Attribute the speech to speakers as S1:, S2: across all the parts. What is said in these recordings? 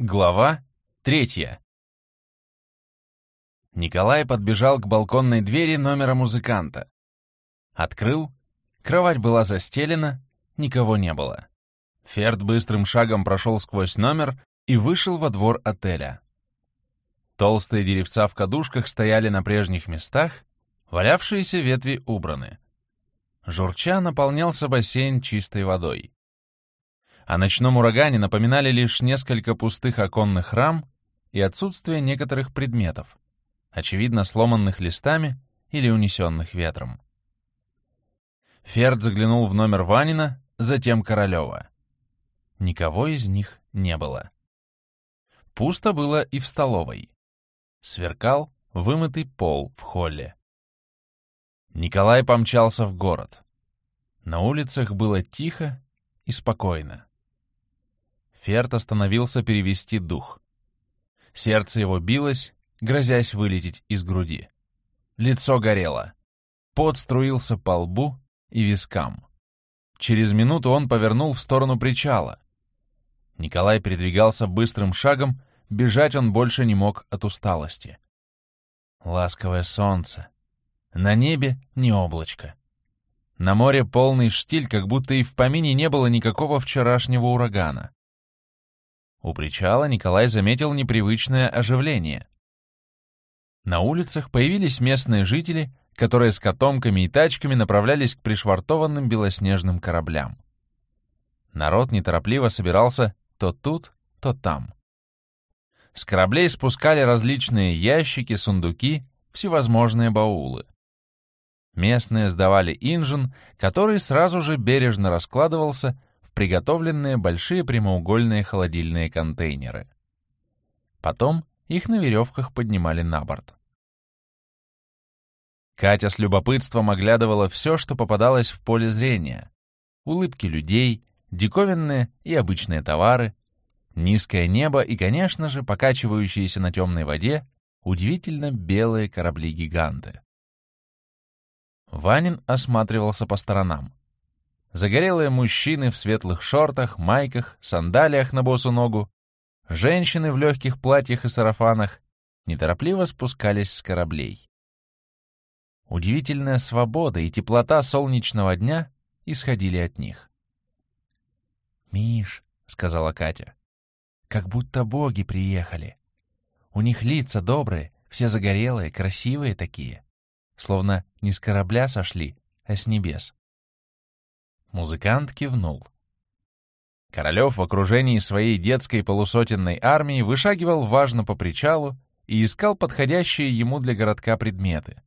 S1: Глава третья. Николай подбежал к балконной двери номера музыканта. Открыл. Кровать была застелена, никого не было. Ферд быстрым шагом прошел сквозь номер и вышел во двор отеля. Толстые деревца в кадушках стояли на прежних местах, валявшиеся ветви убраны. Журча наполнялся бассейн чистой водой. О ночном урагане напоминали лишь несколько пустых оконных рам и отсутствие некоторых предметов, очевидно сломанных листами или унесенных ветром. Ферд заглянул в номер Ванина, затем Королева. Никого из них не было. Пусто было и в столовой. Сверкал вымытый пол в холле. Николай помчался в город. На улицах было тихо и спокойно. Ферд остановился перевести дух. Сердце его билось, грозясь вылететь из груди. Лицо горело. Пот струился по лбу и вискам. Через минуту он повернул в сторону причала. Николай передвигался быстрым шагом, бежать он больше не мог от усталости. Ласковое солнце. На небе не облачко. На море полный штиль, как будто и в помине не было никакого вчерашнего урагана. У причала Николай заметил непривычное оживление. На улицах появились местные жители, которые с котомками и тачками направлялись к пришвартованным белоснежным кораблям. Народ неторопливо собирался то тут, то там. С кораблей спускали различные ящики, сундуки, всевозможные баулы. Местные сдавали инжин, который сразу же бережно раскладывался приготовленные большие прямоугольные холодильные контейнеры. Потом их на веревках поднимали на борт. Катя с любопытством оглядывала все, что попадалось в поле зрения. Улыбки людей, диковинные и обычные товары, низкое небо и, конечно же, покачивающиеся на темной воде удивительно белые корабли-гиганты. Ванин осматривался по сторонам. Загорелые мужчины в светлых шортах, майках, сандалиях на босу ногу, женщины в легких платьях и сарафанах неторопливо спускались с кораблей. Удивительная свобода и теплота солнечного дня исходили от них. «Миш», — сказала Катя, — «как будто боги приехали. У них лица добрые, все загорелые, красивые такие, словно не с корабля сошли, а с небес». Музыкант кивнул. Королев в окружении своей детской полусотенной армии вышагивал важно по причалу и искал подходящие ему для городка предметы.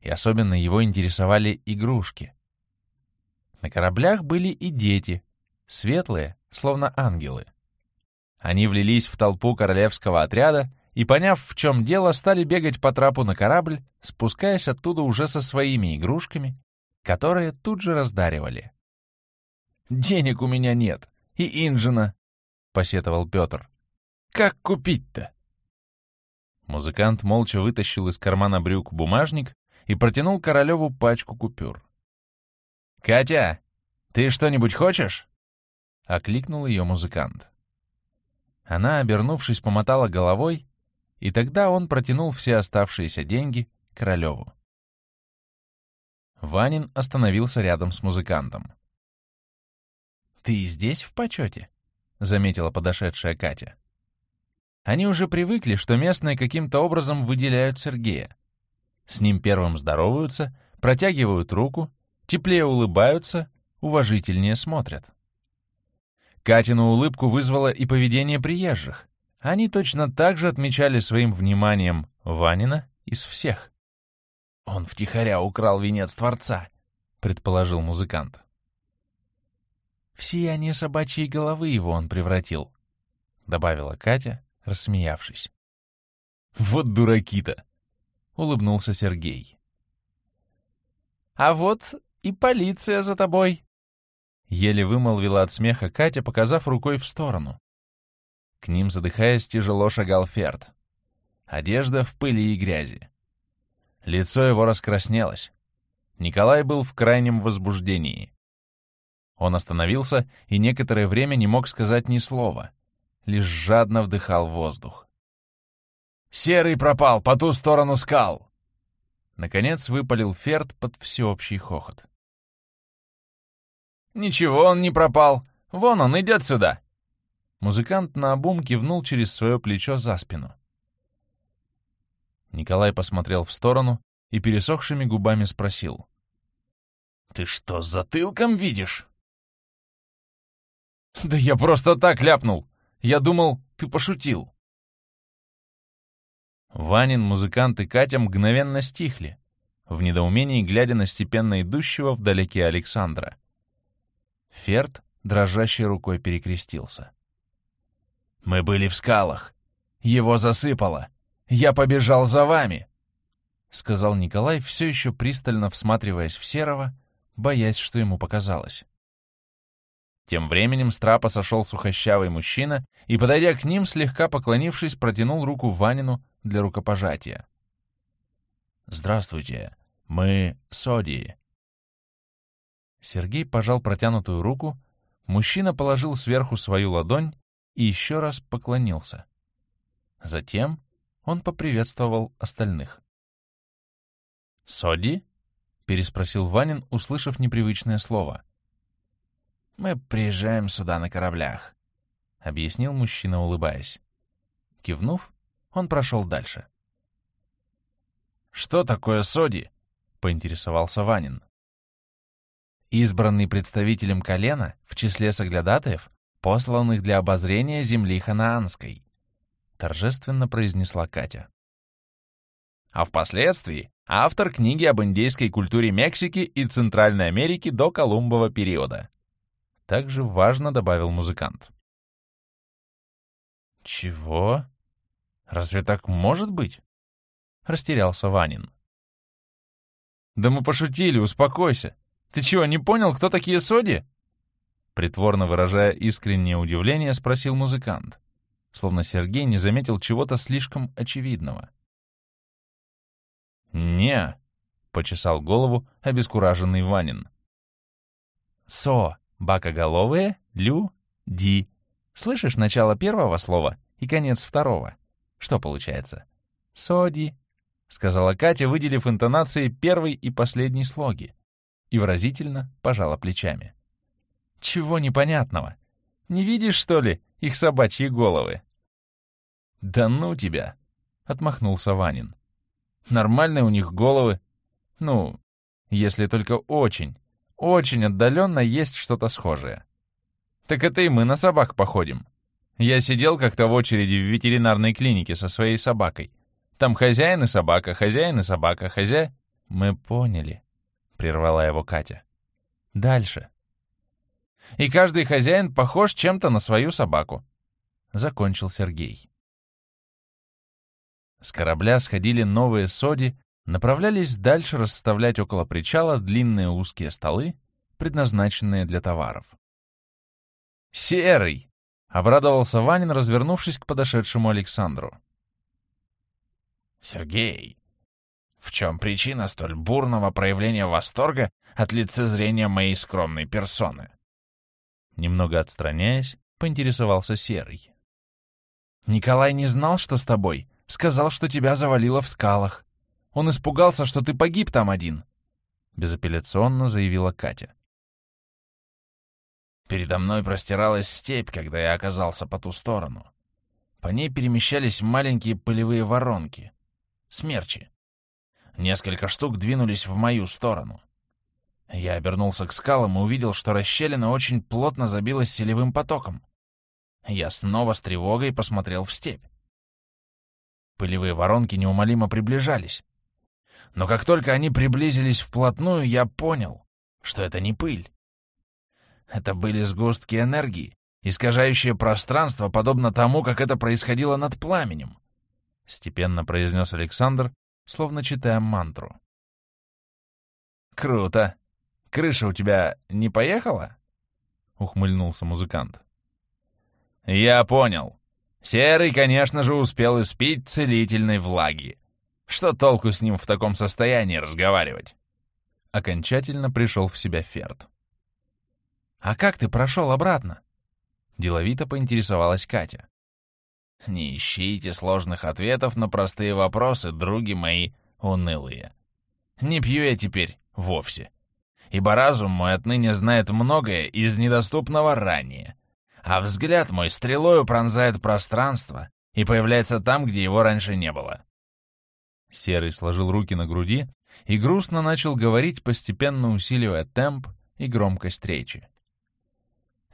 S1: И особенно его интересовали игрушки. На кораблях были и дети, светлые, словно ангелы. Они влились в толпу королевского отряда и, поняв, в чем дело, стали бегать по трапу на корабль, спускаясь оттуда уже со своими игрушками которые тут же раздаривали. «Денег у меня нет, и инжина», — посетовал Петр. «Как купить-то?» Музыкант молча вытащил из кармана брюк бумажник и протянул Королеву пачку купюр. «Катя, ты что-нибудь хочешь?» — окликнул ее музыкант. Она, обернувшись, помотала головой, и тогда он протянул все оставшиеся деньги Королеву. Ванин остановился рядом с музыкантом. «Ты здесь в почете?» — заметила подошедшая Катя. Они уже привыкли, что местные каким-то образом выделяют Сергея. С ним первым здороваются, протягивают руку, теплее улыбаются, уважительнее смотрят. Катину улыбку вызвало и поведение приезжих. Они точно так же отмечали своим вниманием Ванина из всех. «Он втихаря украл венец Творца», — предположил музыкант. «В сияние собачьей головы его он превратил», — добавила Катя, рассмеявшись. «Вот дураки-то!» — улыбнулся Сергей. «А вот и полиция за тобой!» Еле вымолвила от смеха Катя, показав рукой в сторону. К ним, задыхаясь, тяжело шагал Ферд. Одежда в пыли и грязи. Лицо его раскраснелось. Николай был в крайнем возбуждении. Он остановился и некоторое время не мог сказать ни слова. лишь жадно вдыхал воздух. «Серый пропал по ту сторону скал!» Наконец выпалил Ферд под всеобщий хохот. «Ничего он не пропал. Вон он идет сюда!» Музыкант наобум кивнул через свое плечо за спину. Николай посмотрел в сторону и пересохшими губами спросил. «Ты что, с затылком видишь?» «Да я просто так ляпнул! Я думал, ты пошутил!» Ванин, музыкант и Катя мгновенно стихли, в недоумении глядя на степенно идущего вдалеке Александра. Ферд дрожащей рукой перекрестился. «Мы были в скалах. Его засыпало. Я побежал за вами!» — сказал Николай, все еще пристально всматриваясь в Серого, боясь, что ему показалось. Тем временем с трапа сошел сухощавый мужчина и, подойдя к ним, слегка поклонившись, протянул руку Ванину для рукопожатия. «Здравствуйте, мы Соди». Сергей пожал протянутую руку, мужчина положил сверху свою ладонь и еще раз поклонился. Затем он поприветствовал остальных. «Соди?» — переспросил Ванин, услышав непривычное слово. «Мы приезжаем сюда на кораблях», — объяснил мужчина, улыбаясь. Кивнув, он прошел дальше. «Что такое Соди?» — поинтересовался Ванин. Избранный представителем колена в числе соглядатаев, посланных для обозрения земли ханаанской, торжественно произнесла Катя. А впоследствии автор книги об индейской культуре Мексики и Центральной Америки до Колумбова периода также важно добавил музыкант. «Чего? Разве так может быть?» — растерялся Ванин. «Да мы пошутили, успокойся. Ты чего, не понял, кто такие Соди?» Притворно выражая искреннее удивление, спросил музыкант, словно Сергей не заметил чего-то слишком очевидного. «Не», — почесал голову обескураженный Ванин. «Со, Бакоголовые, лю, ди. Слышишь начало первого слова и конец второго? Что получается? Соди, — сказала Катя, выделив интонации первый и последний слоги, и выразительно пожала плечами. Чего непонятного? Не видишь, что ли, их собачьи головы? Да ну тебя, — отмахнулся Ванин. Нормальные у них головы. Ну, если только очень, очень отдаленно есть что-то схожее. Так это и мы на собак походим. Я сидел как-то в очереди в ветеринарной клинике со своей собакой. Там хозяин и собака, хозяин и собака, хозяин... Мы поняли, — прервала его Катя. Дальше. И каждый хозяин похож чем-то на свою собаку. Закончил Сергей. С корабля сходили новые соди направлялись дальше расставлять около причала длинные узкие столы, предназначенные для товаров. «Серый!» — обрадовался Ванин, развернувшись к подошедшему Александру. «Сергей, в чем причина столь бурного проявления восторга от лицезрения моей скромной персоны?» Немного отстраняясь, поинтересовался Серый. «Николай не знал, что с тобой. Сказал, что тебя завалило в скалах. Он испугался, что ты погиб там один», — безапелляционно заявила Катя. Передо мной простиралась степь, когда я оказался по ту сторону. По ней перемещались маленькие пылевые воронки. Смерчи. Несколько штук двинулись в мою сторону. Я обернулся к скалам и увидел, что расщелина очень плотно забилась селевым потоком. Я снова с тревогой посмотрел в степь. Пылевые воронки неумолимо приближались. Но как только они приблизились вплотную, я понял, что это не пыль. Это были сгустки энергии, искажающие пространство, подобно тому, как это происходило над пламенем, — степенно произнес Александр, словно читая мантру. «Круто! Крыша у тебя не поехала?» — ухмыльнулся музыкант. «Я понял. Серый, конечно же, успел испить целительной влаги. Что толку с ним в таком состоянии разговаривать? Окончательно пришел в себя Ферд. «А как ты прошел обратно?»
S2: Деловито поинтересовалась Катя.
S1: Не ищите сложных ответов на простые вопросы, други мои унылые. Не пью я теперь вовсе, ибо разум мой отныне знает многое из недоступного ранее, а взгляд мой стрелою пронзает пространство и появляется там, где его раньше не было.
S2: Серый сложил руки на груди и грустно начал говорить, постепенно усиливая темп и громкость речи.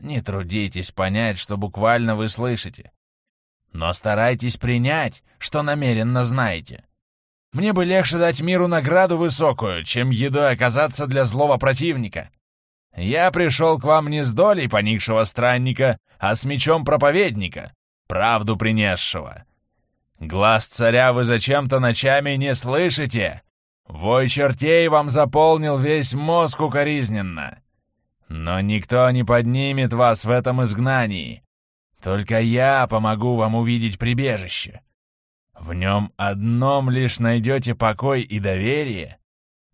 S1: «Не трудитесь понять, что буквально вы слышите, но старайтесь принять, что намеренно знаете. Мне бы легче дать миру награду высокую, чем едой оказаться для злого противника. Я пришел к вам не с долей поникшего странника, а с мечом проповедника, правду принесшего. Глаз царя вы зачем-то ночами не слышите. Вой чертей вам заполнил весь мозг укоризненно. Но никто не поднимет вас в этом изгнании. Только я помогу вам увидеть прибежище. В нем одном лишь найдете покой и доверие,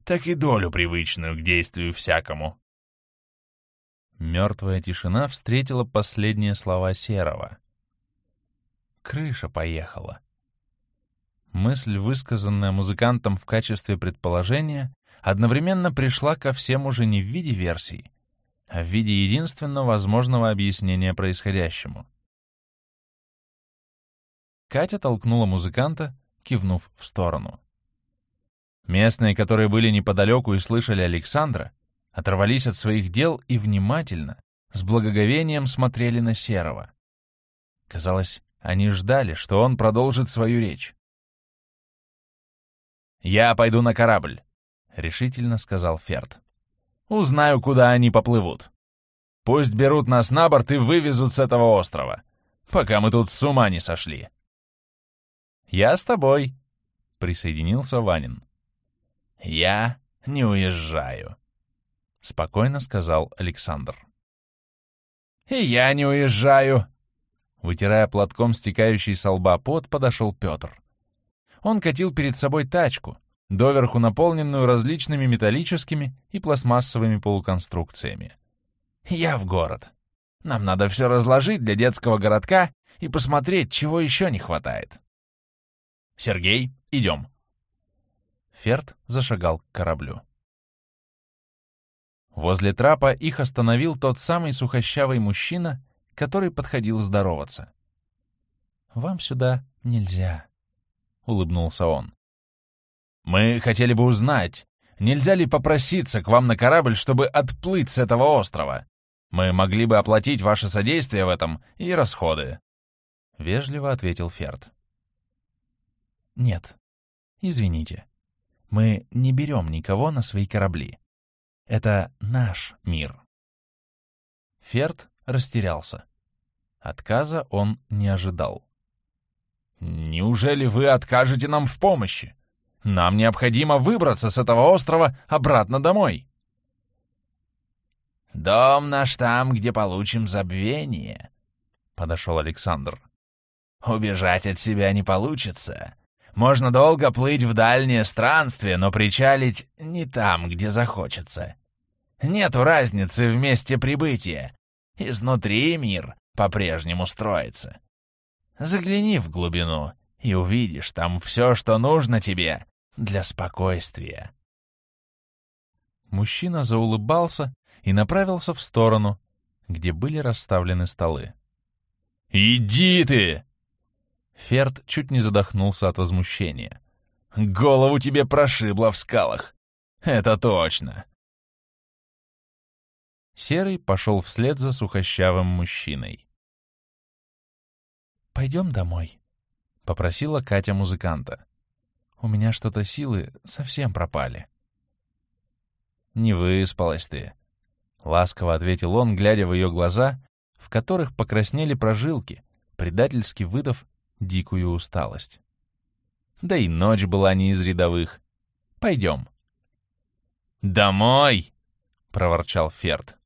S1: так и долю привычную к действию всякому.
S2: Мертвая тишина встретила последние слова Серого. Крыша поехала. Мысль, высказанная музыкантом в качестве предположения, одновременно пришла ко всем уже не в виде версий, а в виде единственно возможного объяснения происходящему. Катя толкнула музыканта, кивнув в сторону. Местные, которые были неподалеку и слышали Александра, оторвались от своих дел и внимательно, с благоговением смотрели на Серого. Казалось, они ждали, что он продолжит свою речь.
S1: «Я пойду на корабль», — решительно сказал Ферд. «Узнаю, куда они поплывут. Пусть берут нас на борт и вывезут с этого острова, пока мы тут с ума не сошли».
S2: «Я с тобой», — присоединился Ванин.
S1: «Я не уезжаю», — спокойно сказал Александр.
S2: «И я не уезжаю», — вытирая платком стекающий со лба пот, подошел Петр. Он катил перед собой тачку, доверху наполненную различными металлическими и пластмассовыми полуконструкциями.
S1: «Я в город. Нам надо все разложить для детского городка и посмотреть, чего еще не хватает». «Сергей, идем!»
S2: Ферд зашагал к кораблю. Возле трапа их остановил тот самый сухощавый мужчина, который подходил здороваться. «Вам сюда нельзя», — улыбнулся он.
S1: «Мы хотели бы узнать, нельзя ли попроситься к вам на корабль, чтобы отплыть с этого острова? Мы могли бы оплатить ваше содействие в этом и расходы», — вежливо ответил Ферд.
S2: Нет. Извините. Мы не берем никого на свои корабли. Это наш мир. Ферд растерялся. Отказа он не ожидал.
S1: «Неужели вы откажете нам в помощи? Нам необходимо выбраться с этого острова обратно домой». «Дом наш там, где получим забвение», — подошел Александр. «Убежать от себя не получится. Можно долго плыть в дальнее странствие, но причалить не там, где захочется. Нету разницы в месте прибытия. Изнутри мир по-прежнему строится. Загляни в глубину и увидишь там все, что нужно тебе для спокойствия.
S2: Мужчина заулыбался и направился в сторону, где были расставлены столы.
S1: «Иди ты!»
S2: Ферд чуть не задохнулся от возмущения.
S1: «Голову тебе прошибло в скалах! Это точно!»
S2: Серый пошел вслед за сухощавым мужчиной. «Пойдем домой», — попросила Катя музыканта. «У меня что-то силы совсем пропали».
S1: «Не выспалась ты», —
S2: ласково ответил он, глядя в ее глаза, в которых покраснели прожилки, предательски выдав дикую усталость. Да и ночь была не из рядовых. Пойдем.
S1: «Домой!» — проворчал Ферд.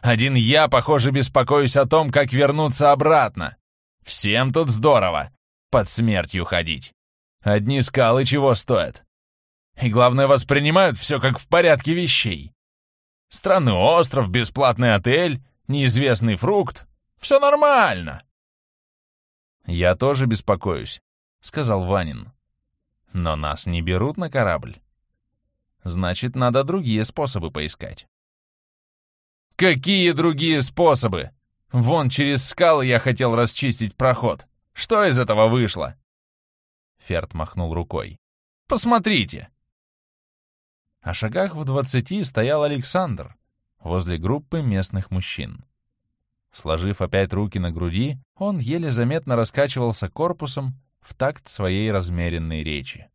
S1: «Один я, похоже, беспокоюсь о том, как вернуться обратно. Всем тут здорово. Под смертью ходить. Одни скалы чего стоят. И главное, воспринимают все как в порядке вещей. Странный остров, бесплатный отель, неизвестный фрукт.
S3: Все нормально!»
S1: «Я тоже беспокоюсь», — сказал Ванин. «Но нас не берут на корабль. Значит, надо другие способы поискать». «Какие другие способы? Вон через скалы я хотел расчистить проход. Что из этого вышло?» Ферд махнул рукой. «Посмотрите!» О шагах в двадцати стоял Александр возле группы местных мужчин. Сложив опять руки на груди, он еле заметно раскачивался корпусом в такт своей размеренной речи.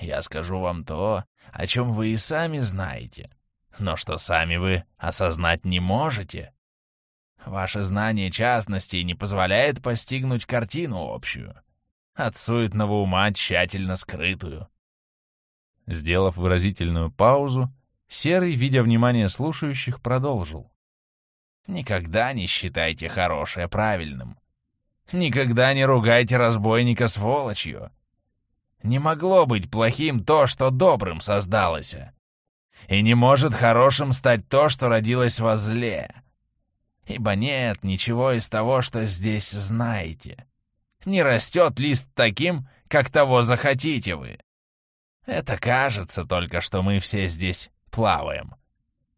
S3: «Я скажу вам то, о чем вы и сами знаете, но что сами вы осознать не можете. Ваше знание частностей не позволяет постигнуть картину общую, от суетного ума тщательно скрытую.
S1: Сделав выразительную паузу, Серый, видя внимание слушающих, продолжил.
S3: «Никогда не считайте хорошее правильным. Никогда не ругайте разбойника сволочью. Не могло быть плохим то, что добрым создалось. И не может хорошим стать то, что родилось во зле. Ибо нет ничего из того, что здесь знаете. Не растет лист таким, как того захотите вы. Это кажется только, что мы все здесь плаваем.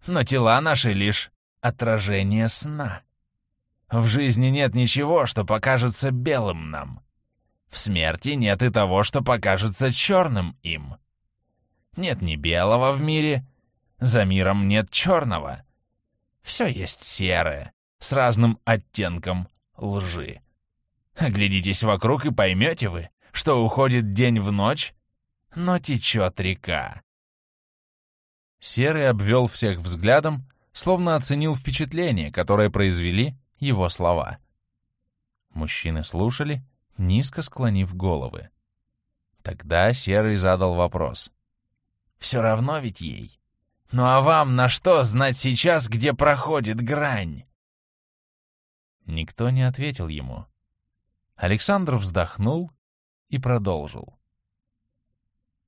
S3: Но тела наши лишь отражение сна. В жизни нет ничего, что покажется белым нам. В смерти нет и того, что покажется черным им. Нет ни белого в мире, за миром нет черного. Все есть серое, с разным оттенком лжи. Глядитесь вокруг и поймете вы, что уходит день в ночь, но течет река.
S1: Серый обвел всех взглядом, словно оценил впечатление, которое произвели его слова. Мужчины слушали, низко склонив головы. Тогда Серый задал вопрос.
S3: «Все равно ведь ей. Ну а вам на что знать сейчас, где проходит грань?»
S1: Никто не ответил ему. Александр вздохнул и продолжил.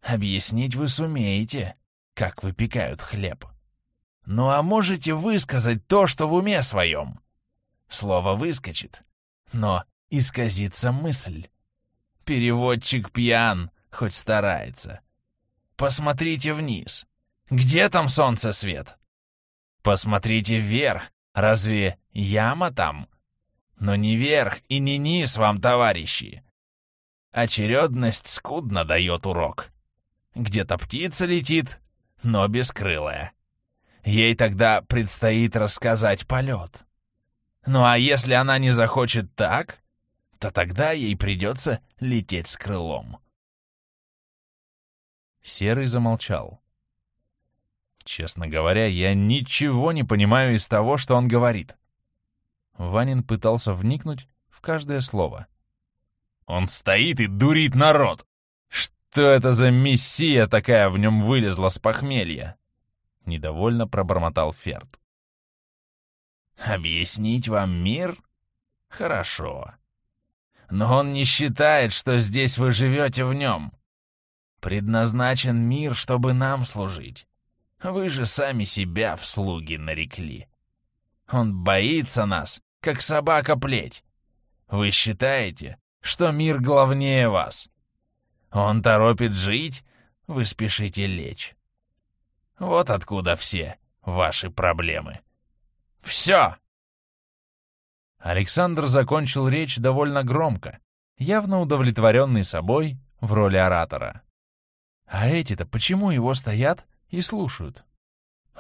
S3: «Объяснить вы сумеете, как выпекают хлеб. Ну а можете высказать то, что в уме своем? Слово выскочит, но исказится мысль. Переводчик пьян, хоть старается. Посмотрите вниз. Где там солнце свет? Посмотрите вверх. Разве яма там? Но не верх и не низ вам, товарищи. Очередность скудно дает урок. Где-то птица летит, но бескрылая. Ей тогда предстоит рассказать полет. Ну а если она не захочет так, то тогда ей придется лететь с крылом.
S1: Серый замолчал. Честно говоря, я ничего не понимаю из того, что он говорит. Ванин пытался вникнуть в каждое слово. «Он стоит и дурит народ! Что это за мессия такая в нем вылезла с похмелья?» Недовольно пробормотал Ферд.
S3: «Объяснить вам мир? Хорошо. Но он не считает, что здесь вы живете в нем. Предназначен мир, чтобы нам служить. Вы же сами себя в слуги нарекли. Он боится нас, как собака плеть. Вы считаете, что мир главнее вас? Он торопит жить, вы спешите лечь. Вот откуда все ваши проблемы. Все!»
S1: Александр закончил речь довольно громко, явно удовлетворенный собой в роли оратора. А эти-то почему его стоят и слушают?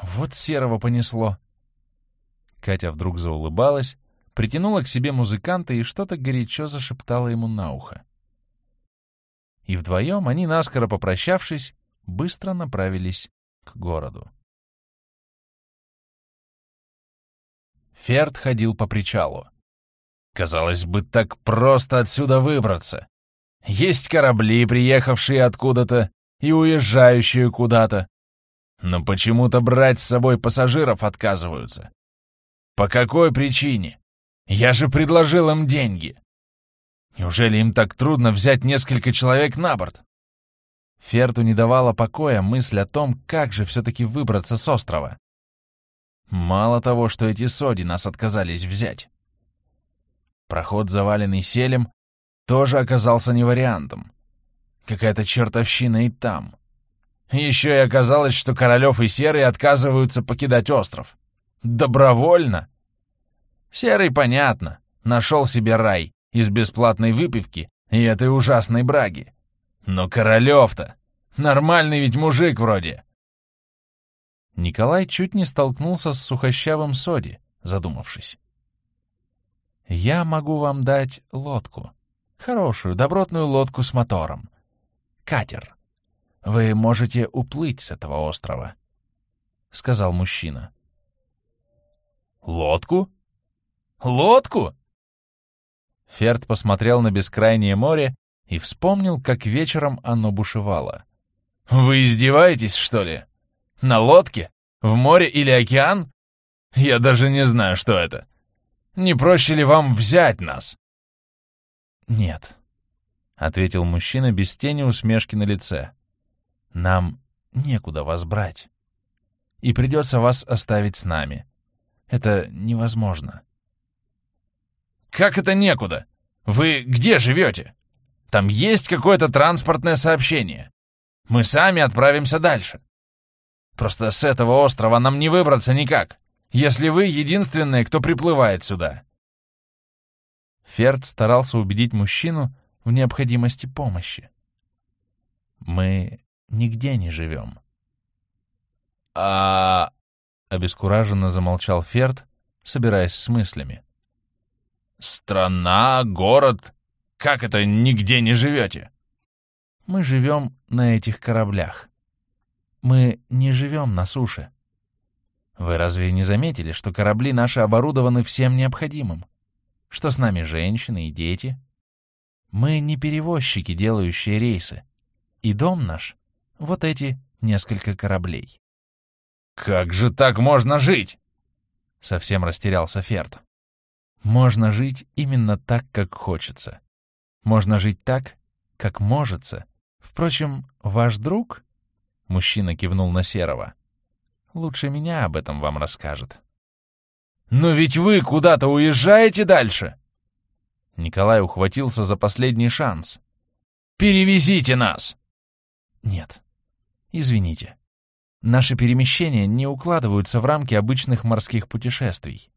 S1: Вот серого понесло. Катя вдруг заулыбалась, притянула к себе музыканта и что-то горячо зашептала ему на ухо. И вдвоем они, наскоро попрощавшись, быстро направились к городу. Ферд ходил по причалу. Казалось бы, так просто отсюда выбраться. Есть корабли, приехавшие откуда-то и уезжающие куда-то. Но почему-то брать с собой пассажиров отказываются. По какой причине? Я же предложил им деньги. Неужели им так трудно взять несколько человек на борт? Ферту не давала покоя мысль о том, как же все-таки выбраться с острова. Мало того, что эти соди нас отказались взять, Проход, заваленный селем, тоже оказался не вариантом. Какая-то чертовщина и там. Еще и оказалось, что Королев и Серый отказываются покидать остров. Добровольно. Серый, понятно, нашел себе рай из бесплатной выпивки и этой ужасной браги. Но Королев-то нормальный ведь мужик вроде. Николай чуть не столкнулся с сухощавым Соди, задумавшись. «Я могу вам дать лодку. Хорошую, добротную лодку с мотором. Катер. Вы можете уплыть с этого острова», — сказал мужчина.
S3: «Лодку? Лодку?»
S1: Ферд посмотрел на бескрайнее море и вспомнил, как вечером оно бушевало.
S3: «Вы издеваетесь, что ли? На лодке? В море или океан? Я даже не знаю, что это. Не проще ли вам взять нас?»
S1: «Нет», — ответил мужчина без тени усмешки на лице. «Нам некуда вас брать. И придется вас оставить с нами. Это невозможно».
S3: «Как это некуда? Вы где живете? Там есть какое-то транспортное сообщение. Мы сами отправимся дальше. Просто с этого острова нам не выбраться никак, если вы единственные, кто приплывает сюда».
S1: Ферд старался убедить мужчину в необходимости помощи. «Мы нигде не живем».
S3: «А...»
S1: — обескураженно замолчал Ферд, собираясь с мыслями.
S3: «Страна, город. Как это нигде не живете?»
S1: «Мы живем на этих кораблях. Мы не живем на суше. Вы разве не заметили, что корабли наши оборудованы всем необходимым? Что с нами женщины и дети? Мы не перевозчики, делающие рейсы. И дом наш — вот эти несколько кораблей».
S3: «Как же так можно жить?»
S1: — совсем растерялся Ферд. Можно жить именно так, как хочется. Можно жить так, как можется. Впрочем, ваш друг, — мужчина кивнул на Серого, — лучше меня об этом вам расскажет.
S3: «Но ведь вы куда-то уезжаете дальше!»
S1: Николай ухватился за последний шанс.
S3: «Перевезите нас!»
S1: «Нет. Извините. Наши перемещения не укладываются в рамки обычных морских путешествий.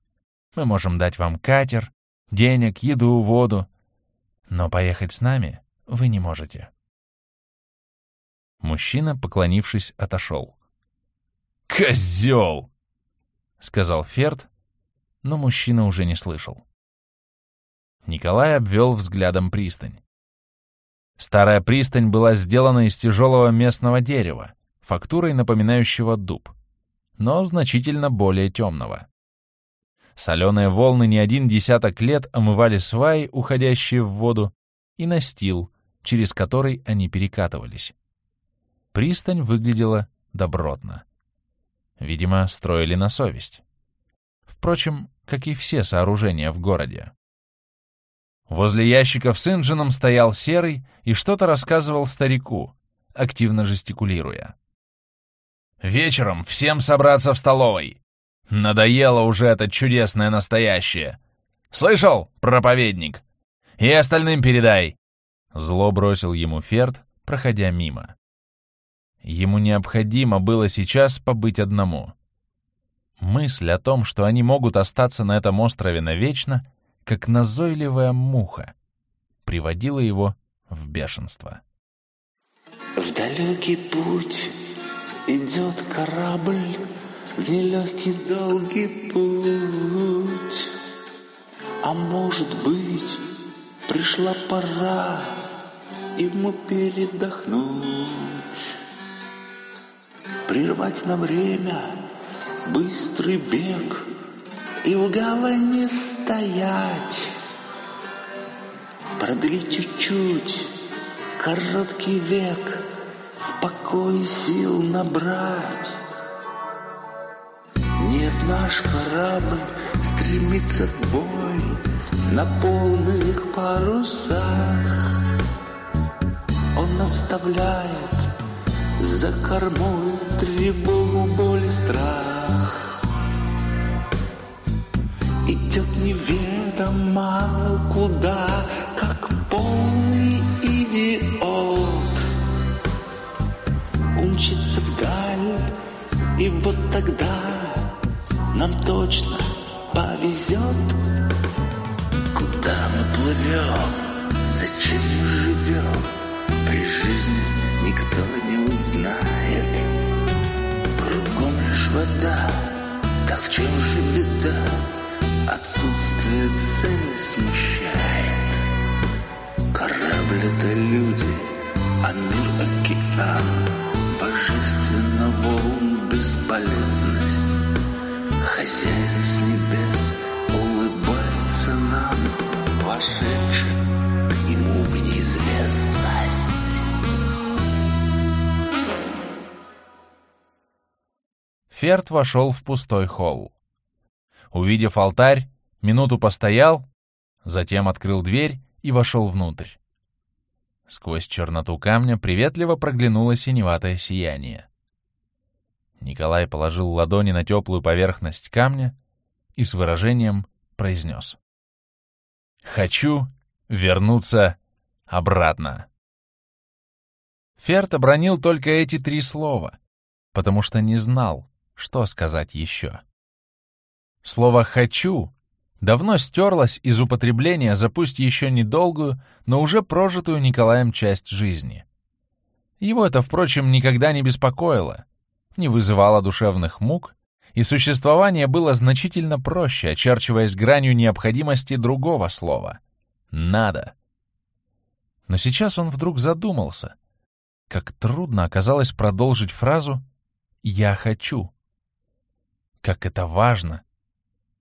S1: Мы можем дать вам катер, денег, еду, воду. Но поехать с нами вы не можете. Мужчина, поклонившись, отошел.
S3: «Козел!»
S1: — сказал Ферд, но мужчина уже не слышал. Николай обвел взглядом пристань. Старая пристань была сделана из тяжелого местного дерева, фактурой напоминающего дуб, но значительно более темного. Соленые волны не один десяток лет омывали сваи, уходящие в воду, и настил, через который они перекатывались. Пристань выглядела добротно. Видимо, строили на совесть. Впрочем, как и все сооружения в городе. Возле ящиков с инжином стоял Серый и что-то рассказывал старику, активно жестикулируя.
S3: «Вечером всем собраться в столовой. Надоело уже это чудесное настоящее. Слышал, проповедник? И остальным передай.
S1: Зло бросил ему Ферд, проходя мимо. Ему необходимо было сейчас побыть одному. Мысль о том, что они могут остаться на этом острове навечно, как назойливая муха, приводила его в бешенство.
S4: В далекий путь идет корабль, Нелегкий долгий путь, А может быть, пришла пора Ему передохнуть, Прервать на время быстрый бег И в гавани стоять, Продлить чуть-чуть короткий век, В покое сил набрать, нет, наш корабль стремится в бой На полных парусах Он оставляет за кормой Тревогу, боль и страх идет неведомо куда, как полный идиот. Умчится вдаль, и вот тогда нам точно повезет. Куда мы плывем, зачем мы живем, при жизни никто не узнает. Кругом лишь вода, так в чем же беда? Отсутствие цели смущает. Корабль это люди, а мир океан. Божественно волн бесполезность. Хозяин с небес улыбается нам, вошедшим к нему в неизвестность.
S5: Ферд вошел в пустой холл. Увидев алтарь, минуту постоял, затем открыл дверь и вошел внутрь. Сквозь черноту камня приветливо проглянуло синеватое сияние. Николай положил ладони на теплую поверхность камня и с выражением произнес. «Хочу вернуться обратно». Ферд обронил только эти три слова, потому что не знал, что сказать еще. Слово «хочу» давно стерлось из употребления за пусть еще недолгую, но уже прожитую Николаем часть жизни. Его это, впрочем, никогда не беспокоило, не вызывало душевных мук, и существование было значительно проще, очерчиваясь гранью необходимости другого слова — «надо». Но сейчас он вдруг задумался, как трудно оказалось продолжить фразу «я хочу». Как это важно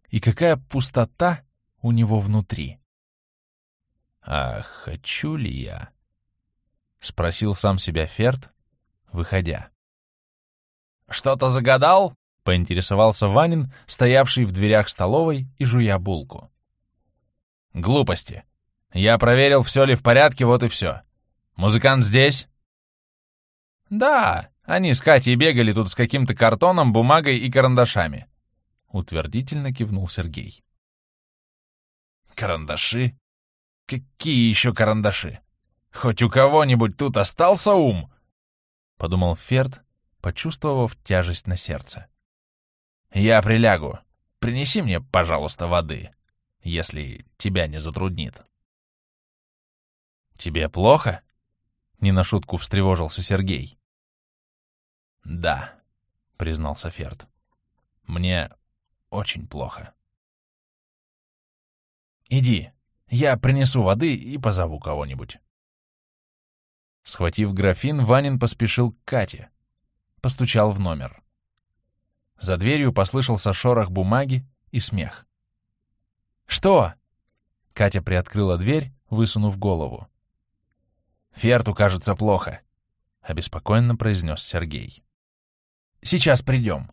S5: и какая пустота у него внутри. «А хочу ли я?» — спросил сам себя Ферд, выходя.
S1: «Что-то загадал?»
S5: — поинтересовался Ванин, стоявший в дверях столовой и жуя булку.
S1: «Глупости. Я проверил, все ли в порядке, вот и все. Музыкант здесь?» «Да, они с Катей бегали тут с каким-то картоном, бумагой и карандашами. — утвердительно кивнул Сергей. «Карандаши? Какие еще карандаши? Хоть у кого-нибудь тут остался ум?» — подумал Ферд, почувствовав тяжесть на сердце. «Я прилягу. Принеси мне, пожалуйста, воды, если тебя не затруднит». «Тебе плохо?» — не на шутку встревожился Сергей. «Да», — признался Ферд. «Мне очень плохо. «Иди, я принесу воды и позову кого-нибудь». Схватив графин, Ванин поспешил к Кате. Постучал в номер. За дверью послышался шорох бумаги и смех. «Что?» Катя приоткрыла дверь, высунув голову. «Ферту, кажется, плохо», — обеспокоенно произнес Сергей. «Сейчас придем».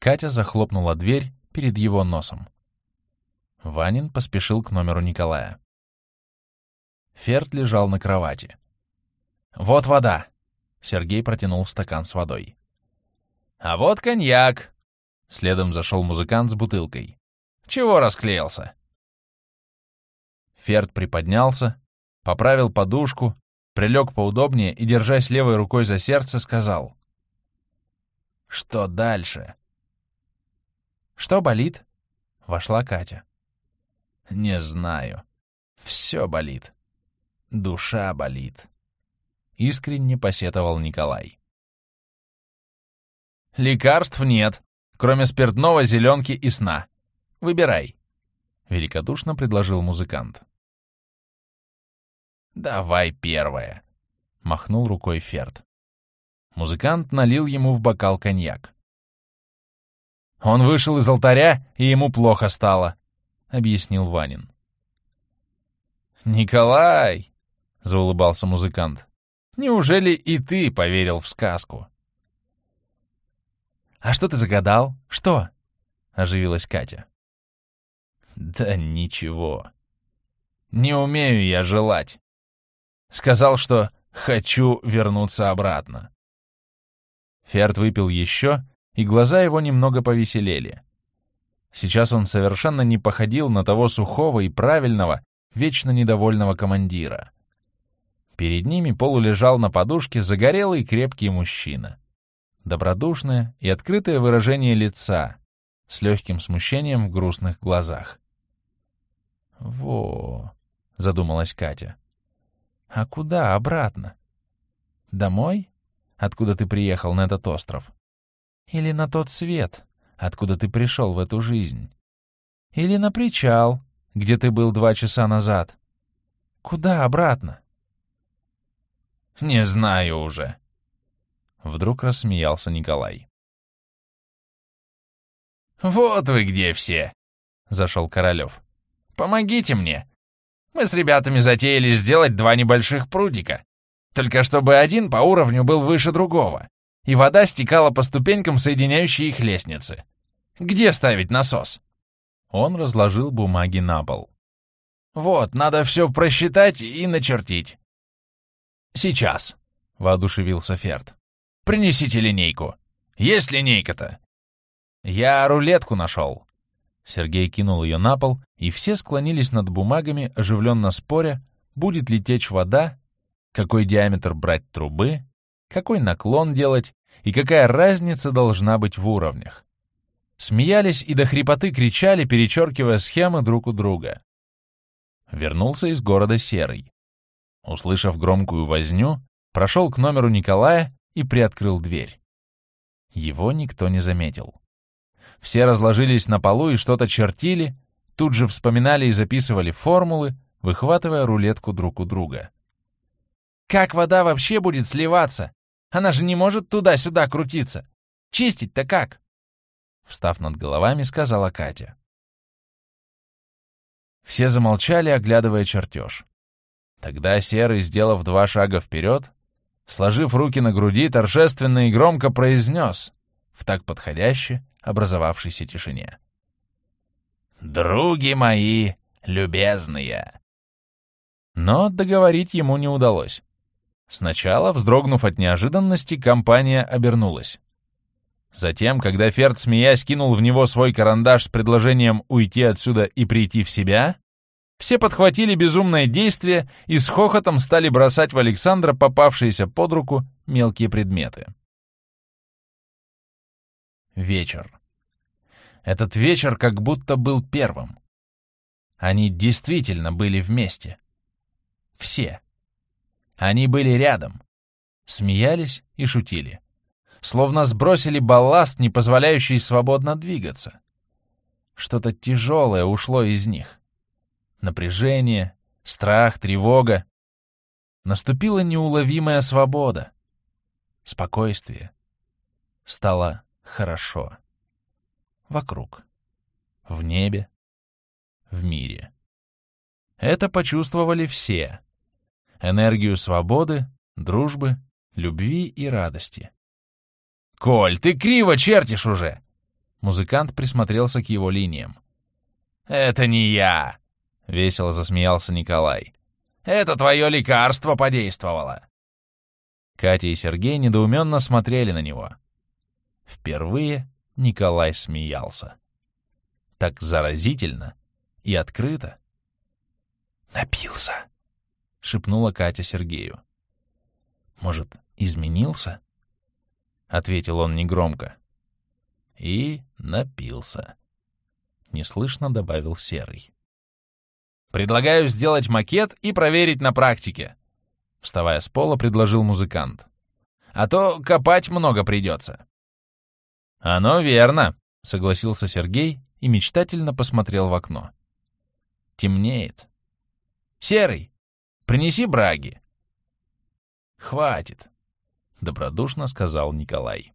S1: Катя захлопнула дверь перед его носом. Ванин поспешил к номеру Николая. Ферд лежал на кровати. «Вот вода!» — Сергей протянул стакан с водой. «А вот коньяк!» — следом зашел музыкант с бутылкой. «Чего расклеился?» Ферд приподнялся, поправил подушку, прилег поудобнее и, держась левой рукой за сердце, сказал. «Что дальше?» «Что болит?» — вошла Катя. «Не знаю. Все болит. Душа болит», — искренне посетовал Николай. «Лекарств нет, кроме спиртного, зеленки и сна. Выбирай», — великодушно предложил музыкант. «Давай первое», — махнул рукой Ферд. Музыкант налил ему в бокал коньяк. Он вышел из алтаря, и ему плохо стало», — объяснил Ванин. «Николай!» — заулыбался музыкант. «Неужели и ты поверил в сказку?» «А что ты загадал? Что?» — оживилась Катя. «Да ничего. Не умею я желать. Сказал, что хочу вернуться обратно». Ферд выпил еще и глаза его немного повеселели. Сейчас он совершенно не походил на того сухого и правильного, вечно недовольного командира. Перед ними полулежал на подушке загорелый крепкий мужчина. Добродушное и открытое выражение лица, с легким смущением в грустных глазах. «Во!» — задумалась Катя. «А куда обратно? Домой? Откуда ты приехал на этот остров? Или на тот свет, откуда ты пришел в эту жизнь? Или на причал, где ты был два часа назад? Куда обратно?»
S3: «Не знаю уже», — вдруг рассмеялся Николай. «Вот вы где все!» — зашел Королев. «Помогите мне. Мы с ребятами затеяли сделать два небольших прудика. Только чтобы один по уровню был выше другого, и вода стекала по ступенькам, соединяющей их лестницы. Где ставить насос?»
S1: Он разложил бумаги на пол.
S3: «Вот, надо все просчитать и начертить». «Сейчас», — воодушевился Ферд. «Принесите линейку. Есть линейка-то?»
S1: «Я рулетку нашел». Сергей кинул ее на пол, и все склонились над бумагами, оживленно споря, будет ли течь вода, какой диаметр брать трубы, какой наклон делать и какая разница должна быть в уровнях. Смеялись и до хрипоты кричали, перечеркивая схемы друг у друга. Вернулся из города Серый. Услышав громкую возню, прошел к номеру Николая и приоткрыл дверь. Его никто не заметил. Все разложились на полу и что-то чертили, тут же вспоминали и записывали формулы, выхватывая рулетку друг у друга. «Как вода вообще будет сливаться? Она же не может туда-сюда крутиться. Чистить-то как?» Встав над головами, сказала Катя. Все замолчали, оглядывая чертеж. Тогда Серый, сделав два шага вперед, сложив руки на груди, торжественно и громко произнес, в так подходяще, образовавшейся тишине.
S3: «Други мои любезные!»
S1: Но договорить ему не удалось. Сначала, вздрогнув от неожиданности, компания обернулась. Затем, когда Ферд, смеясь, кинул в него свой карандаш с предложением уйти отсюда и прийти в себя, все подхватили безумное действие и с хохотом стали бросать в Александра попавшиеся под руку мелкие предметы. Вечер. Этот вечер как будто был первым. Они действительно были вместе. Все. Они были рядом. Смеялись и шутили. Словно сбросили балласт, не позволяющий свободно двигаться. Что-то тяжелое ушло из них. Напряжение, страх, тревога. Наступила неуловимая свобода. Спокойствие. Стало хорошо. Вокруг. В небе. В мире. Это почувствовали все. Энергию свободы, дружбы, любви и радости.
S3: «Коль, ты криво чертишь уже!»
S1: Музыкант присмотрелся к его линиям.
S3: «Это не я!» — весело засмеялся Николай. «Это твое лекарство подействовало!»
S1: Катя и Сергей недоуменно смотрели на него. Впервые Николай смеялся. Так заразительно и открыто.
S3: «Напился!»
S1: — шепнула Катя Сергею. «Может, изменился?» — ответил он негромко. И напился. Неслышно добавил Серый. «Предлагаю сделать макет и проверить на практике», — вставая с пола, предложил музыкант. «А то копать много придется». «Оно верно», — согласился Сергей и мечтательно посмотрел в окно. «Темнеет. Серый, принеси браги». «Хватит», — добродушно сказал Николай.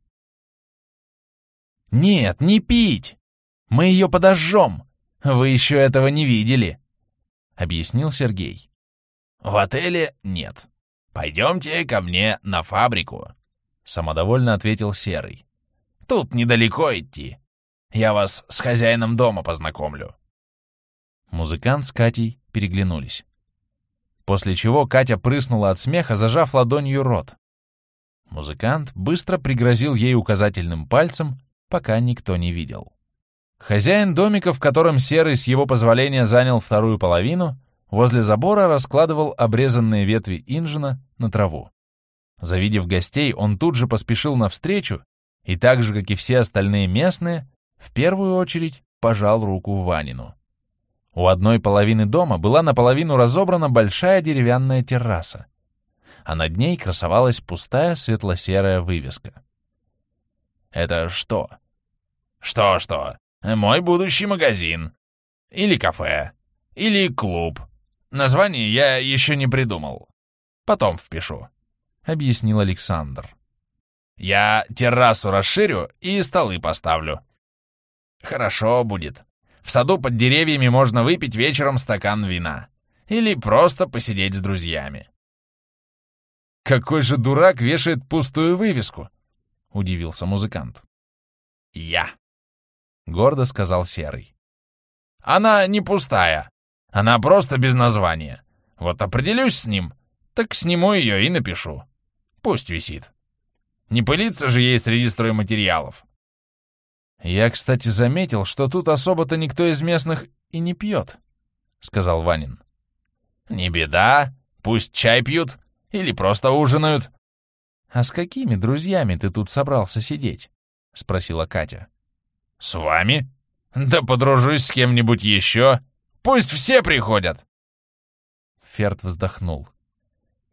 S1: «Нет, не пить! Мы ее подожжем! Вы еще этого не видели!» — объяснил Сергей.
S3: «В отеле нет. Пойдемте ко мне на фабрику», — самодовольно ответил Серый. Тут недалеко идти. Я вас с хозяином дома познакомлю».
S1: Музыкант с Катей переглянулись. После чего Катя прыснула от смеха, зажав ладонью рот. Музыкант быстро пригрозил ей указательным пальцем, пока никто не видел. Хозяин домика, в котором Серый с его позволения занял вторую половину, возле забора раскладывал обрезанные ветви инжина на траву. Завидев гостей, он тут же поспешил навстречу и так же, как и все остальные местные, в первую очередь пожал руку Ванину. У одной половины дома была наполовину разобрана большая деревянная терраса, а над ней красовалась пустая светло-серая вывеска. «Это что?»
S3: «Что-что? Мой будущий магазин. Или кафе. Или клуб. Название я еще не придумал. Потом впишу», — объяснил Александр. «Я террасу расширю и столы поставлю. Хорошо будет. В саду под деревьями можно выпить вечером стакан вина. Или просто посидеть с друзьями».
S1: «Какой же дурак вешает пустую вывеску?» — удивился музыкант.
S3: «Я», — гордо сказал Серый. «Она не пустая. Она просто без названия. Вот определюсь с ним, так сниму ее и напишу. Пусть висит. Не пылиться же ей среди стройматериалов».
S1: «Я, кстати, заметил, что тут особо-то никто из местных и не пьет», — сказал Ванин.
S3: «Не беда. Пусть чай пьют или просто ужинают».
S1: «А с какими друзьями ты тут собрался сидеть?» — спросила Катя.
S3: «С вами? Да подружусь с кем-нибудь еще. Пусть все приходят!»
S1: Ферд вздохнул.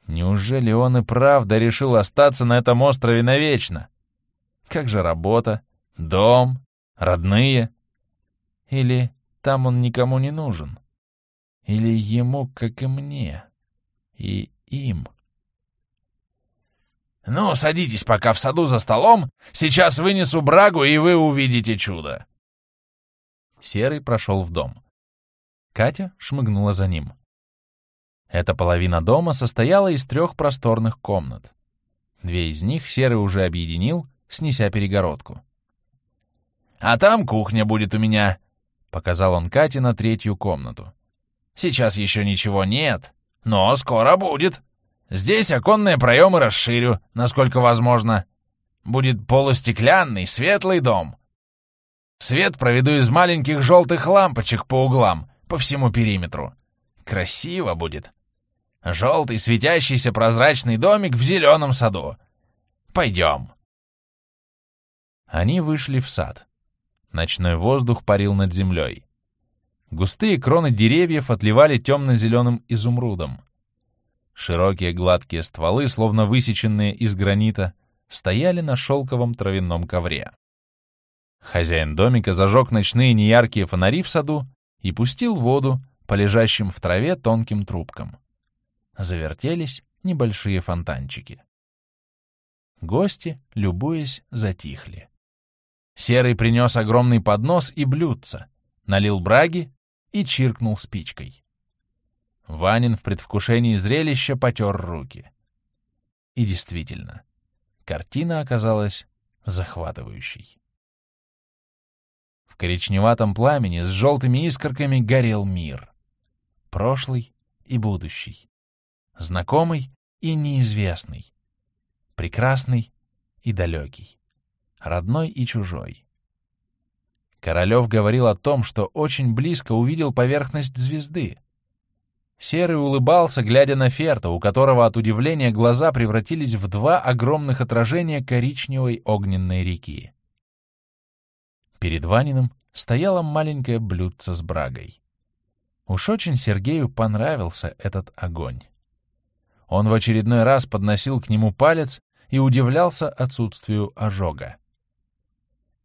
S1: Неужели он и правда решил остаться на этом острове навечно? Как же работа, дом, родные? Или там он никому не нужен? Или ему, как и мне, и им?
S3: «Ну, садитесь пока в саду за столом. Сейчас вынесу брагу, и вы увидите чудо».
S1: Серый прошел в дом. Катя шмыгнула за ним. Эта половина дома состояла из трех просторных комнат. Две из них Серый уже объединил, снеся перегородку.
S3: «А там кухня будет у меня», — показал он Кате на третью комнату. «Сейчас еще ничего нет, но скоро будет». Здесь оконные проемы расширю, насколько возможно. Будет полустеклянный, светлый дом. Свет проведу из маленьких желтых лампочек по углам, по всему периметру. Красиво будет. Желтый светящийся прозрачный домик в зеленом саду. Пойдем.
S1: Они вышли в сад. Ночной воздух парил над землей. Густые кроны деревьев отливали темно-зеленым изумрудом. Широкие гладкие стволы, словно высеченные из гранита, стояли на шелковом травяном ковре. Хозяин домика зажег ночные неяркие фонари в саду и пустил воду по лежащим в траве тонким трубкам. Завертелись небольшие фонтанчики. Гости, любуясь, затихли. Серый принес огромный поднос и блюдца, налил браги и чиркнул спичкой. Ванин в предвкушении зрелища потер руки. И действительно, картина оказалась захватывающей. В коричневатом пламени с желтыми искорками горел мир. Прошлый и будущий. Знакомый и неизвестный. Прекрасный и далекий. Родной и чужой. Королев говорил о том, что очень близко увидел поверхность звезды — Серый улыбался, глядя на Ферта, у которого от удивления глаза превратились в два огромных отражения коричневой огненной реки. Перед Ваниным стояло маленькое блюдце с брагой. Уж очень Сергею понравился этот огонь. Он в очередной раз подносил к нему палец и удивлялся отсутствию ожога.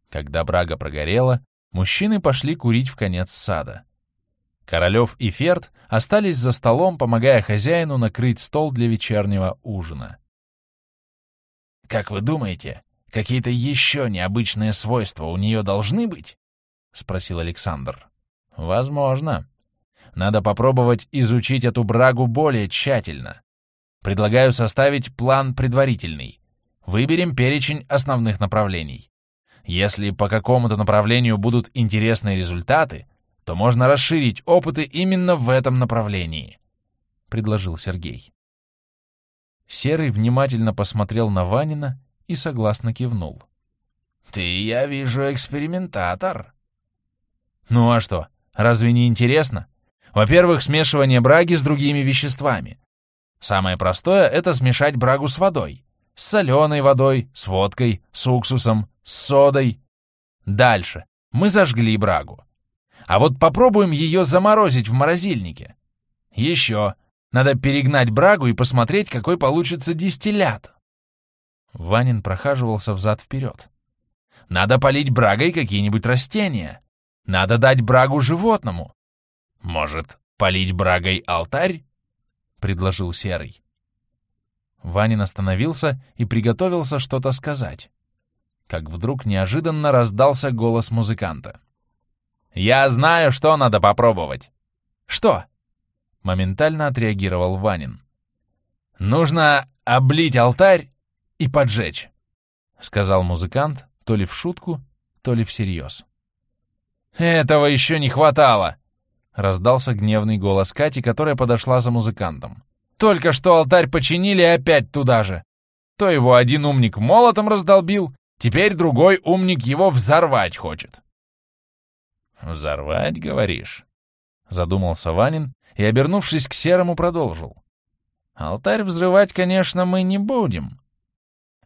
S1: Когда брага прогорела, мужчины пошли курить в конец сада. Королев и Ферд остались за столом, помогая хозяину накрыть стол для вечернего ужина.
S3: «Как вы думаете, какие-то еще необычные свойства у нее должны быть?» — спросил Александр.
S1: «Возможно. Надо попробовать изучить эту брагу более тщательно. Предлагаю составить план предварительный. Выберем перечень основных направлений. Если по какому-то направлению будут интересные результаты, то можно расширить опыты именно в этом направлении», — предложил Сергей. Серый внимательно посмотрел на Ванина и согласно кивнул.
S3: «Ты, я вижу, экспериментатор».
S1: Ну а что, разве не интересно? Во-первых, смешивание браги с другими веществами. Самое простое — это смешать брагу с водой. С соленой водой, с водкой, с уксусом, с содой. Дальше. Мы зажгли брагу. А вот попробуем ее заморозить в морозильнике. Еще. Надо перегнать брагу и посмотреть, какой получится дистиллят. Ванин прохаживался взад-вперед. Надо полить брагой какие-нибудь растения. Надо дать брагу животному. Может, полить брагой алтарь? Предложил Серый. Ванин остановился и приготовился что-то сказать. Как вдруг неожиданно раздался голос музыканта. «Я знаю, что надо попробовать!» «Что?» — моментально отреагировал Ванин. «Нужно облить алтарь и поджечь», — сказал музыкант, то ли в шутку, то ли всерьез. «Этого еще не хватало!» — раздался гневный голос Кати, которая подошла за музыкантом. «Только что алтарь починили опять туда же. То его один умник молотом раздолбил, теперь другой умник его взорвать хочет». «Взорвать, говоришь?» — задумался Ванин и, обернувшись к Серому, продолжил. «Алтарь взрывать, конечно, мы не будем,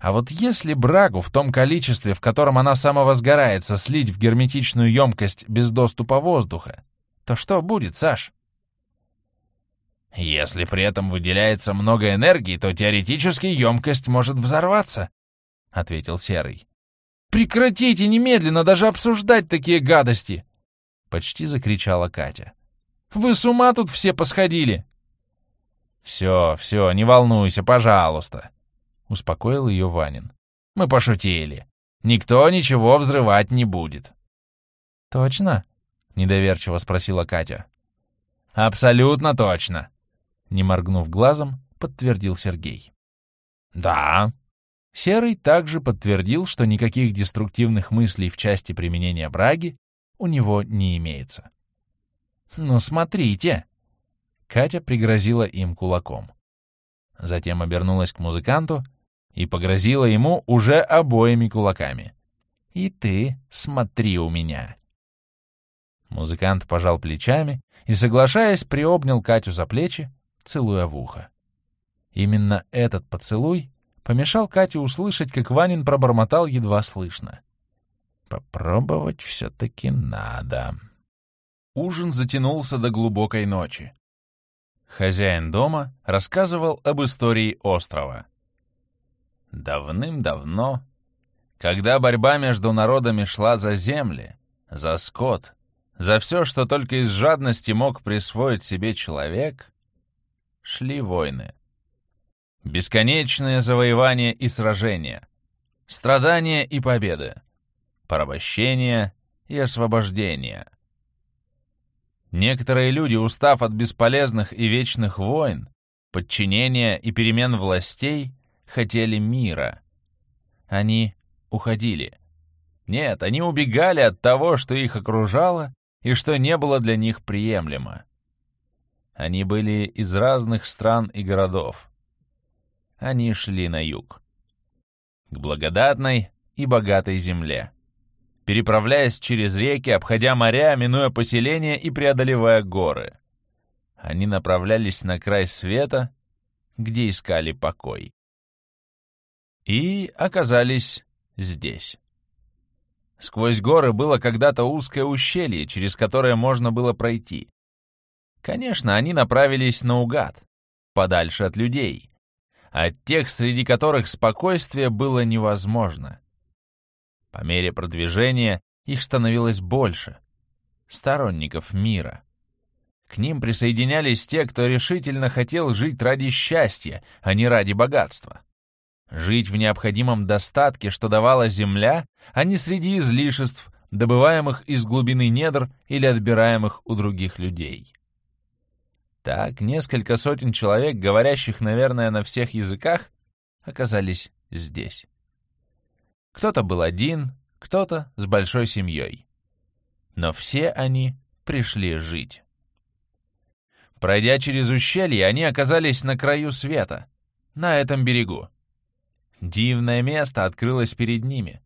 S1: а вот если брагу в том количестве, в котором она самовозгорается, слить в герметичную емкость без доступа воздуха, то что будет, Саш? Если при этом выделяется много энергии, то теоретически емкость может взорваться, — ответил Серый. «Прекратите немедленно даже обсуждать такие гадости!» — почти закричала Катя. «Вы с ума тут все посходили!» «Все, все, не волнуйся, пожалуйста!» — успокоил ее Ванин. «Мы пошутили. Никто ничего взрывать не будет». «Точно?» — недоверчиво спросила Катя. «Абсолютно точно!» — не моргнув глазом, подтвердил Сергей. «Да». Серый также подтвердил, что никаких деструктивных мыслей в части применения браги у него не имеется. «Ну, смотрите!» Катя пригрозила им кулаком. Затем обернулась к музыканту и погрозила ему уже обоими кулаками. «И ты смотри у меня!» Музыкант пожал плечами и, соглашаясь, приобнял Катю за плечи, целуя в ухо. Именно этот поцелуй помешал Кате услышать, как Ванин пробормотал едва слышно. «Попробовать все-таки надо». Ужин затянулся до глубокой ночи. Хозяин дома рассказывал об истории острова. Давным-давно, когда борьба между народами шла за земли, за скот, за все, что только из жадности мог присвоить себе человек, шли войны. Бесконечные завоевания и сражения, страдания и победы, порабощение и освобождение. Некоторые люди, устав от бесполезных и вечных войн, подчинения и перемен властей, хотели мира. Они уходили. Нет, они убегали от того, что их окружало и что не было для них приемлемо. Они были из разных стран и городов. Они шли на юг. К благодатной и богатой земле. Переправляясь через реки, обходя моря, минуя поселения и преодолевая горы. Они направлялись на край света, где искали покой и оказались здесь. Сквозь горы было когда-то узкое ущелье, через которое можно было пройти. Конечно, они направились наугад, подальше от людей, от тех, среди которых спокойствие было невозможно. По мере продвижения их становилось больше, сторонников мира. К ним присоединялись те, кто решительно хотел жить ради счастья, а не ради богатства. Жить в необходимом достатке, что давала земля, а не среди излишеств, добываемых из глубины недр или отбираемых у других людей. Так, несколько сотен человек, говорящих, наверное, на всех языках, оказались здесь. Кто-то был один, кто-то с большой семьей. Но все они пришли жить. Пройдя через ущелье, они оказались на краю света, на этом берегу. Дивное место открылось перед ними.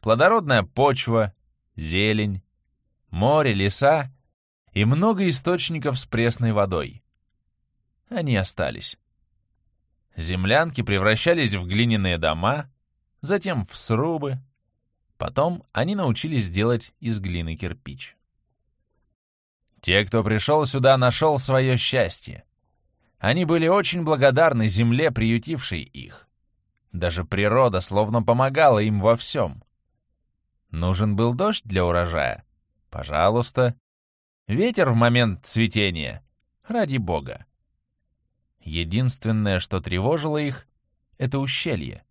S1: Плодородная почва, зелень, море, леса и много источников с пресной водой. Они остались. Землянки превращались в глиняные дома, затем в срубы. Потом они научились делать из глины кирпич. Те, кто пришел сюда, нашел свое счастье. Они были очень благодарны земле, приютившей их. Даже природа словно помогала им во всем. Нужен был дождь для урожая? Пожалуйста. Ветер в момент цветения? Ради бога. Единственное, что тревожило их, — это ущелье.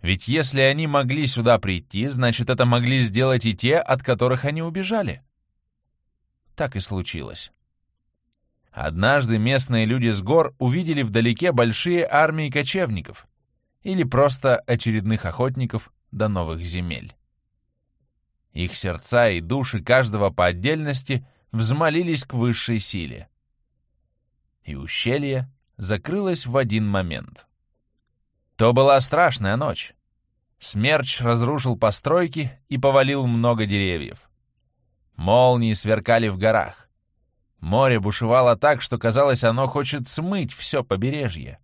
S1: Ведь если они могли сюда прийти, значит, это могли сделать и те, от которых они убежали. Так и случилось. Однажды местные люди с гор увидели вдалеке большие армии кочевников или просто очередных охотников до новых земель. Их сердца и души каждого по отдельности взмолились к высшей силе. И ущелье закрылось в один момент. То была страшная ночь. Смерч разрушил постройки и повалил много деревьев. Молнии сверкали в горах. Море бушевало так, что казалось, оно хочет смыть все побережье.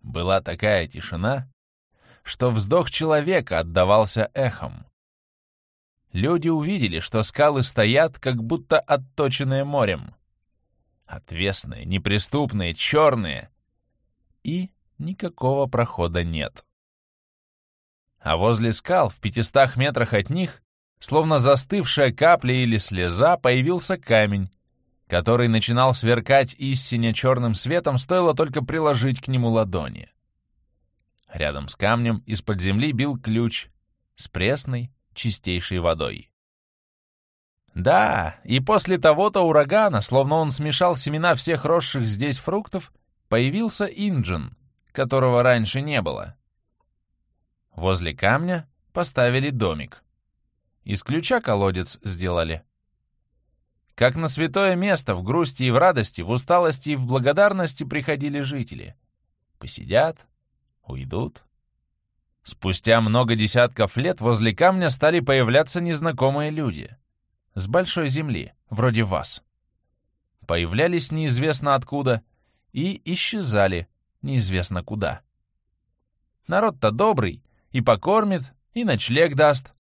S1: Была такая тишина, что вздох человека отдавался эхом. Люди увидели, что скалы стоят, как будто отточенные морем. Отвесные, неприступные, черные. И никакого прохода нет. А возле скал, в пятистах метрах от них, Словно застывшая капля или слеза, появился камень, который начинал сверкать истине черным светом, стоило только приложить к нему ладони. Рядом с камнем из-под земли бил ключ с пресной, чистейшей водой. Да, и после того-то урагана, словно он смешал семена всех росших здесь фруктов, появился инджин, которого раньше не было. Возле камня поставили домик. Из ключа колодец сделали. Как на святое место в грусти и в радости, в усталости и в благодарности приходили жители. Посидят, уйдут. Спустя много десятков лет возле камня стали появляться незнакомые люди. С большой земли, вроде вас. Появлялись неизвестно откуда и исчезали неизвестно куда. Народ-то добрый, и покормит, и ночлег даст,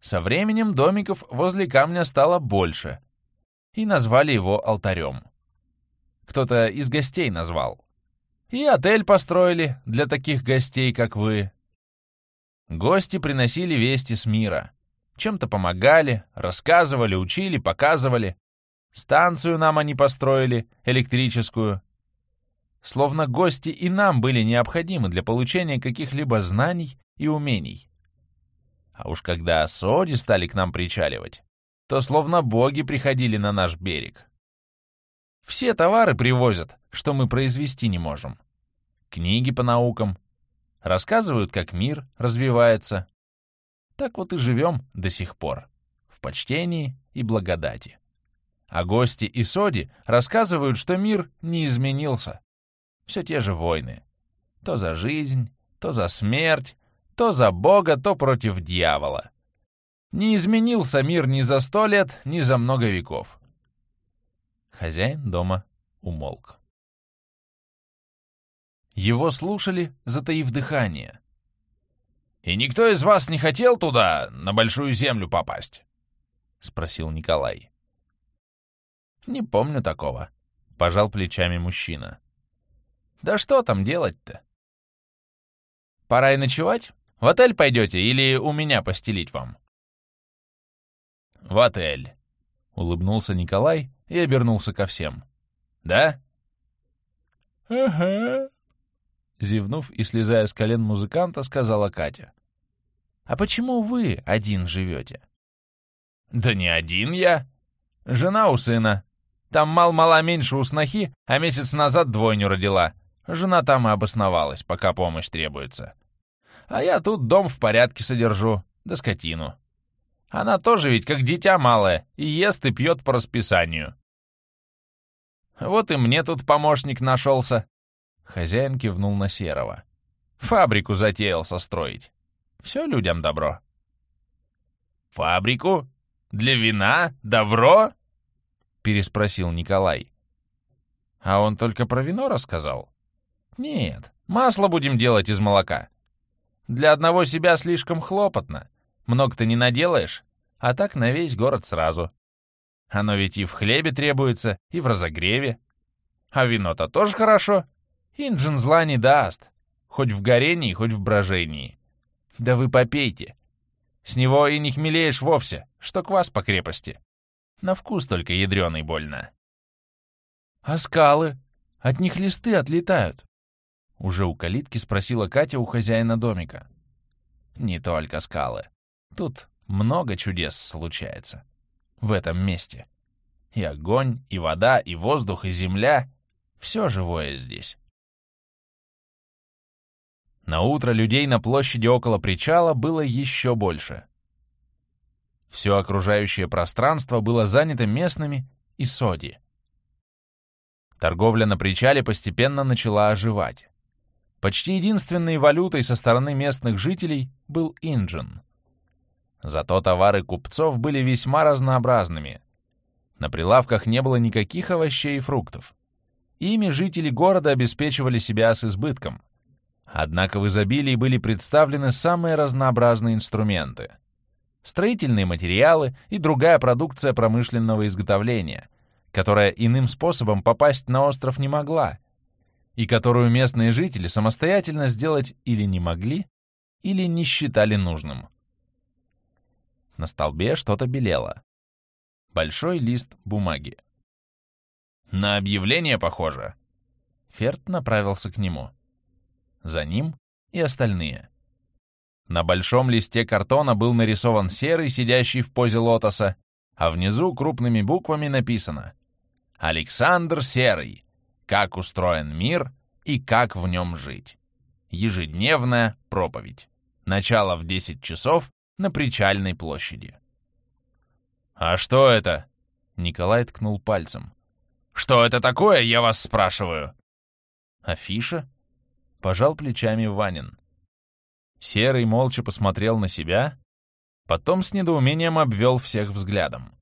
S1: со временем домиков возле камня стало больше, и назвали его алтарем. Кто-то из гостей назвал. И отель построили для таких гостей, как вы. Гости приносили вести с мира. Чем-то помогали, рассказывали, учили, показывали. Станцию нам они построили, электрическую. Словно гости и нам были необходимы для получения каких-либо знаний и умений. А уж когда соди стали к нам причаливать, то словно боги приходили на наш берег. Все товары привозят, что мы произвести не можем. Книги по наукам. Рассказывают, как мир развивается. Так вот и живем до сих пор. В почтении и благодати. А гости и соди рассказывают, что мир не изменился. Все те же войны. То за жизнь, то за смерть, то за Бога, то против дьявола. Не изменился мир ни за сто лет, ни за много веков. Хозяин дома умолк. Его слушали, затаив дыхание. «И никто из вас не хотел туда, на Большую Землю попасть?» — спросил Николай. «Не помню такого», — пожал плечами мужчина. «Да что там делать-то? Пора и ночевать?» В отель пойдете или у меня постелить вам?» «В отель», — улыбнулся Николай и обернулся ко всем. «Да?»
S3: «Ага», — зевнув и слезая с колен музыканта, сказала Катя. «А почему вы один живете?»
S1: «Да не один я. Жена у сына. Там мал-мала меньше у снохи, а месяц назад двойню родила. Жена там и обосновалась, пока помощь требуется. А я тут дом в порядке содержу, да скотину. Она тоже ведь как дитя малое, и ест и пьет по расписанию. Вот и мне тут помощник нашелся. Хозяин кивнул на Серого. Фабрику затеялся строить. Все людям добро. Фабрику?
S3: Для вина? Добро?»
S1: — переспросил Николай. «А он только про вино рассказал?» «Нет, масло будем делать из молока. Для одного себя слишком хлопотно. Много-то не наделаешь, а так на весь город сразу. Оно ведь и в хлебе требуется, и в разогреве. А вино-то тоже хорошо. Инжин зла не даст. Хоть в горении, хоть в брожении. Да вы попейте. С него и не хмелеешь вовсе, что квас по крепости. На вкус только ядреный больно. А скалы? От них листы отлетают. Уже у калитки спросила Катя у хозяина домика. Не только скалы. Тут много чудес случается. В этом месте. И огонь, и вода, и воздух, и земля — все живое здесь. На утро людей на площади около причала было еще больше. Все окружающее пространство было занято местными и соди. Торговля на причале постепенно начала оживать. Почти единственной валютой со стороны местных жителей был инжин. Зато товары купцов были весьма разнообразными. На прилавках не было никаких овощей и фруктов. Ими жители города обеспечивали себя с избытком. Однако в изобилии были представлены самые разнообразные инструменты. Строительные материалы и другая продукция промышленного изготовления, которая иным способом попасть на остров не могла, и которую местные жители самостоятельно сделать или не могли, или не считали нужным. На столбе что-то белело. Большой лист бумаги. «На объявление похоже». Ферд направился к нему. За ним и остальные. На большом листе картона был нарисован серый, сидящий в позе лотоса, а внизу крупными буквами написано «Александр Серый. Как устроен мир и как в нем жить. Ежедневная проповедь. Начало в 10 часов на Причальной площади. «А что это?» — Николай ткнул пальцем. «Что это такое, я вас спрашиваю?» «Афиша?» — пожал плечами Ванин. Серый молча посмотрел на себя, потом с недоумением обвел всех взглядом.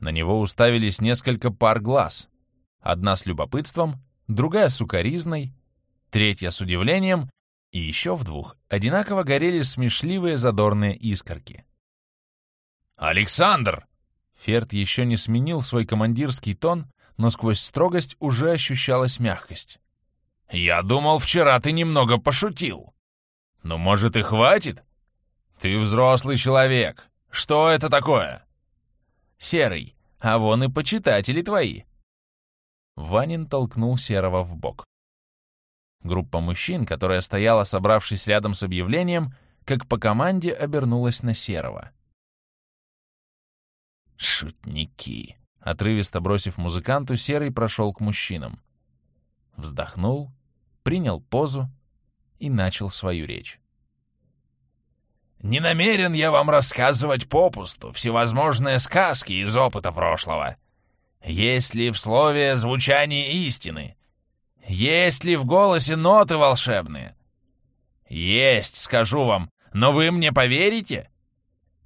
S1: На него уставились несколько пар глаз, одна с любопытством, другая с укоризной, третья с удивлением, и еще в двух одинаково горели смешливые задорные искорки. «Александр!» Ферд еще не сменил свой командирский тон, но сквозь строгость уже ощущалась мягкость. «Я думал, вчера ты немного пошутил. Ну, может, и хватит? Ты взрослый человек. Что это такое?» «Серый, а вон и почитатели твои», Ванин толкнул Серого в бок. Группа мужчин, которая стояла, собравшись рядом с объявлением, как по команде обернулась на Серого. «Шутники!» Отрывисто бросив музыканту, Серый прошел к мужчинам. Вздохнул, принял позу и начал свою речь. «Не намерен я вам рассказывать попусту всевозможные сказки из опыта прошлого. Есть ли в слове звучание истины? Есть ли в голосе ноты волшебные? Есть, скажу вам, но вы мне поверите?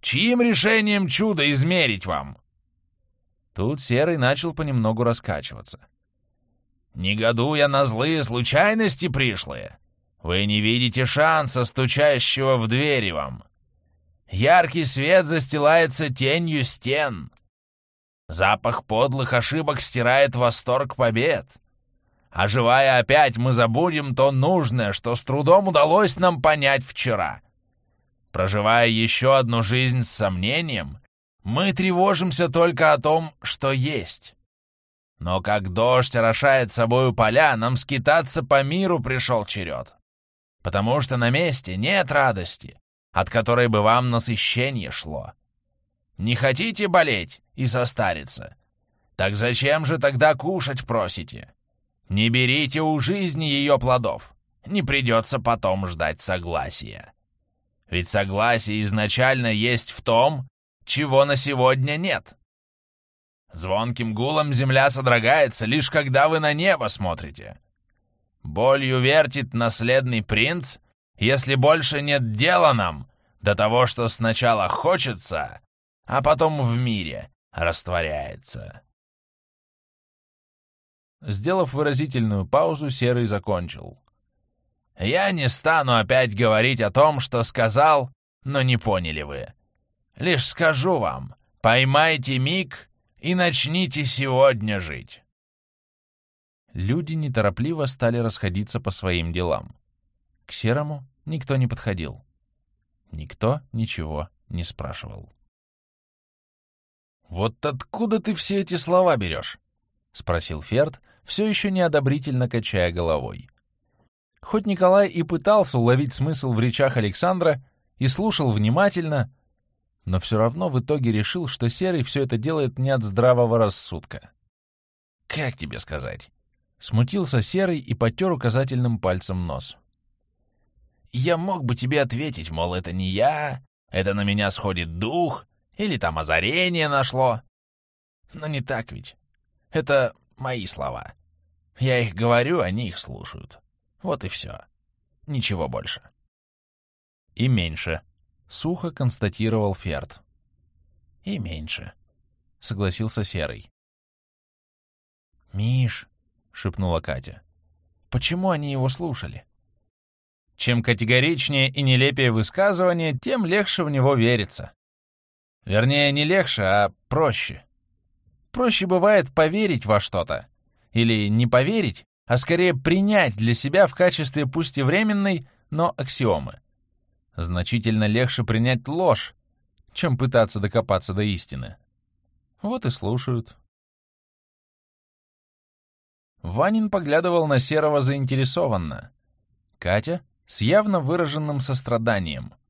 S1: Чьим решением чудо измерить вам? Тут Серый начал понемногу раскачиваться. Негодуя на злые случайности пришлые, вы не видите шанса, стучащего в двери вам. Яркий свет застилается тенью стен — Запах подлых ошибок стирает восторг побед. Оживая опять, мы забудем то нужное, что с трудом удалось нам понять вчера. Проживая еще одну жизнь с сомнением, мы тревожимся только о том, что есть. Но как дождь орошает собою поля, нам скитаться по миру пришел черед. Потому что на месте нет радости, от которой бы вам насыщение шло. Не хотите болеть и состариться? Так зачем же тогда кушать просите? Не берите у жизни ее плодов. Не придется потом ждать согласия. Ведь согласие изначально есть в том, чего на сегодня нет. Звонким гулом земля содрогается, лишь когда вы на небо смотрите. Болью вертит наследный принц, если больше нет дела нам до того, что сначала хочется,
S3: а потом в мире растворяется.
S1: Сделав выразительную паузу, Серый закончил.
S3: «Я не стану опять говорить о том, что сказал, но не поняли вы. Лишь скажу вам, поймайте миг и начните сегодня жить».
S1: Люди неторопливо стали расходиться по своим делам. К Серому никто не подходил. Никто ничего не спрашивал.
S3: «Вот откуда ты все эти слова берешь?»
S1: — спросил Ферд, все еще неодобрительно качая головой. Хоть Николай и пытался уловить смысл в речах Александра и слушал внимательно, но все равно в итоге решил, что Серый все это делает не от здравого рассудка.
S3: «Как тебе сказать?»
S1: Смутился Серый и потер указательным пальцем нос.
S3: «Я мог бы тебе ответить, мол, это не я, это на меня сходит дух, или там озарение нашло. Но не так ведь. Это мои слова. Я их говорю, они их слушают. Вот и все. Ничего больше.
S1: И меньше. Сухо констатировал Ферд.
S3: И меньше.
S1: Согласился Серый.
S3: «Миш», —
S1: шепнула Катя, —
S3: «почему они его слушали?»
S1: Чем категоричнее и нелепее высказывание, тем легче в него верится. Вернее, не легче, а проще. Проще бывает поверить во что-то. Или не поверить, а скорее принять для себя в качестве пусть и временной, но аксиомы. Значительно легче принять ложь, чем пытаться докопаться до истины. Вот и слушают. Ванин поглядывал на Серого заинтересованно. Катя — с явно выраженным состраданием —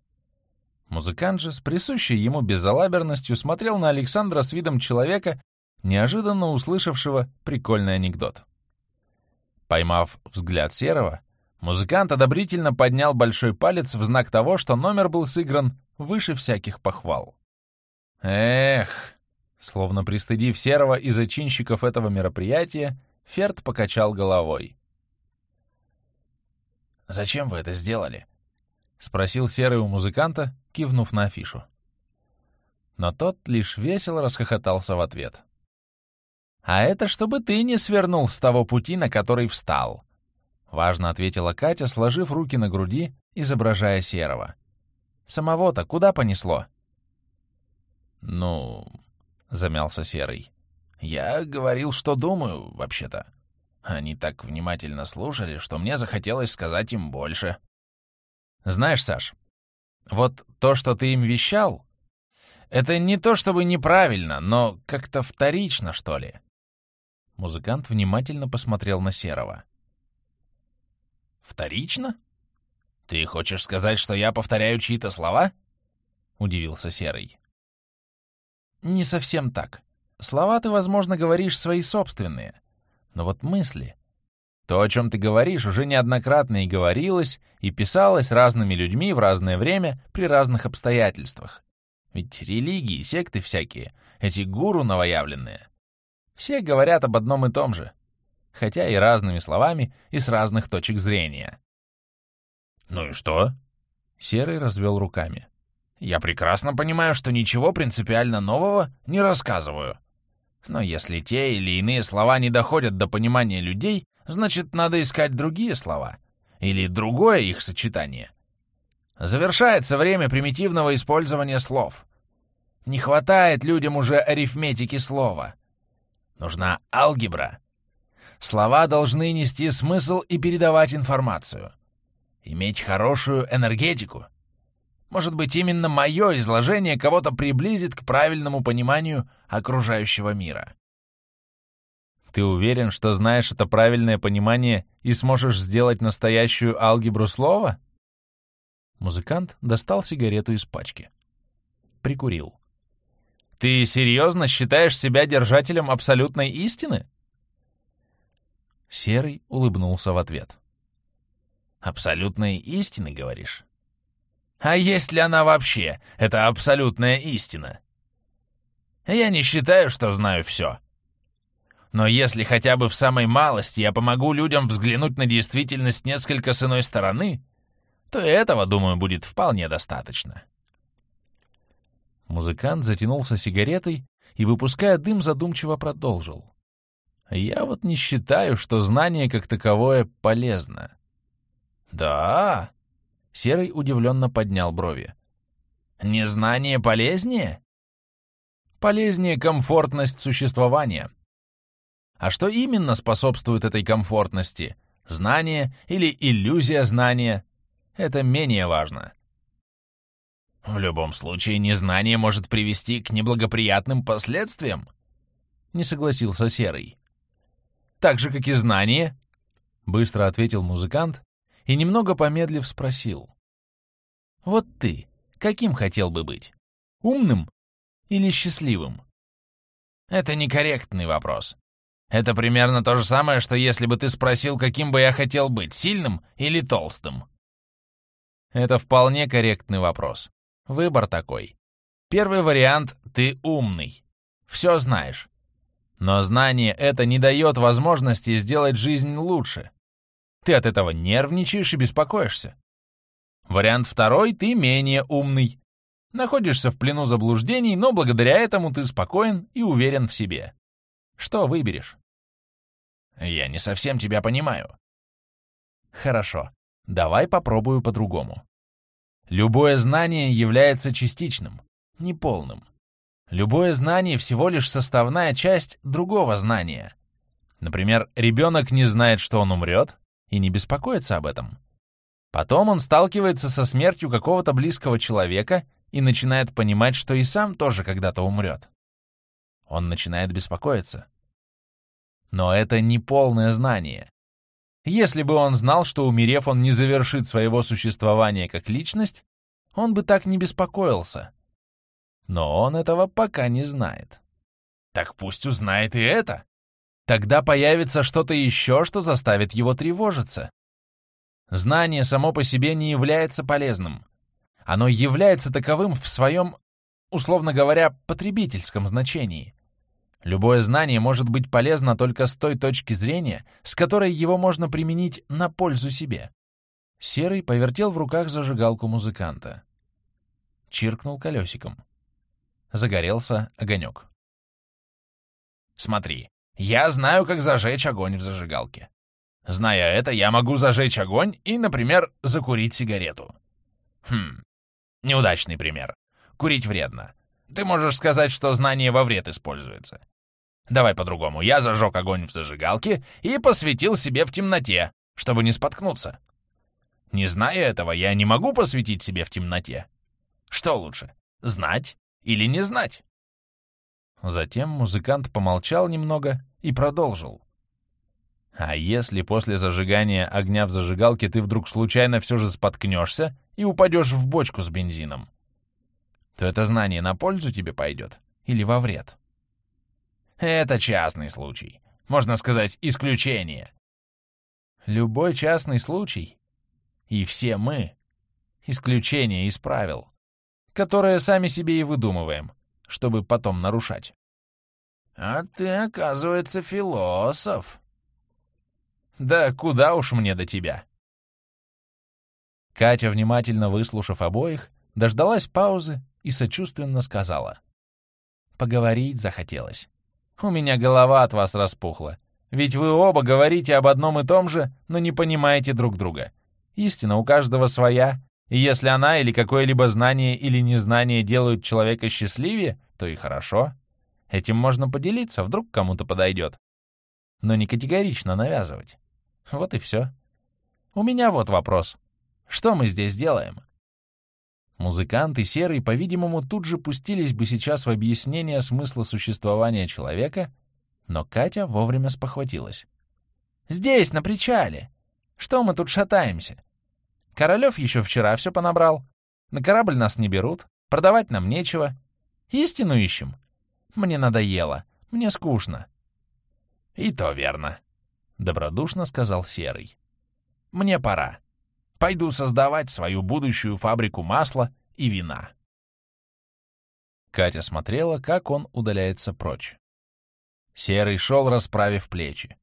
S1: Музыкант же с присущей ему безалаберностью смотрел на Александра с видом человека, неожиданно услышавшего прикольный анекдот. Поймав взгляд Серого, музыкант одобрительно поднял большой палец в знак того, что номер был сыгран выше всяких похвал. «Эх!» Словно пристыдив Серого и зачинщиков этого мероприятия, Ферд покачал головой.
S3: «Зачем вы это сделали?»
S1: — спросил Серый у музыканта, кивнув на афишу. Но тот лишь весело расхохотался в ответ. «А это чтобы ты не свернул с того пути, на который встал», — важно ответила Катя, сложив руки на груди, изображая Серого. «Самого-то куда понесло?»
S3: «Ну...» — замялся Серый. «Я говорил, что думаю, вообще-то. Они так внимательно слушали, что мне захотелось сказать им больше».
S1: «Знаешь, Саш, вот то, что ты им вещал, это не то чтобы неправильно, но как-то вторично, что ли. Музыкант внимательно посмотрел на Серого.
S3: «Вторично? Ты хочешь сказать, что я повторяю чьи-то слова?» — удивился Серый.
S1: «Не совсем так. Слова ты, возможно, говоришь свои собственные. Но вот мысли, то, о чем ты говоришь, уже неоднократно и говорилось, и писалось разными людьми в разное время при разных обстоятельствах. Ведь религии, секты всякие, эти гуру новоявленные, все говорят об одном и том же, хотя и разными словами, и с разных точек зрения.
S3: «Ну и что?»
S1: Серый развел руками.
S3: «Я прекрасно понимаю, что ничего принципиально нового не рассказываю. Но если те или иные слова не доходят до понимания людей, значит, надо искать другие слова или другое их сочетание. Завершается время примитивного использования слов. Не хватает людям уже арифметики слова. Нужна алгебра. Слова должны нести смысл и передавать информацию. Иметь хорошую энергетику. Может быть, именно мое изложение кого-то приблизит к правильному пониманию окружающего мира.
S1: Ты уверен, что знаешь это правильное понимание и сможешь сделать настоящую алгебру слова? Музыкант достал сигарету из пачки. Прикурил. Ты серьезно считаешь себя держателем абсолютной истины? Серый улыбнулся в ответ.
S3: «Абсолютной истины, говоришь? А есть ли она вообще, это абсолютная истина? Я не считаю, что знаю все. Но если хотя бы в самой малости я помогу людям взглянуть на действительность несколько с иной стороны, то этого, думаю, будет вполне достаточно.
S1: Музыкант затянулся сигаретой и, выпуская дым, задумчиво продолжил. Я вот не считаю, что знание как таковое полезно.
S3: Да?
S1: Серый удивленно поднял брови.
S3: Незнание полезнее?
S1: Полезнее комфортность существования. А что именно способствует этой комфортности? Знание или иллюзия знания? Это менее важно.
S3: В любом случае, незнание может привести к неблагоприятным последствиям, не согласился Серый.
S1: Так же, как и знание, быстро ответил музыкант и, немного помедлив, спросил. Вот ты каким хотел бы быть? Умным или счастливым?
S3: Это некорректный вопрос. Это примерно то же самое, что если бы ты спросил, каким бы я хотел быть, сильным или толстым.
S1: Это вполне корректный вопрос. Выбор такой. Первый вариант — ты умный. Все знаешь. Но знание это не дает возможности сделать жизнь лучше. Ты от этого нервничаешь и беспокоишься. Вариант второй — ты менее умный. Находишься в плену заблуждений, но благодаря этому ты спокоен и уверен в себе. Что выберешь?
S3: Я не совсем тебя понимаю.
S1: Хорошо, давай попробую по-другому. Любое знание является частичным, неполным. Любое знание всего лишь составная часть другого знания. Например, ребенок не знает, что он умрет, и не беспокоится об этом. Потом он сталкивается со смертью какого-то близкого человека и начинает понимать, что и сам тоже когда-то умрет. Он начинает беспокоиться. Но это не полное знание. Если бы он знал, что умерев, он не завершит своего существования как личность, он бы так не беспокоился. Но он этого пока не знает.
S3: Так пусть узнает и это.
S1: Тогда появится что-то еще, что заставит его тревожиться. Знание само по себе не является полезным. Оно является таковым в своем, условно говоря, потребительском значении. Любое знание может быть полезно только с той точки зрения, с которой его можно применить на пользу себе. Серый повертел в руках зажигалку музыканта. Чиркнул колесиком. Загорелся огонек.
S3: «Смотри, я знаю, как зажечь огонь в зажигалке. Зная это, я могу зажечь огонь и, например, закурить сигарету. Хм, неудачный пример. Курить вредно. Ты можешь сказать, что знание во вред используется. Давай по-другому. Я зажег огонь в зажигалке и посветил себе в темноте, чтобы не споткнуться. Не зная этого, я не могу посветить себе в темноте. Что лучше, знать или не знать?
S1: Затем музыкант помолчал немного и продолжил. А если после зажигания огня в зажигалке ты вдруг случайно все же споткнешься и упадешь в бочку с бензином, то это знание на пользу тебе пойдет или во вред?
S3: Это частный случай. Можно сказать, исключение.
S1: Любой частный случай. И все мы — исключение из правил, которые сами себе и выдумываем, чтобы потом нарушать.
S3: А ты, оказывается, философ.
S1: Да куда уж мне до тебя. Катя, внимательно выслушав обоих, дождалась паузы и сочувственно сказала. Поговорить захотелось. У меня голова от вас распухла. Ведь вы оба говорите об одном и том же, но не понимаете друг друга. Истина у каждого своя, и если она или какое-либо знание или незнание делают человека счастливее, то и хорошо. Этим можно поделиться, вдруг кому-то подойдет. Но не категорично навязывать. Вот и все. У меня вот вопрос. Что мы здесь делаем? Музыкант и Серый, по-видимому, тут же пустились бы сейчас в объяснение смысла существования человека, но Катя вовремя спохватилась. «Здесь, на причале! Что мы тут шатаемся? Королёв еще вчера все понабрал. На корабль нас не берут, продавать нам нечего. Истину ищем. Мне надоело, мне скучно».
S3: «И то верно», — добродушно сказал Серый.
S1: «Мне пора. Пойду создавать свою будущую фабрику масла и вина». Катя смотрела, как он удаляется прочь. Серый шел, расправив плечи.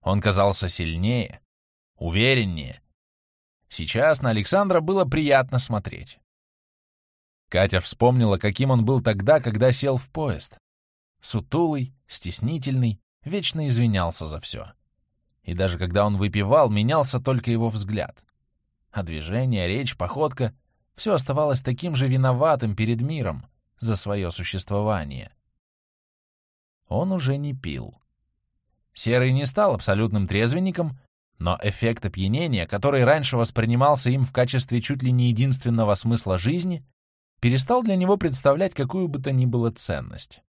S1: Он казался сильнее, увереннее. Сейчас на Александра было приятно смотреть. Катя вспомнила, каким он был тогда, когда сел в поезд. Сутулый, стеснительный, вечно извинялся за все. И даже когда он выпивал, менялся только его взгляд. А движение, речь, походка — все оставалось таким же виноватым перед миром за свое существование. Он уже не пил. Серый не стал абсолютным трезвенником, но эффект опьянения, который раньше воспринимался им в качестве чуть ли не единственного смысла жизни, перестал для него представлять какую бы то ни было ценность.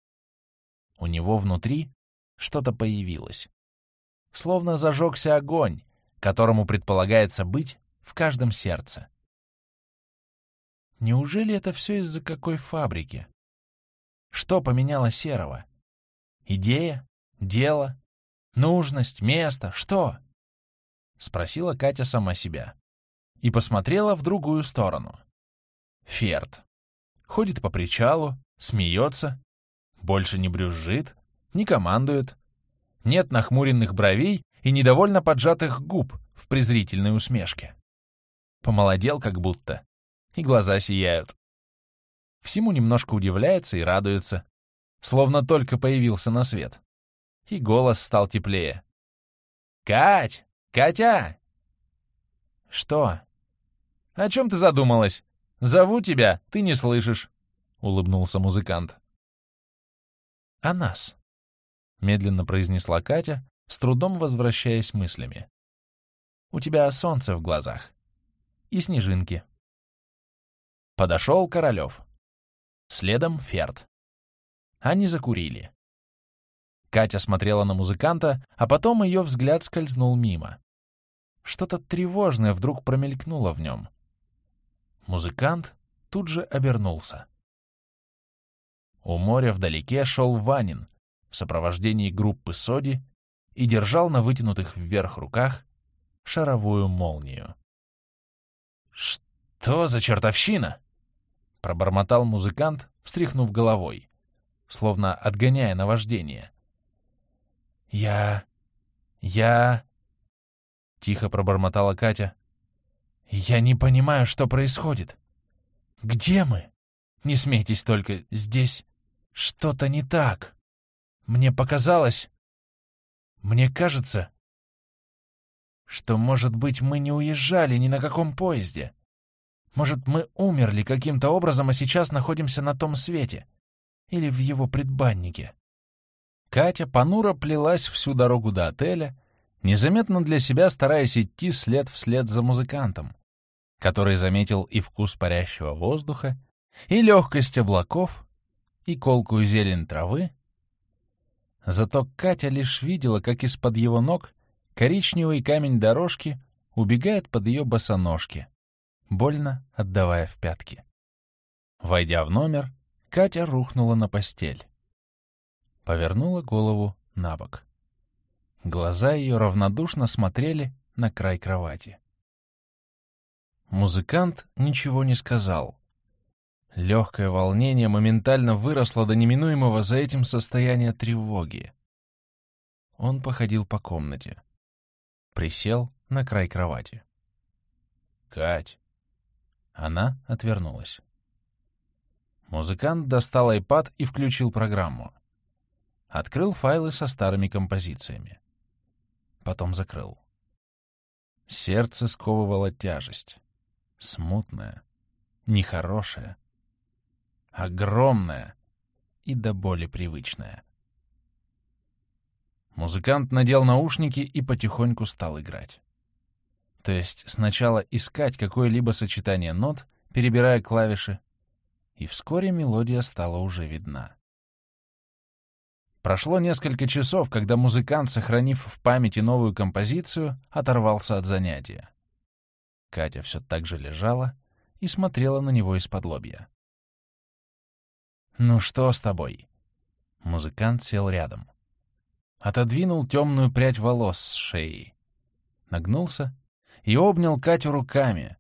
S1: У него внутри что-то появилось. Словно зажегся огонь, которому предполагается быть в каждом сердце. Неужели это все из-за какой фабрики? Что поменяло Серого? Идея? Дело? Нужность? Место? Что? Спросила Катя сама себя. И посмотрела в другую сторону. Ферд. Ходит по причалу, смеется, больше не брюзжит, не командует. Нет нахмуренных бровей и недовольно поджатых губ в презрительной усмешке. Помолодел как будто, и глаза сияют. Всему немножко удивляется и радуется, словно только появился на свет. И голос стал теплее. «Кать! Катя!» «Что?» «О чем ты задумалась? Зову тебя, ты не слышишь», — улыбнулся музыкант. «О нас», — медленно произнесла Катя, с трудом возвращаясь мыслями. «У тебя солнце в глазах. И снежинки». Подошел Королев. Следом Ферд. Они закурили. Катя смотрела на музыканта, а потом ее взгляд скользнул мимо. Что-то тревожное вдруг промелькнуло в нем. Музыкант тут же обернулся. У моря вдалеке шел Ванин в сопровождении группы Соди и держал на вытянутых вверх руках шаровую молнию. «Что за чертовщина?» — пробормотал музыкант, встряхнув головой, словно отгоняя наваждение. «Я... я...» — тихо пробормотала Катя. «Я не понимаю, что происходит. Где мы? Не смейтесь только, здесь что-то не так. Мне показалось... Мне кажется, что, может быть, мы не уезжали ни на каком поезде. Может, мы умерли каким-то образом, а сейчас находимся на том свете. Или в его предбаннике. Катя понуро плелась всю дорогу до отеля, незаметно для себя стараясь идти след вслед за музыкантом, который заметил и вкус парящего воздуха, и легкость облаков, и колкую зелень травы. Зато Катя лишь видела, как из-под его ног коричневый камень дорожки убегает под ее босоножки, больно отдавая в пятки. Войдя в номер, Катя рухнула на постель. Повернула голову на бок. Глаза ее равнодушно смотрели на край кровати. Музыкант ничего не сказал, Легкое волнение моментально выросло до неминуемого за этим состояния тревоги. Он походил по комнате. Присел на край кровати. «Кать!» Она отвернулась. Музыкант достал iPad и включил программу. Открыл файлы со старыми композициями. Потом закрыл. Сердце сковывало тяжесть. Смутная, нехорошая огромная и до боли привычная. Музыкант надел наушники и потихоньку стал играть. То есть сначала искать какое-либо сочетание нот, перебирая клавиши, и вскоре мелодия стала уже видна. Прошло несколько часов, когда музыкант, сохранив в памяти новую композицию, оторвался от занятия. Катя все так же лежала и смотрела на него из-под лобья. «Ну что с тобой?» Музыкант сел рядом. Отодвинул темную прядь волос с шеи. Нагнулся и обнял Катю руками,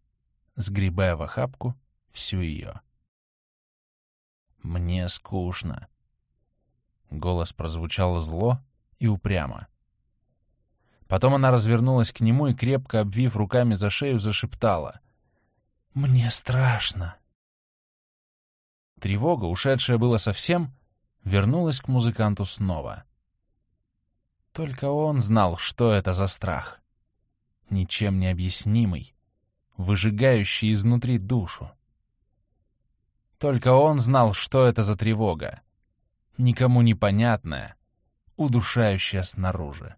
S1: сгребая в охапку всю ее. «Мне скучно». Голос прозвучал зло и упрямо. Потом она развернулась к нему и, крепко обвив руками за шею, зашептала. «Мне страшно». Тревога, ушедшая было совсем, вернулась к музыканту снова. Только он знал, что это за страх. Ничем не объяснимый, выжигающий изнутри душу. Только он знал, что это за тревога. Никому непонятная, удушающая снаружи.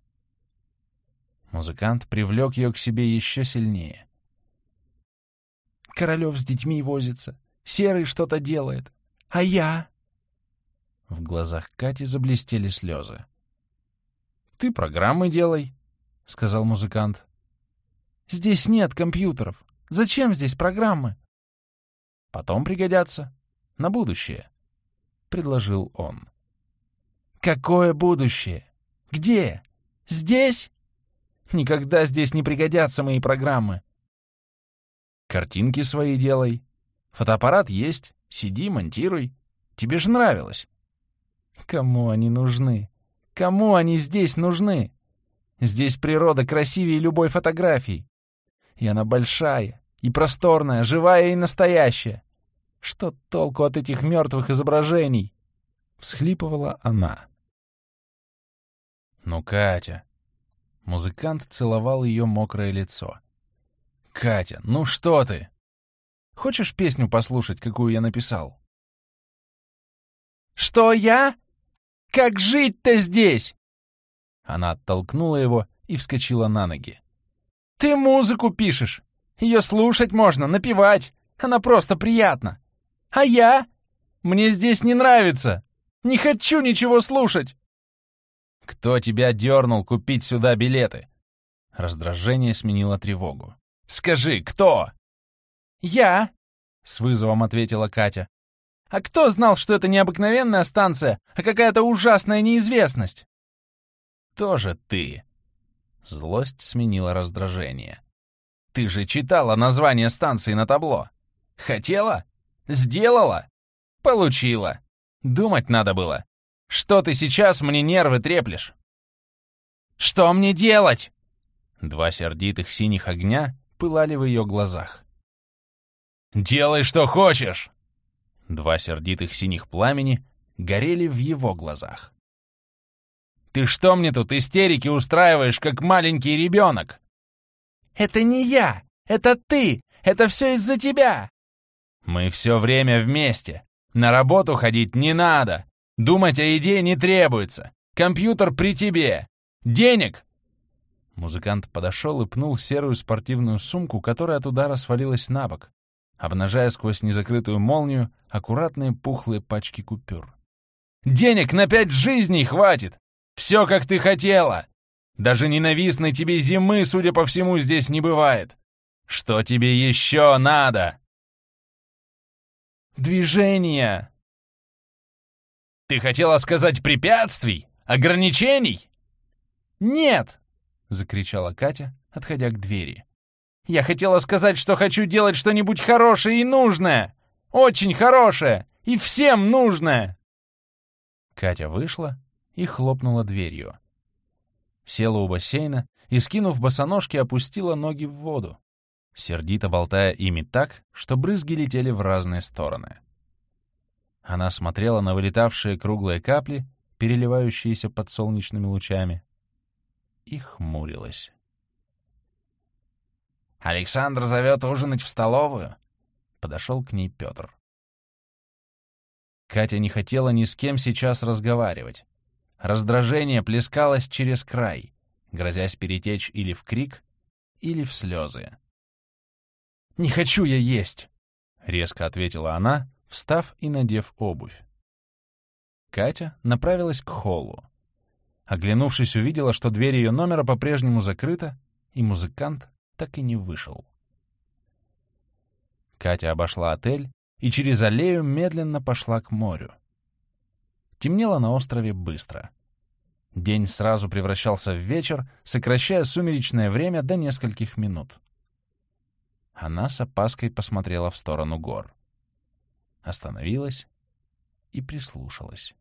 S1: Музыкант привлек ее к себе еще сильнее. Королев с детьми возится, Серый что-то делает. А я? В глазах Кати заблестели слезы. «Ты программы делай», — сказал музыкант. «Здесь нет компьютеров. Зачем здесь программы?» «Потом пригодятся. На будущее», — предложил он. «Какое будущее? Где? Здесь?» «Никогда здесь не пригодятся мои программы». «Картинки свои делай. Фотоаппарат есть. Сиди, монтируй. Тебе же нравилось». «Кому они нужны? Кому они здесь нужны? Здесь природа красивее любой фотографии. И она большая, и просторная, живая и настоящая. Что толку от этих мертвых изображений?» Всхлипывала она. «Ну, Катя...» Музыкант целовал ее мокрое лицо. «Катя, ну что ты? Хочешь песню послушать, какую я написал?» «Что я? Как жить-то здесь?» Она оттолкнула его и вскочила на ноги. «Ты музыку пишешь. Ее слушать можно, напевать. Она просто приятна. А я? Мне здесь не нравится. Не хочу ничего слушать. Кто тебя дернул купить сюда билеты? Раздражение сменило тревогу. Скажи, кто? Я, с вызовом ответила Катя. А кто знал, что это не обыкновенная станция, а какая-то ужасная неизвестность? Тоже ты. Злость сменила раздражение. Ты же читала название станции на табло. Хотела? Сделала? Получила. Думать надо было. Что ты сейчас мне нервы треплешь? Что мне делать? Два сердитых синих огня пылали в ее глазах. «Делай, что хочешь!» Два сердитых синих пламени горели в его глазах. «Ты что мне тут истерики устраиваешь, как маленький ребенок?» «Это не я! Это ты! Это все из-за тебя!» «Мы все время вместе. На работу ходить не надо. Думать о идее не требуется. Компьютер при тебе. Денег!» Музыкант подошел и пнул серую спортивную сумку, которая от удара свалилась на бок, обнажая сквозь незакрытую молнию аккуратные пухлые пачки купюр. «Денег на пять жизней хватит! Все, как ты хотела! Даже ненавистной тебе зимы, судя по всему, здесь не бывает! Что тебе еще надо?» «Движение!» Ты хотела сказать препятствий? Ограничений? Нет! Закричала Катя, отходя к двери. Я хотела сказать, что хочу делать что-нибудь хорошее и нужное. Очень хорошее и всем нужное. Катя вышла и хлопнула дверью. Села у бассейна и, скинув босоножки, опустила ноги в воду, сердито болтая ими так, что брызги летели в разные стороны. Она смотрела на вылетавшие круглые капли, переливающиеся под солнечными лучами, и хмурилась. «Александр зовет ужинать в столовую», — подошел к ней Петр. Катя не хотела ни с кем сейчас разговаривать. Раздражение плескалось через край, грозясь перетечь или в крик, или в слезы. «Не хочу я есть!» — резко ответила она, встав и надев обувь. Катя направилась к холлу. Оглянувшись, увидела, что дверь ее номера по-прежнему закрыта, и музыкант так и не вышел. Катя обошла отель и через аллею медленно пошла к морю. Темнело на острове быстро. День сразу превращался в вечер, сокращая сумеречное время до нескольких минут. Она с опаской посмотрела в сторону гор остановилась и прислушалась.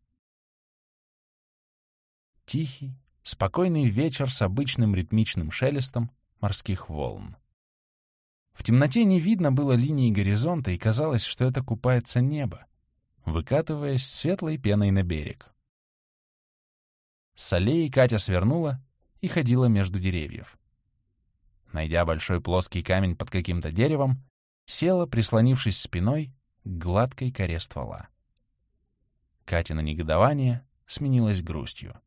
S1: Тихий, спокойный вечер с обычным ритмичным шелестом морских волн. В темноте не видно было линии горизонта, и казалось, что это купается небо, выкатываясь светлой пеной на берег. С аллеи Катя свернула и ходила между деревьев. Найдя большой плоский камень под каким-то деревом, села, прислонившись спиной к гладкой коре ствола. Катина негодование сменилось грустью.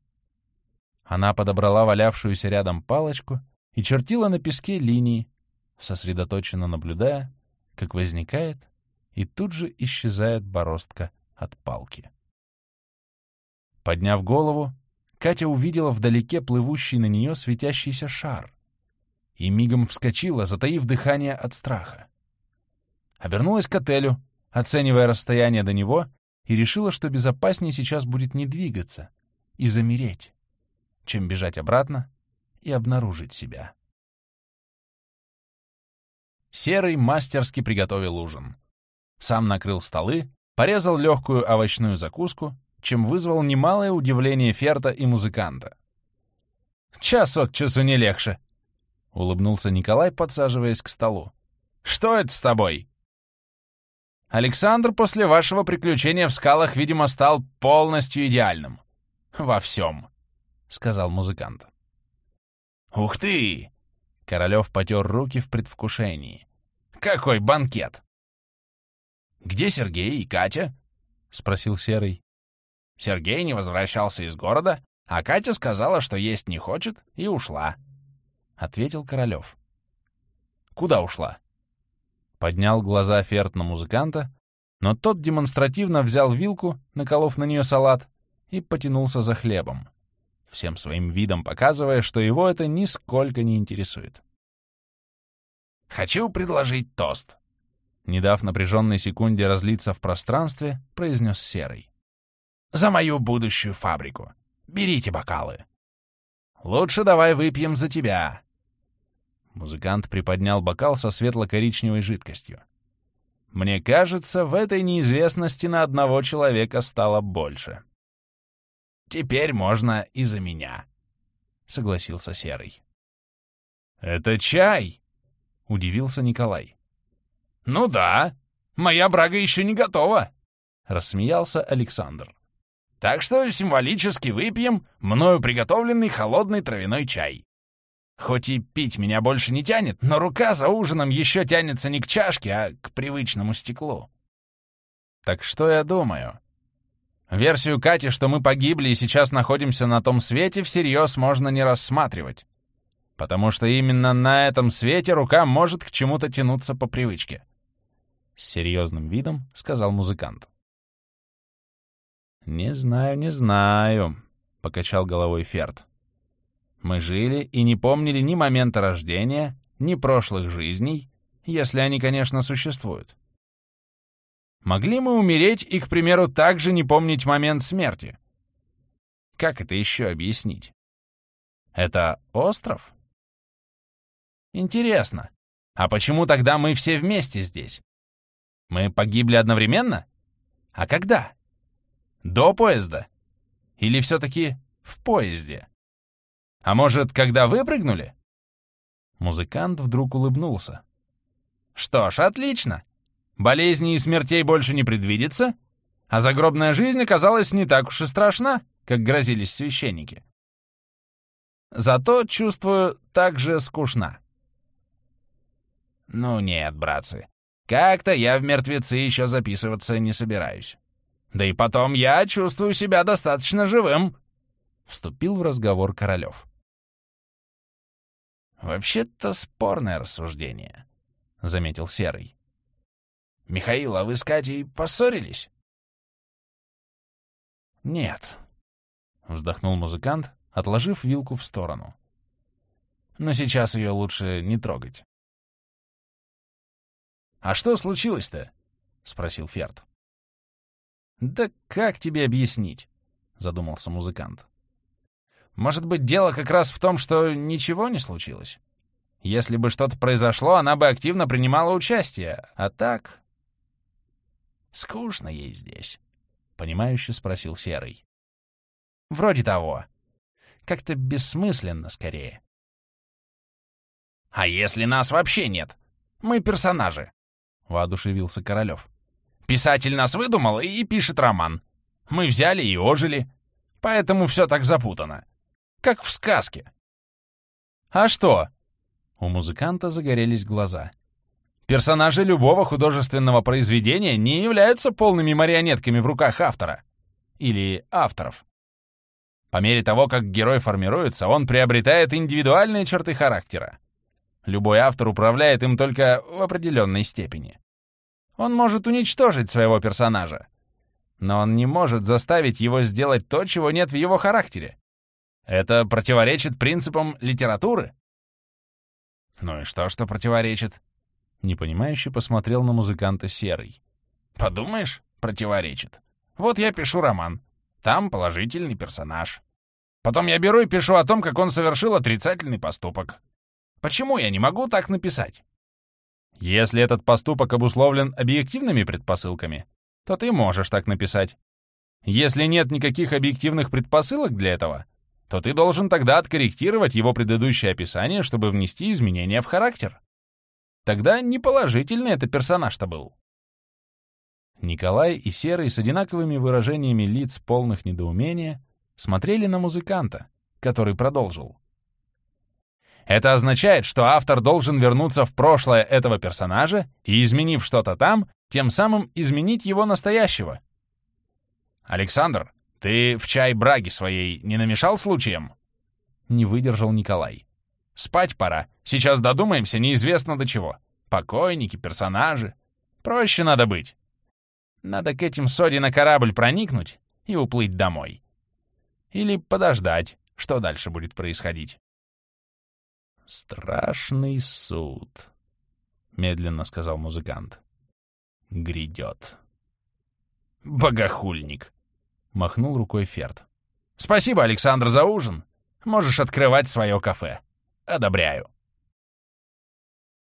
S1: Она подобрала валявшуюся рядом палочку и чертила на песке линии, сосредоточенно наблюдая, как возникает и тут же исчезает бороздка от палки. Подняв голову, Катя увидела вдалеке плывущий на нее светящийся шар и мигом вскочила, затаив дыхание от страха. Обернулась к отелю, оценивая расстояние до него, и решила, что безопаснее сейчас будет не двигаться и замереть, чем бежать обратно и обнаружить себя. Серый мастерски приготовил ужин. Сам накрыл столы, порезал легкую овощную закуску, чем вызвал немалое удивление Ферта и музыканта. «Час от часу не легче», — улыбнулся Николай, подсаживаясь к столу. «Что это с тобой?» «Александр после вашего приключения в скалах, видимо, стал полностью идеальным. Во всем», — сказал музыкант. «Ух ты!» — Королев потер руки в предвкушении. «Какой банкет!» «Где Сергей и Катя?» — спросил Серый. Сергей не возвращался из города, а Катя сказала, что есть не хочет, и ушла. — ответил Королев. «Куда ушла?» Поднял глаза Ферт на музыканта, но тот демонстративно взял вилку, наколов на нее салат, и потянулся за хлебом, всем своим видом показывая, что его это нисколько не интересует. «Хочу предложить тост», не дав напряженной секунде разлиться в пространстве, произнес Серый. «За мою будущую фабрику. Берите бокалы». «Лучше давай выпьем за тебя». Музыкант приподнял бокал со светло-коричневой жидкостью. «Мне кажется, в этой неизвестности на одного человека стало больше». «Теперь можно и за меня», — согласился Серый. «Это чай!» — удивился Николай. «Ну да, моя брага еще не готова», — рассмеялся Александр. «Так что символически выпьем мною приготовленный холодный травяной чай. Хоть и пить меня больше не тянет, но рука за ужином еще тянется не к чашке, а к привычному стеклу». «Так что я думаю?» Версию Кати, что мы погибли и сейчас находимся на том свете, всерьез можно не рассматривать. Потому что именно на этом свете рука может к чему-то тянуться по привычке. С серьезным видом сказал музыкант. «Не знаю, не знаю», — покачал головой Ферд. «Мы жили и не помнили ни момента рождения, ни прошлых жизней, если они, конечно, существуют. Могли мы умереть и, к примеру, также не помнить момент смерти? Как это еще объяснить? Это остров? Интересно, а почему тогда мы все вместе здесь? Мы погибли одновременно? А когда? До поезда? Или все-таки в поезде? А может, когда выпрыгнули? Музыкант вдруг улыбнулся. Что ж, отлично. Болезней и смертей больше не предвидится, а загробная жизнь оказалась не так уж и страшна, как грозились священники. Зато, чувствую, так же скучна. Ну нет, братцы, как-то я в мертвецы еще записываться не собираюсь. Да и потом я чувствую себя достаточно живым. Вступил в разговор Королев. «Вообще-то спорное рассуждение», — заметил Серый. «Михаил, а вы с Катей поссорились?» «Нет», — вздохнул музыкант, отложив вилку в сторону. «Но сейчас ее лучше не трогать. «А что случилось-то?» — спросил Ферд. «Да как тебе объяснить?» — задумался музыкант. «Может быть, дело как раз в том, что ничего не случилось? Если бы что-то произошло, она бы активно принимала участие, а так...» «Скучно ей здесь», — понимающе спросил Серый. «Вроде того. Как-то бессмысленно, скорее». «А если нас вообще нет? Мы персонажи», воодушевился Королев.
S3: Писатель нас выдумал и пишет роман. Мы взяли и ожили. Поэтому все так запутано. Как в сказке.
S1: А что? У музыканта загорелись глаза. Персонажи любого художественного произведения не являются полными марионетками в руках автора. Или авторов. По мере того, как герой формируется, он приобретает индивидуальные черты характера. Любой автор управляет им только в определенной степени. Он может уничтожить своего персонажа, но он не может заставить его сделать то, чего нет в его характере. Это противоречит принципам литературы.
S3: Ну и что, что противоречит?
S1: Непонимающе посмотрел на музыканта Серый.
S3: Подумаешь, противоречит. Вот я пишу роман. Там положительный персонаж. Потом я беру и пишу о том, как он совершил отрицательный поступок. Почему я не могу так написать?
S1: Если этот поступок обусловлен объективными предпосылками, то ты можешь так написать. Если нет никаких объективных предпосылок для этого, то ты должен тогда откорректировать его предыдущее описание, чтобы внести изменения в характер. Тогда неположительный это персонаж-то был. Николай и Серый с одинаковыми выражениями лиц полных недоумения смотрели на музыканта, который продолжил. Это означает, что автор должен вернуться в прошлое этого персонажа и, изменив что-то там, тем самым изменить его настоящего.
S3: «Александр, ты в чай браги своей не намешал случаем?»
S1: Не выдержал Николай.
S3: «Спать пора. Сейчас додумаемся неизвестно до чего. Покойники, персонажи. Проще надо быть. Надо к этим соди на корабль проникнуть и уплыть домой. Или подождать, что дальше будет происходить.
S1: «Страшный суд», — медленно сказал музыкант. «Грядет».
S3: «Богохульник», —
S1: махнул рукой Ферд.
S3: «Спасибо, Александр, за ужин. Можешь открывать свое кафе. Одобряю».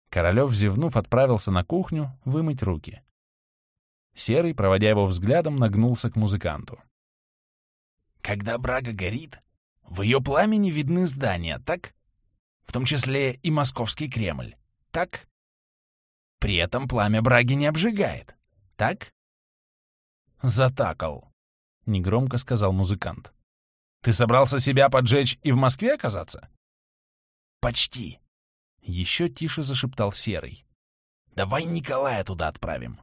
S1: Королев, зевнув, отправился на кухню вымыть руки. Серый, проводя его взглядом, нагнулся к музыканту.
S3: «Когда брага горит, в ее пламени видны здания, так? В том числе и московский Кремль, так? При этом пламя браги не обжигает, так?»
S1: «Затакал», — негромко сказал музыкант.
S3: «Ты собрался себя поджечь и в Москве оказаться?»
S1: «Почти», — еще тише зашептал Серый.
S3: «Давай Николая туда отправим.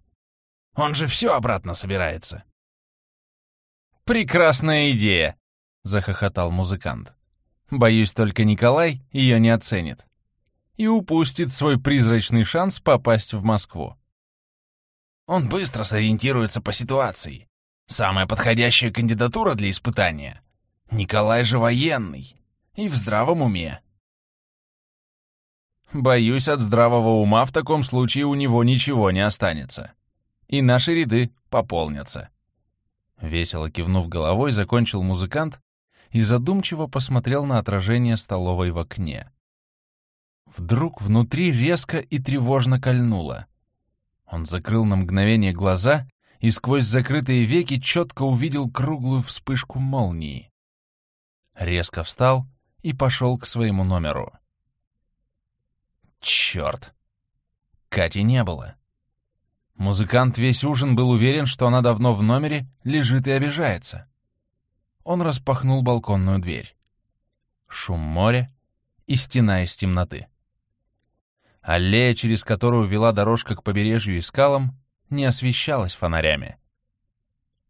S3: Он же все обратно собирается.
S1: «Прекрасная идея!» — захохотал музыкант. «Боюсь, только Николай ее не оценит и упустит свой призрачный шанс попасть в Москву.
S3: Он быстро сориентируется по ситуации. Самая подходящая кандидатура для испытания. Николай же военный и в здравом уме.
S1: Боюсь, от здравого ума в таком случае у него ничего не останется и наши ряды пополнятся. Весело кивнув головой, закончил музыкант и задумчиво посмотрел на отражение столовой в окне. Вдруг внутри резко и тревожно кольнуло. Он закрыл на мгновение глаза и сквозь закрытые веки четко увидел круглую вспышку молнии. Резко встал и пошел к своему номеру. Черт! Кати не было. Музыкант весь ужин был уверен, что она давно в номере, лежит и обижается. Он распахнул балконную дверь. Шум моря и стена из темноты. Аллея, через которую вела дорожка к побережью и скалам, не освещалась фонарями.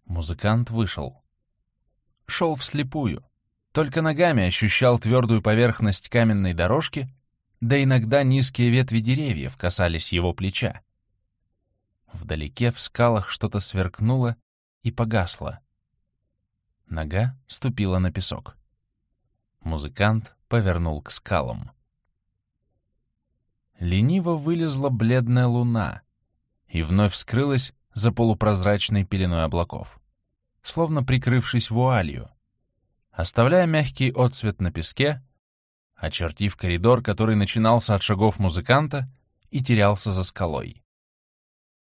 S1: Музыкант вышел. Шел вслепую, только ногами ощущал твердую поверхность каменной дорожки, да иногда низкие ветви деревьев касались его плеча. Вдалеке в скалах что-то сверкнуло и погасло. Нога ступила на песок. Музыкант повернул к скалам. Лениво вылезла бледная луна и вновь скрылась за полупрозрачной пеленой облаков, словно прикрывшись вуалью, оставляя мягкий отсвет на песке, очертив коридор, который начинался от шагов музыканта и терялся за скалой.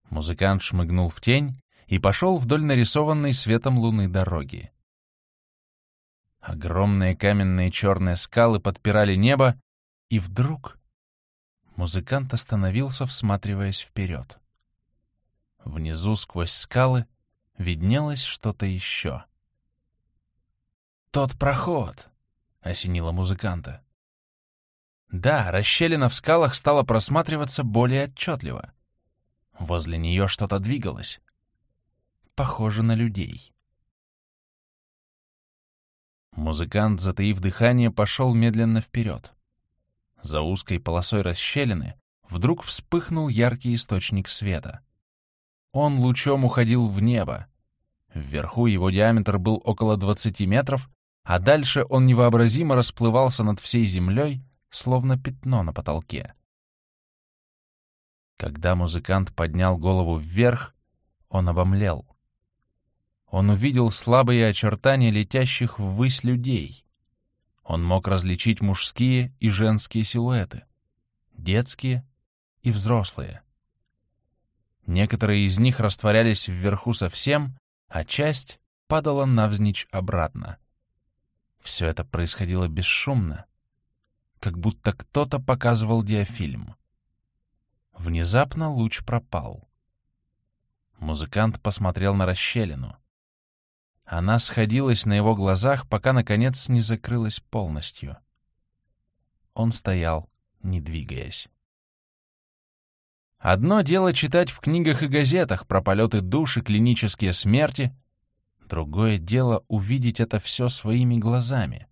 S1: Музыкант шмыгнул в тень и пошел вдоль нарисованной светом луны дороги. Огромные каменные черные скалы подпирали небо, и вдруг музыкант остановился, всматриваясь вперед. Внизу, сквозь скалы, виднелось что-то еще. «Тот проход!» — осенило музыканта. Да, расщелина в скалах стала просматриваться более отчетливо. Возле нее что-то двигалось. Похоже на людей. Музыкант, затаив дыхание, пошел медленно вперед. За узкой полосой расщелины вдруг вспыхнул яркий источник света. Он лучом уходил в небо. Вверху его диаметр был около 20 метров, а дальше он невообразимо расплывался над всей землей, словно пятно на потолке. Когда музыкант поднял голову вверх, он обомлел. Он увидел слабые очертания летящих ввысь людей. Он мог различить мужские и женские силуэты, детские и взрослые. Некоторые из них растворялись вверху совсем, а часть падала навзничь обратно. Все это происходило бесшумно, как будто кто-то показывал диафильм. Внезапно луч пропал. Музыкант посмотрел на расщелину. Она сходилась на его глазах, пока, наконец, не закрылась полностью. Он стоял, не двигаясь. Одно дело читать в книгах и газетах про полеты душ и клинические смерти, другое дело увидеть это все своими глазами.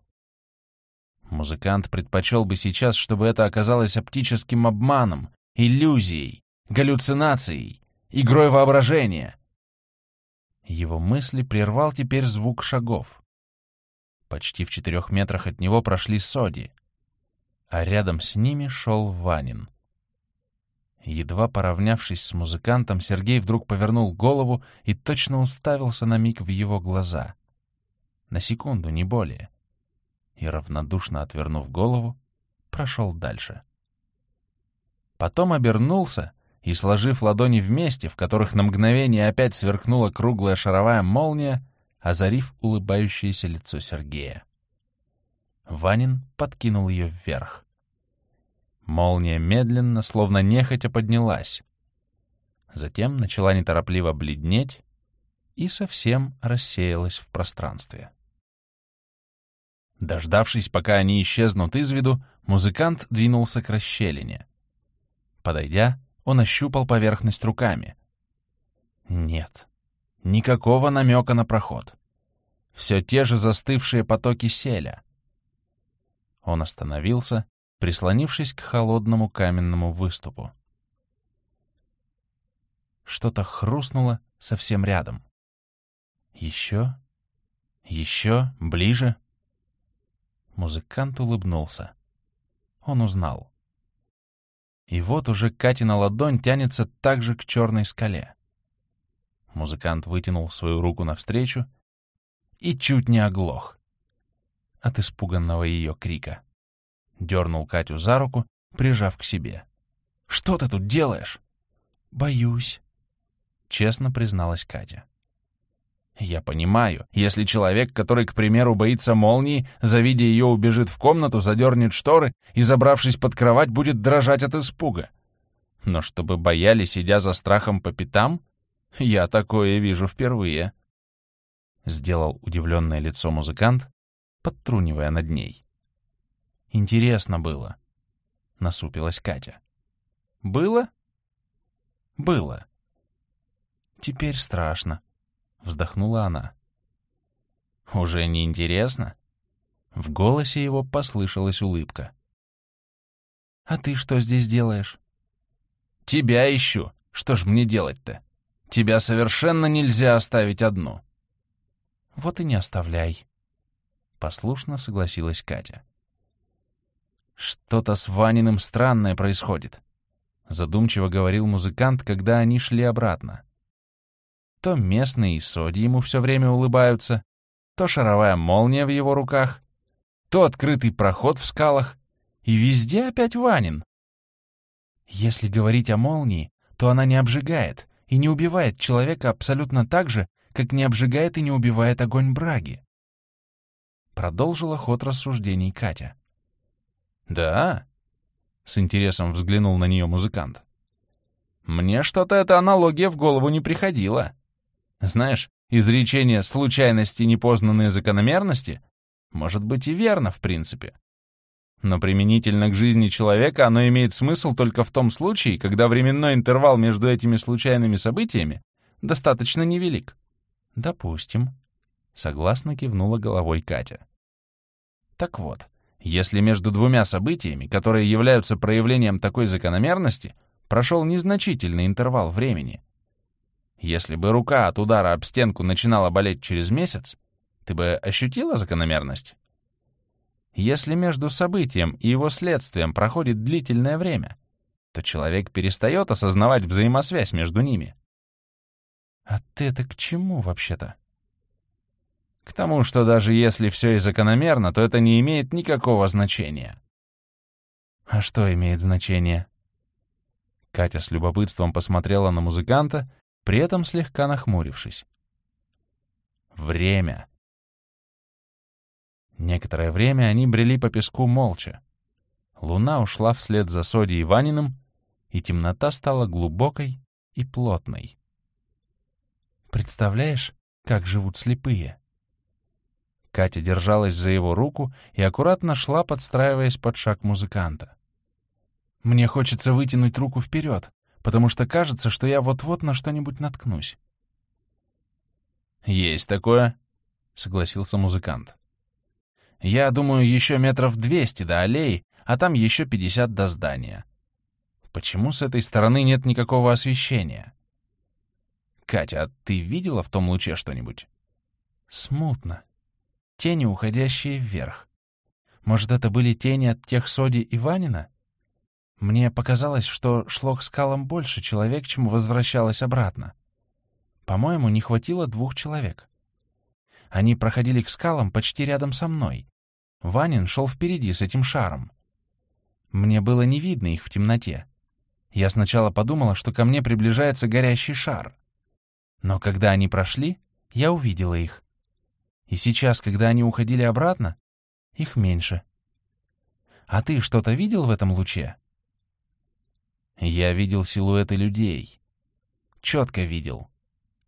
S1: Музыкант предпочел бы сейчас, чтобы это оказалось оптическим обманом, иллюзией, галлюцинацией, игрой воображения. Его мысли прервал теперь звук шагов. Почти в четырех метрах от него прошли Соди, а рядом с ними шел Ванин. Едва поравнявшись с музыкантом, Сергей вдруг повернул голову и точно уставился на миг в его глаза. На секунду, не более — и, равнодушно отвернув голову, прошел дальше. Потом обернулся и, сложив ладони вместе, в которых на мгновение опять сверкнула круглая шаровая молния, озарив улыбающееся лицо Сергея. Ванин подкинул ее вверх. Молния медленно, словно нехотя поднялась. Затем начала неторопливо бледнеть и совсем рассеялась в пространстве. Дождавшись, пока они исчезнут из виду, музыкант двинулся к расщелине. Подойдя, он ощупал поверхность руками. Нет, никакого намека на проход. Все те же застывшие потоки селя. Он остановился, прислонившись к холодному каменному выступу. Что-то хрустнуло совсем рядом. Еще, еще, ближе — Музыкант улыбнулся. Он узнал. И вот уже Катина ладонь тянется также к черной скале. Музыкант вытянул свою руку навстречу и чуть не оглох от испуганного ее крика. Дернул Катю за руку, прижав к себе. «Что ты тут делаешь?» «Боюсь», — честно призналась Катя. Я понимаю, если человек, который, к примеру, боится молнии, завидя ее, убежит в комнату, задернет шторы и, забравшись под кровать, будет дрожать от испуга. Но чтобы боялись, сидя за страхом по пятам, я такое вижу впервые. Сделал удивленное лицо музыкант, подтрунивая над ней. Интересно было. Насупилась Катя. Было? Было. Теперь страшно. — вздохнула она. «Уже не интересно?» В голосе его послышалась улыбка. «А ты что здесь делаешь?» «Тебя ищу. Что ж мне делать-то? Тебя совершенно нельзя оставить одну». «Вот и не оставляй», — послушно согласилась Катя. «Что-то с Ваниным странное происходит», — задумчиво говорил музыкант, когда они шли обратно. То местные и соди ему все время улыбаются, то шаровая молния в его руках, то открытый проход в скалах, и везде опять Ванин. Если говорить о молнии, то она не обжигает и не убивает человека абсолютно так же, как не обжигает и не убивает огонь браги. Продолжила ход рассуждений Катя. «Да?» — с интересом взглянул на нее музыкант. Мне что-то эта аналогия в голову не приходила. Знаешь, изречение «случайности непознанные закономерности» может быть и верно в принципе. Но применительно к жизни человека оно имеет смысл только в том случае, когда временной интервал между этими случайными событиями достаточно невелик. Допустим. Согласно кивнула головой Катя. Так вот, если между двумя событиями, которые являются проявлением такой закономерности, прошел незначительный интервал времени, если бы рука от удара об стенку начинала болеть через месяц, ты бы ощутила закономерность? Если между событием и его следствием проходит длительное время, то человек перестает осознавать взаимосвязь между ними. А ты это к чему вообще-то? К тому, что даже если все и закономерно, то это не имеет никакого значения. А что имеет значение? Катя с любопытством посмотрела на музыканта, при этом слегка нахмурившись. Время. Некоторое время они брели по песку молча. Луна ушла вслед за Соди Иваниным, и темнота стала глубокой и плотной. Представляешь, как живут слепые? Катя держалась за его руку и аккуратно шла, подстраиваясь под шаг музыканта. Мне хочется вытянуть руку вперед, потому что кажется, что я вот-вот на что-нибудь наткнусь. «Есть такое», — согласился музыкант. Я думаю, еще метров двести до аллеи, а там еще пятьдесят до здания. Почему с этой стороны нет никакого освещения? Катя, а ты видела в том луче что-нибудь? Смутно. Тени, уходящие вверх. Может, это были тени от тех Соди и Ванина? Мне показалось, что шло к скалам больше человек, чем возвращалось обратно. По-моему, не хватило двух человек. Они проходили к скалам почти рядом со мной. Ванин шел впереди с этим шаром. Мне было не видно их в темноте. Я сначала подумала, что ко мне приближается горящий шар. Но когда они прошли, я увидела их. И сейчас, когда они уходили обратно, их меньше. А ты что-то видел в этом луче? Я видел силуэты людей. Четко видел.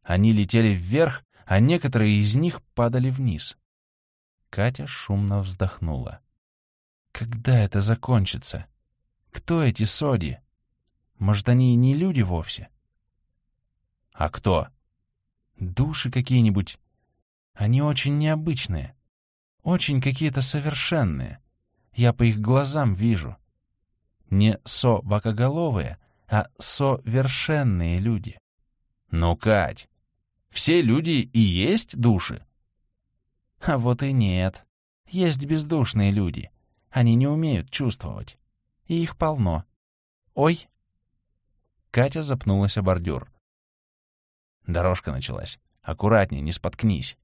S1: Они летели вверх, а некоторые из них падали вниз. Катя шумно вздохнула. Когда это закончится? Кто эти Соди? Может, они и не люди вовсе? А кто? Души какие-нибудь. Они очень необычные. Очень какие-то совершенные. Я по их глазам вижу. Не со-бакоголовые, а совершенные люди. Ну, Кать, все люди и есть души? А вот и нет. Есть бездушные люди. Они не умеют чувствовать. И их полно. Ой! Катя запнулась о бордюр. Дорожка началась. Аккуратнее, не споткнись.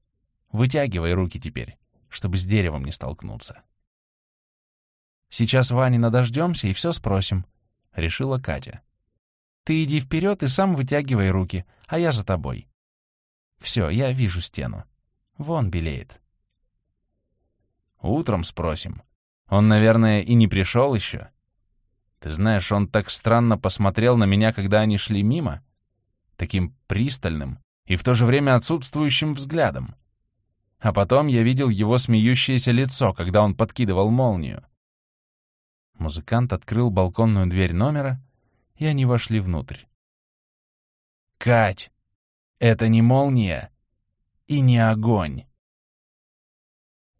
S1: Вытягивай руки теперь, чтобы с деревом не столкнуться. «Сейчас Ванина дождемся и все спросим», — решила Катя. «Ты иди вперед и сам вытягивай руки, а я за тобой. Все, я вижу стену. Вон белеет». Утром спросим. Он, наверное, и не пришел еще. Ты знаешь, он так странно посмотрел на меня, когда они шли мимо. Таким пристальным и в то же время отсутствующим взглядом. А потом я видел его смеющееся лицо, когда он подкидывал молнию. Музыкант открыл балконную дверь номера, и они вошли внутрь. «Кать, это не молния и не огонь».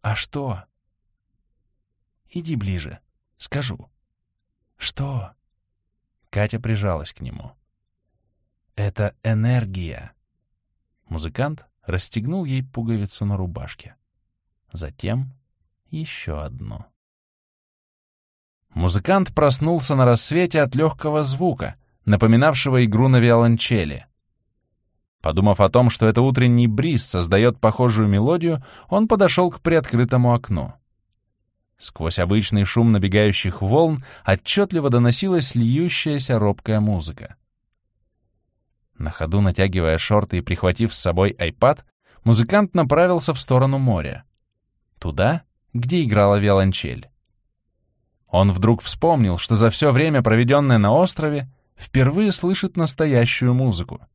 S1: «А что?» Иди ближе. Скажу. Что? Катя прижалась к нему. Это энергия. Музыкант расстегнул ей пуговицу на рубашке. Затем еще одну. Музыкант проснулся на рассвете от легкого звука, напоминавшего игру на виолончели. Подумав о том, что это утренний бриз создает похожую мелодию, он подошел к приоткрытому окну. Сквозь обычный шум набегающих волн отчетливо доносилась льющаяся робкая музыка. На ходу натягивая шорты и прихватив с собой айпад, музыкант направился в сторону моря. Туда, где играла виолончель. Он вдруг вспомнил, что за все время, проведенное на острове, впервые слышит настоящую музыку.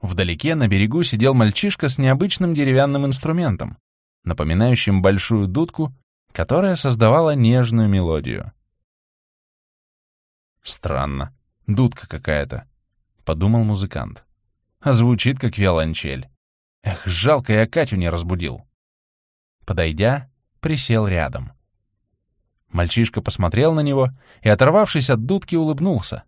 S1: Вдалеке на берегу сидел мальчишка с необычным деревянным инструментом, напоминающим большую дудку, которая создавала нежную мелодию. «Странно, дудка какая-то», — подумал музыкант. «А звучит, как виолончель. Эх, жалко, я Катю не разбудил». Подойдя, присел рядом. Мальчишка посмотрел на него и, оторвавшись от дудки, улыбнулся.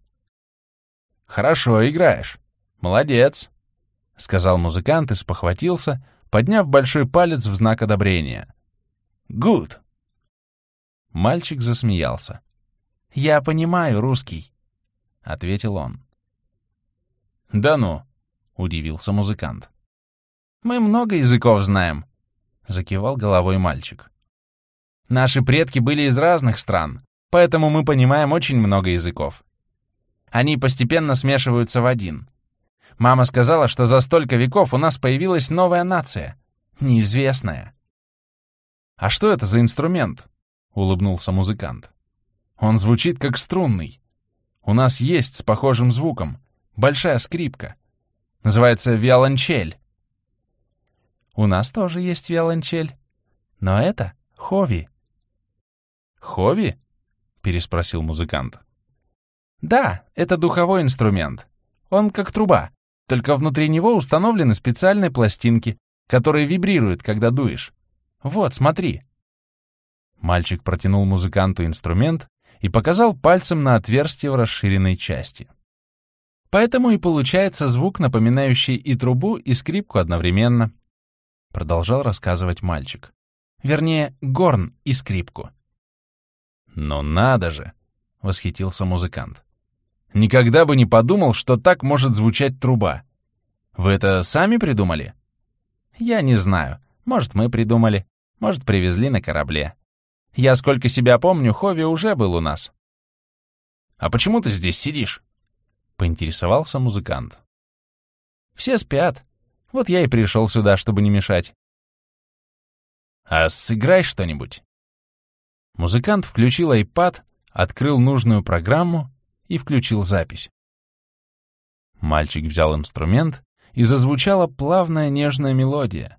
S1: «Хорошо играешь. Молодец», — сказал музыкант и спохватился, подняв большой палец в знак одобрения. «Гуд!» Мальчик засмеялся. «Я понимаю русский», — ответил он. «Да ну!» — удивился музыкант. «Мы много языков знаем», — закивал головой мальчик. «Наши предки были из разных стран, поэтому мы понимаем очень много языков. Они постепенно смешиваются в один. Мама сказала, что за столько веков у нас появилась новая нация, неизвестная». «А что это за инструмент?» — улыбнулся музыкант. Он звучит как струнный. У нас есть с похожим звуком. Большая скрипка. Называется виолончель. У нас тоже есть виолончель. Но это хови. Хови? Переспросил музыкант. Да, это духовой инструмент. Он как труба, только внутри него установлены специальные пластинки, которые вибрируют, когда дуешь. Вот, смотри. Мальчик протянул музыканту инструмент, и показал пальцем на отверстие в расширенной части. Поэтому и получается звук, напоминающий и трубу, и скрипку одновременно. Продолжал рассказывать мальчик. Вернее, горн и скрипку. «Но надо же!» — восхитился музыкант. «Никогда бы не подумал, что так может звучать труба. Вы это сами придумали?» «Я не знаю. Может, мы придумали. Может, привезли на корабле. Я, сколько себя помню, Хови уже был у нас. «А почему ты здесь сидишь?» — поинтересовался музыкант. «Все спят. Вот я и пришел сюда, чтобы не мешать». «А сыграй что-нибудь». Музыкант включил iPad, открыл нужную программу и включил запись. Мальчик взял инструмент, и зазвучала плавная нежная мелодия,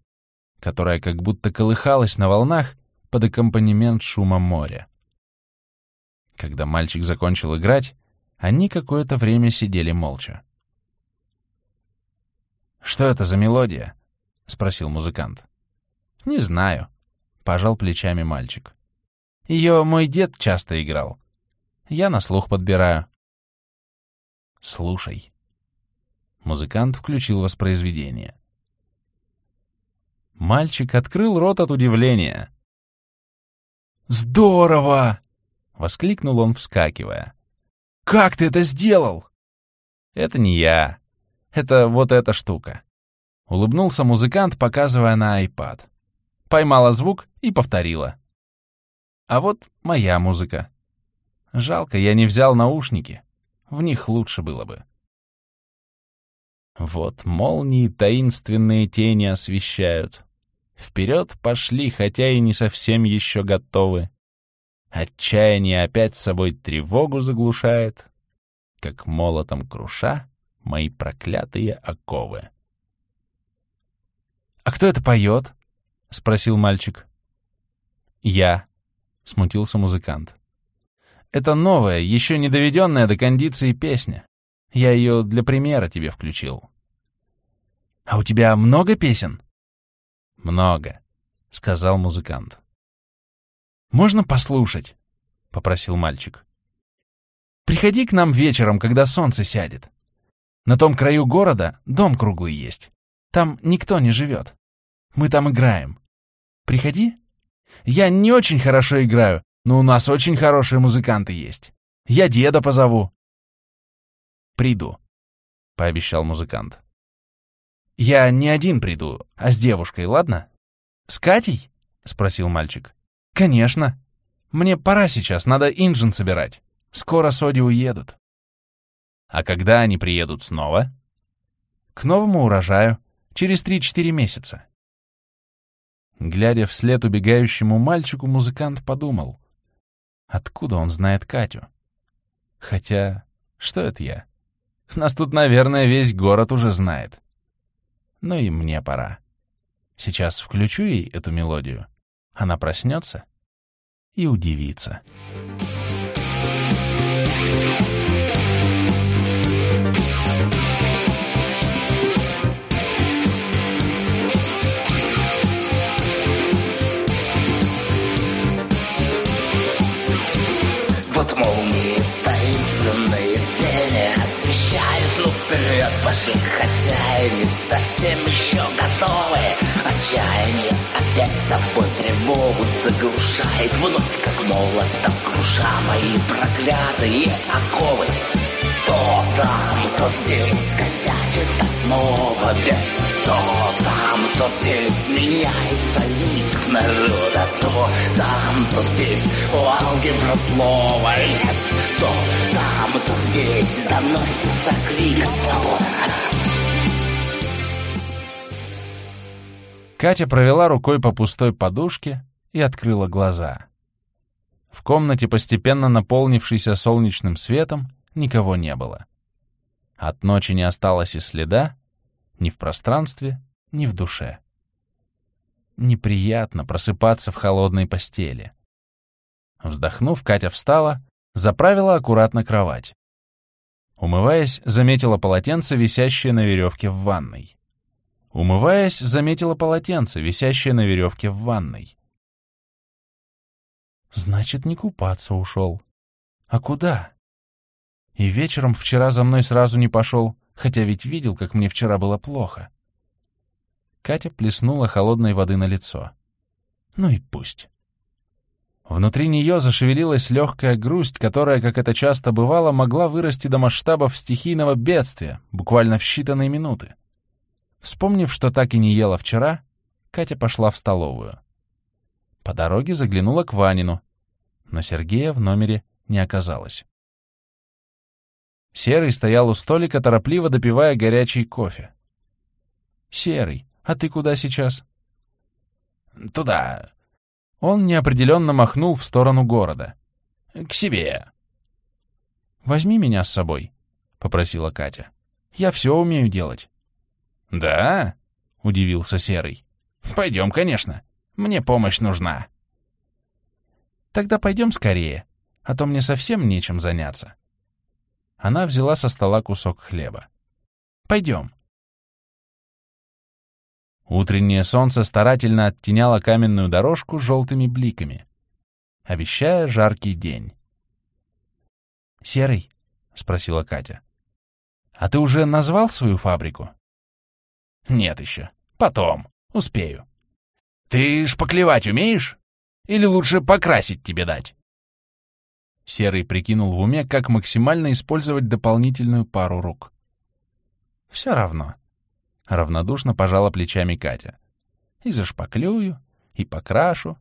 S1: которая как будто колыхалась на волнах под аккомпанемент шума моря. Когда мальчик закончил играть, они какое-то время сидели молча. «Что это за мелодия?» — спросил музыкант. «Не знаю», — пожал плечами мальчик. «Ее мой дед часто играл. Я на слух подбираю». «Слушай». Музыкант включил воспроизведение. Мальчик открыл рот от удивления. «Здорово!» — воскликнул он, вскакивая. «Как ты это сделал?» «Это не я. Это вот эта штука». Улыбнулся музыкант, показывая на iPad. Поймала звук и повторила. А вот моя музыка. Жалко, я не взял наушники. В них лучше было бы. Вот молнии таинственные тени освещают. Вперед пошли, хотя и не совсем еще готовы. Отчаяние опять собой тревогу заглушает, как молотом круша мои проклятые оковы. «А кто это поет?» — спросил мальчик. «Я», — смутился музыкант. «Это новая, еще не доведенная до кондиции песня. Я ее для примера тебе включил». «А у тебя много песен?» «Много», — сказал музыкант. «Можно послушать?» — попросил мальчик. «Приходи к нам вечером, когда солнце сядет. На том краю города дом круглый есть. Там никто не живет. Мы там играем. Приходи. Я не очень хорошо играю, но у нас очень хорошие музыканты есть. Я деда позову». «Приду», — пообещал музыкант. Я не один приду, а с девушкой, ладно? С Катей? Спросил мальчик. Конечно. Мне пора сейчас, надо инжин собирать. Скоро Соди уедут. А когда они приедут снова? К новому урожаю. Через три-четыре месяца. Глядя вслед убегающему мальчику, музыкант подумал. Откуда он знает Катю? Хотя, Что это я? Нас тут, наверное, весь город уже знает. Ну и мне пора. Сейчас включу ей эту мелодию. Она проснется и удивится.
S4: Вот пошли Хотя и не совсем еще готовы. Отчаяние опять собой тревогу заглушает. Вновь как молотом круша мои проклятые оковы То там, то здесь косячит основа без сто Там, то здесь меняется лик народа То там, то здесь у алгебра слова есть То. Там, то здесь доносится крик свобода.
S1: Катя провела рукой по пустой подушке и открыла глаза. В комнате, постепенно наполнившейся солнечным светом, никого не было. От ночи не осталось и следа, ни в пространстве, ни в душе. Неприятно просыпаться в холодной постели. Вздохнув, Катя встала, заправила аккуратно кровать. Умываясь, заметила полотенце, висящее на веревке в ванной. Умываясь, заметила полотенце, висящее на веревке в ванной. Значит, не купаться ушел. А куда? И вечером вчера за мной сразу не пошел, хотя ведь видел, как мне вчера было плохо. Катя плеснула холодной воды на лицо. Ну и пусть. Внутри нее зашевелилась легкая грусть, которая, как это часто бывало, могла вырасти до масштабов стихийного бедствия, буквально в считанные минуты. Вспомнив, что так и не ела вчера, Катя пошла в столовую. По дороге заглянула к Ванину, но Сергея в номере не оказалось. Серый стоял у столика, торопливо допивая горячий кофе. «Серый, а ты куда сейчас?»
S3: «Туда.
S1: Он неопределенно махнул в сторону города.
S3: К себе».
S1: «Возьми меня с собой», — попросила Катя. «Я все умею делать».
S3: «Да?»
S1: — удивился Серый.
S3: «Пойдем, конечно. Мне помощь нужна».
S1: «Тогда пойдем скорее, а то мне совсем нечем заняться». Она взяла со стола кусок хлеба. «Пойдем». Утреннее солнце старательно оттеняло каменную дорожку желтыми бликами, обещая жаркий день. «Серый?» — спросила Катя. «А ты уже назвал свою фабрику?»
S3: «Нет еще. Потом. Успею. Ты шпаклевать умеешь? Или лучше покрасить тебе дать?»
S1: Серый прикинул в уме, как максимально использовать дополнительную пару рук. «Все равно», — равнодушно пожала плечами Катя. «И зашпаклюю, и покрашу.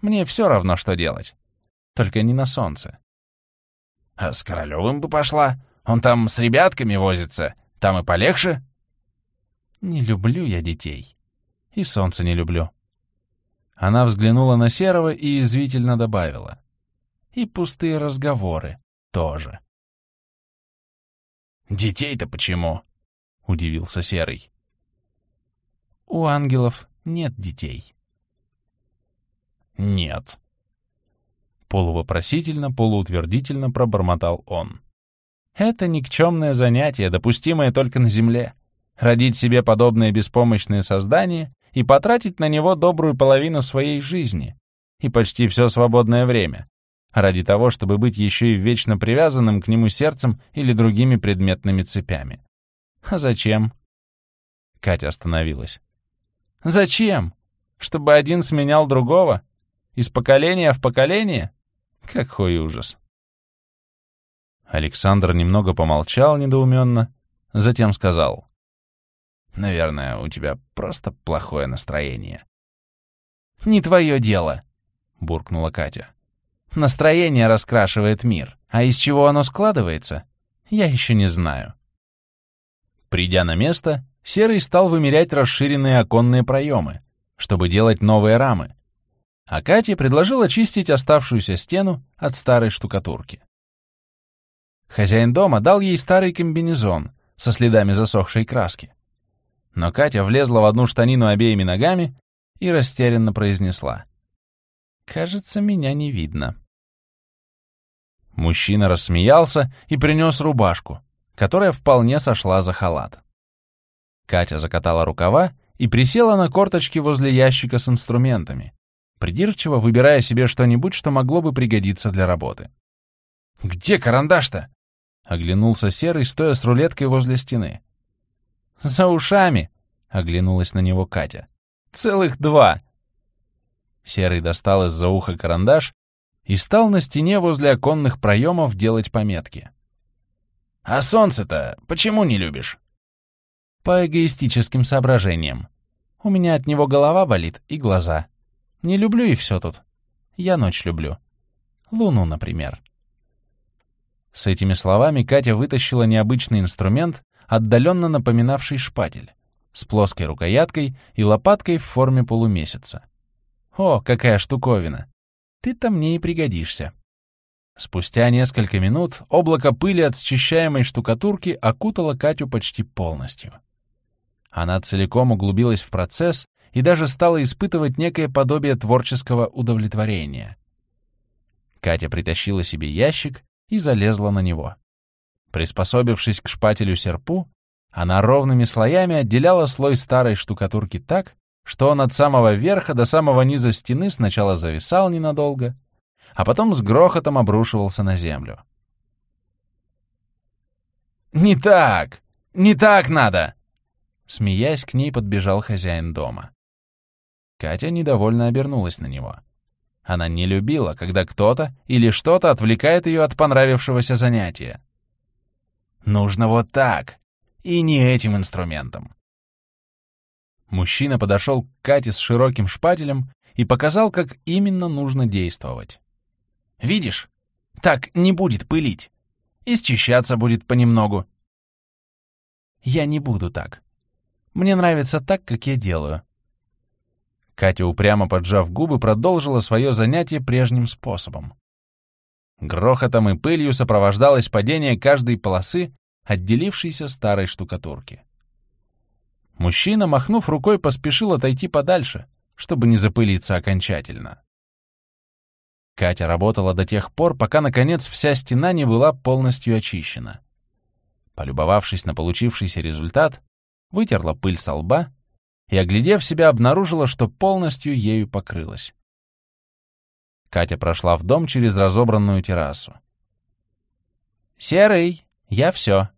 S1: Мне все равно, что делать. Только не на солнце».
S3: «А с Королевым бы пошла. Он там с ребятками возится. Там и полегче».
S1: «Не люблю я детей. И солнце не люблю». Она взглянула на Серого и извительно добавила. И пустые разговоры тоже.
S3: «Детей-то почему?» — удивился Серый.
S1: «У ангелов нет детей».
S3: «Нет».
S1: Полувопросительно, полуутвердительно пробормотал он. «Это никчемное занятие, допустимое только на Земле. Родить себе подобное беспомощное создание и потратить на него добрую половину своей жизни и почти все свободное время, ради того, чтобы быть еще и вечно привязанным к нему сердцем или другими предметными цепями. А зачем? Катя остановилась. Зачем? Чтобы один сменял другого? Из поколения в поколение? Какой ужас. Александр немного помолчал недоуменно, затем сказал. «Наверное, у тебя просто плохое настроение». «Не твое дело», — буркнула Катя. Настроение раскрашивает мир, а из чего оно складывается, я еще не знаю. Придя на место, Серый стал вымерять расширенные оконные проемы, чтобы делать новые рамы, а Кате предложил очистить оставшуюся стену от старой штукатурки. Хозяин дома дал ей старый комбинезон со следами засохшей краски. Но Катя влезла в одну штанину обеими ногами и растерянно произнесла. «Кажется, меня не видно». Мужчина рассмеялся и принес рубашку, которая вполне сошла за халат. Катя закатала рукава и присела на корточки возле ящика с инструментами, придирчиво выбирая себе что-нибудь, что могло бы пригодиться для работы.
S3: «Где карандаш-то?»
S1: — оглянулся Серый, стоя с рулеткой возле стены. «За ушами!» — оглянулась на него Катя. «Целых два!» Серый достал из-за уха карандаш и стал на стене возле оконных проемов делать пометки.
S3: «А солнце-то почему не любишь?»
S1: «По эгоистическим соображениям. У меня от него голова болит и глаза. Не люблю и все тут. Я ночь люблю. Луну, например». С этими словами Катя вытащила необычный инструмент, отдаленно напоминавший шпатель, с плоской рукояткой и лопаткой в форме полумесяца. «О, какая штуковина! Ты-то мне и пригодишься». Спустя несколько минут облако пыли от счищаемой штукатурки окутало Катю почти полностью. Она целиком углубилась в процесс и даже стала испытывать некое подобие творческого удовлетворения. Катя притащила себе ящик и залезла на него. Приспособившись к шпателю-серпу, она ровными слоями отделяла слой старой штукатурки так, что он от самого верха до самого низа стены сначала зависал ненадолго, а потом с грохотом обрушивался на землю.
S3: «Не так! Не так надо!»
S1: Смеясь, к ней подбежал хозяин дома. Катя недовольно обернулась на него. Она не любила, когда кто-то или что-то отвлекает ее от понравившегося занятия.
S3: Нужно вот так, и не этим инструментом.
S1: Мужчина подошел к Кате с широким шпателем и показал, как именно нужно действовать.
S3: «Видишь? Так не будет пылить. И счищаться будет понемногу».
S1: «Я не буду так. Мне нравится так, как я делаю. Катя, упрямо поджав губы, продолжила свое занятие прежним способом. Грохотом и пылью сопровождалось падение каждой полосы, отделившейся старой штукатурки. Мужчина, махнув рукой, поспешил отойти подальше, чтобы не запылиться окончательно. Катя работала до тех пор, пока, наконец, вся стена не была полностью очищена. Полюбовавшись на получившийся результат, вытерла пыль со лба и, оглядев себя, обнаружила, что полностью ею покрылась. Катя прошла в дом через разобранную террасу. «Серый, я все».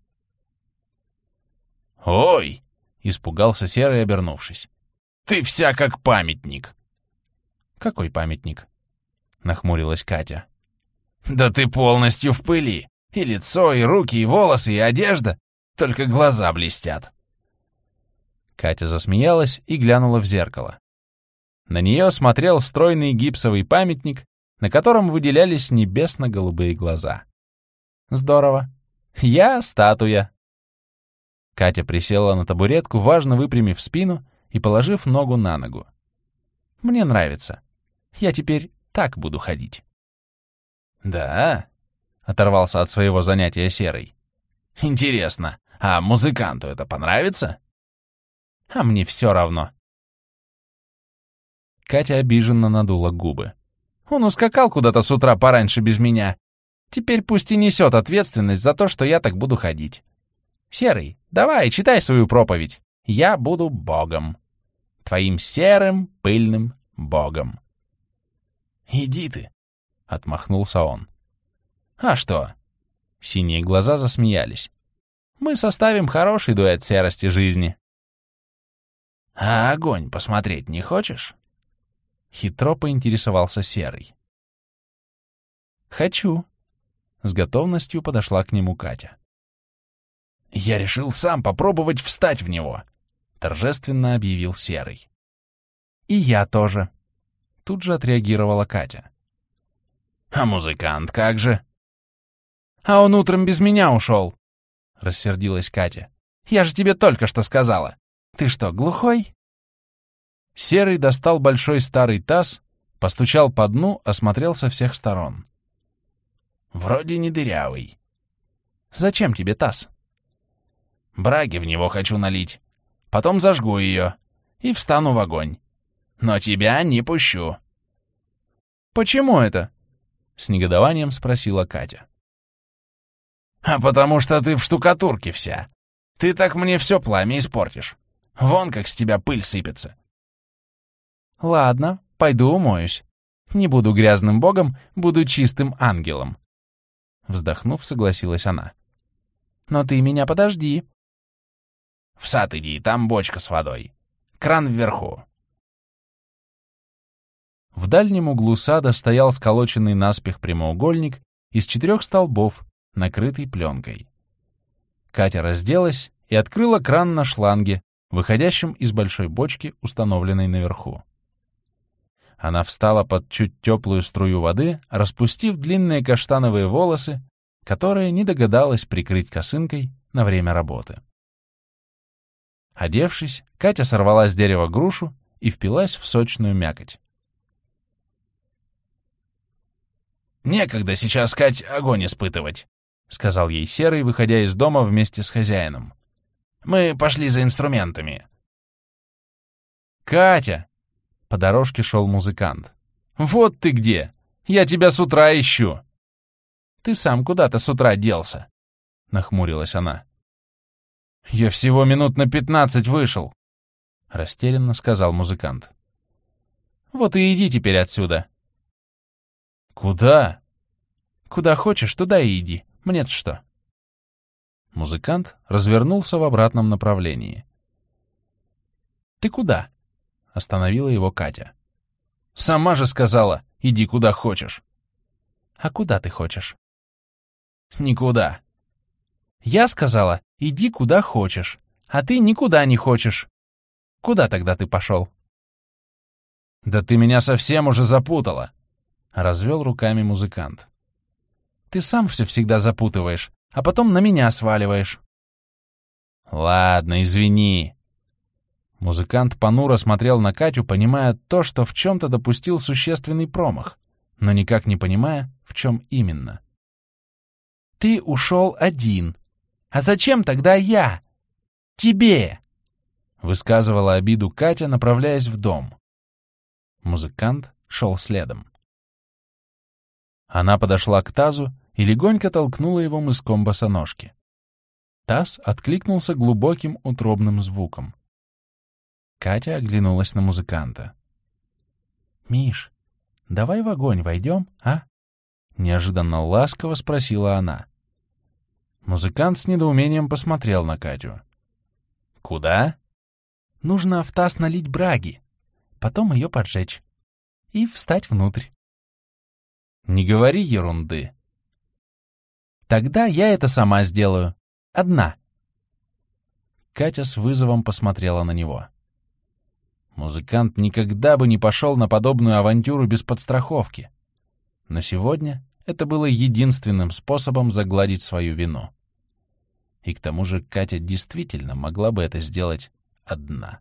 S3: «Ой!»
S1: — испугался Серый, обернувшись.
S3: «Ты вся как памятник!»
S1: «Какой памятник?» — нахмурилась Катя.
S3: «Да ты полностью в пыли. И лицо, и руки, и волосы, и одежда. Только глаза блестят».
S1: Катя засмеялась и глянула в зеркало. На нее смотрел стройный гипсовый памятник, на котором выделялись небесно-голубые глаза. Здорово. Я статуя. Катя присела на табуретку, важно выпрямив спину и положив ногу на ногу. Мне нравится. Я теперь так буду ходить.
S3: Да?
S1: Оторвался от своего занятия Серый.
S3: Интересно, а музыканту это понравится?
S1: а мне все равно. Катя обиженно надула губы. Он ускакал куда-то с утра пораньше без меня. Теперь пусть и несет ответственность за то, что я так буду ходить. Серый, давай, читай свою проповедь. Я буду богом. Твоим серым, пыльным богом.
S3: Иди ты, — отмахнулся он.
S1: А что? Синие глаза засмеялись. Мы составим хороший дуэт серости жизни.
S3: «А огонь посмотреть не хочешь?»
S1: Хитро поинтересовался Серый. «Хочу». С готовностью подошла к нему Катя.
S3: «Я решил сам попробовать встать в него», —
S1: торжественно объявил Серый. «И я тоже», — тут же отреагировала Катя.
S3: «А музыкант как же?»
S1: «А он утром без меня ушел», — рассердилась Катя. «Я же тебе только что сказала. Ты что, глухой?» Серый достал большой старый таз, постучал по дну, осмотрел со всех сторон.
S3: «Вроде не дырявый».
S1: Зачем тебе таз?
S3: Браги в него хочу налить. Потом зажгу ее и встану в огонь. Но тебя не пущу.
S1: Почему это? С негодованием спросила Катя.
S3: А потому что ты в штукатурке вся. Ты так мне все пламя испортишь. Вон как с тебя пыль сыпется.
S1: Ладно, пойду умоюсь. Не буду грязным богом, буду чистым ангелом. Вздохнув, согласилась она. Но ты меня подожди.
S3: В сад иди, там бочка с водой. Кран вверху.
S1: В дальнем углу сада стоял сколоченный наспех прямоугольник из четырех столбов, накрытый пленкой. Катя разделась и открыла кран на шланге, выходящем из большой бочки, установленной наверху. Она встала под чуть теплую струю воды, распустив длинные каштановые волосы, которые не догадалась прикрыть косынкой на время работы. Одевшись, Катя сорвала с дерева грушу и впилась в сочную мякоть.
S3: «Некогда сейчас, Кать, огонь испытывать», —
S1: сказал ей Серый, выходя из дома вместе с хозяином.
S3: «Мы пошли за инструментами».
S1: «Катя!» — по дорожке шел музыкант. «Вот ты где! Я тебя с утра ищу!» «Ты сам куда-то с утра делся?» — нахмурилась она. «Я всего минут на пятнадцать вышел», — растерянно сказал музыкант. «Вот и иди теперь отсюда». «Куда?» «Куда хочешь, туда и иди. Мне-то что?» Музыкант развернулся в обратном направлении. «Ты куда?» — остановила его Катя. «Сама же сказала, иди куда хочешь». «А куда ты хочешь?» «Никуда». «Я сказала, Иди куда хочешь, а ты никуда не хочешь. Куда тогда ты пошел? Да ты меня совсем уже запутала, развел руками музыкант. Ты сам все всегда запутываешь, а потом на меня сваливаешь. Ладно, извини. Музыкант понуро смотрел на Катю, понимая то, что в чем-то допустил существенный промах, но никак не понимая, в чем именно. Ты ушел один, а зачем тогда я? Тебе!» Высказывала обиду Катя, направляясь в дом. Музыкант шел следом. Она подошла к тазу и легонько толкнула его мыском босоножки. Таз откликнулся глубоким утробным звуком. Катя оглянулась на музыканта. «Миш, давай в огонь войдем, а?» Неожиданно ласково спросила она. Музыкант с недоумением посмотрел на Катю. «Куда?» «Нужно в таз налить браги, потом ее поджечь и встать внутрь». «Не говори ерунды». «Тогда я это сама сделаю. Одна». Катя с вызовом посмотрела на него. Музыкант никогда бы не пошел на подобную авантюру без подстраховки. Но сегодня это было единственным способом загладить свою вину. И к тому же Катя действительно могла бы это сделать одна.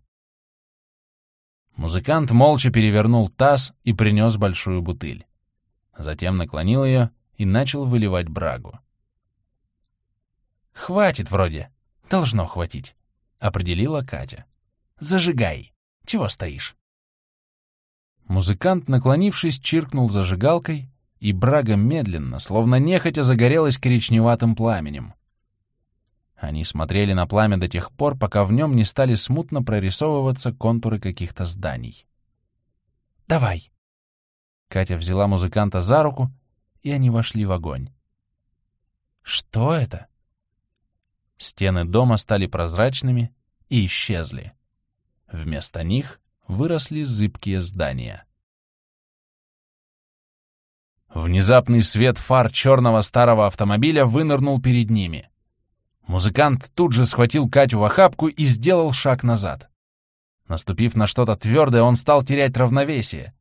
S1: Музыкант молча перевернул таз и принес большую бутыль. Затем наклонил ее и начал выливать брагу. «Хватит вроде. Должно хватить», — определила Катя. «Зажигай. Чего стоишь?» Музыкант, наклонившись, чиркнул зажигалкой, и брага медленно, словно нехотя, загорелась коричневатым пламенем. Они смотрели на пламя до тех пор, пока в нем не стали смутно прорисовываться контуры каких-то зданий. «Давай!» Катя взяла музыканта за руку, и они вошли в огонь. «Что это?» Стены дома стали прозрачными и исчезли. Вместо них выросли зыбкие здания. Внезапный свет фар черного старого автомобиля вынырнул перед ними. Музыкант тут же схватил Катю в охапку и сделал шаг назад. Наступив на что-то твердое, он стал терять равновесие.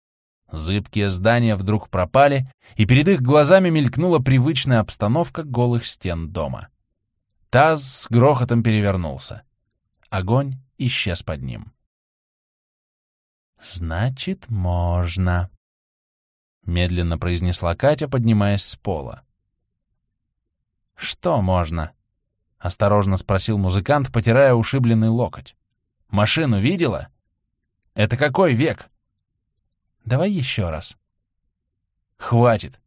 S1: Зыбкие здания вдруг пропали, и перед их глазами мелькнула привычная обстановка голых стен дома. Таз с грохотом перевернулся. Огонь исчез под ним. «Значит, можно», — медленно произнесла Катя, поднимаясь с пола. «Что можно?» — осторожно спросил музыкант, потирая ушибленный локоть. «Машину видела? Это какой век?» «Давай еще раз». «Хватит.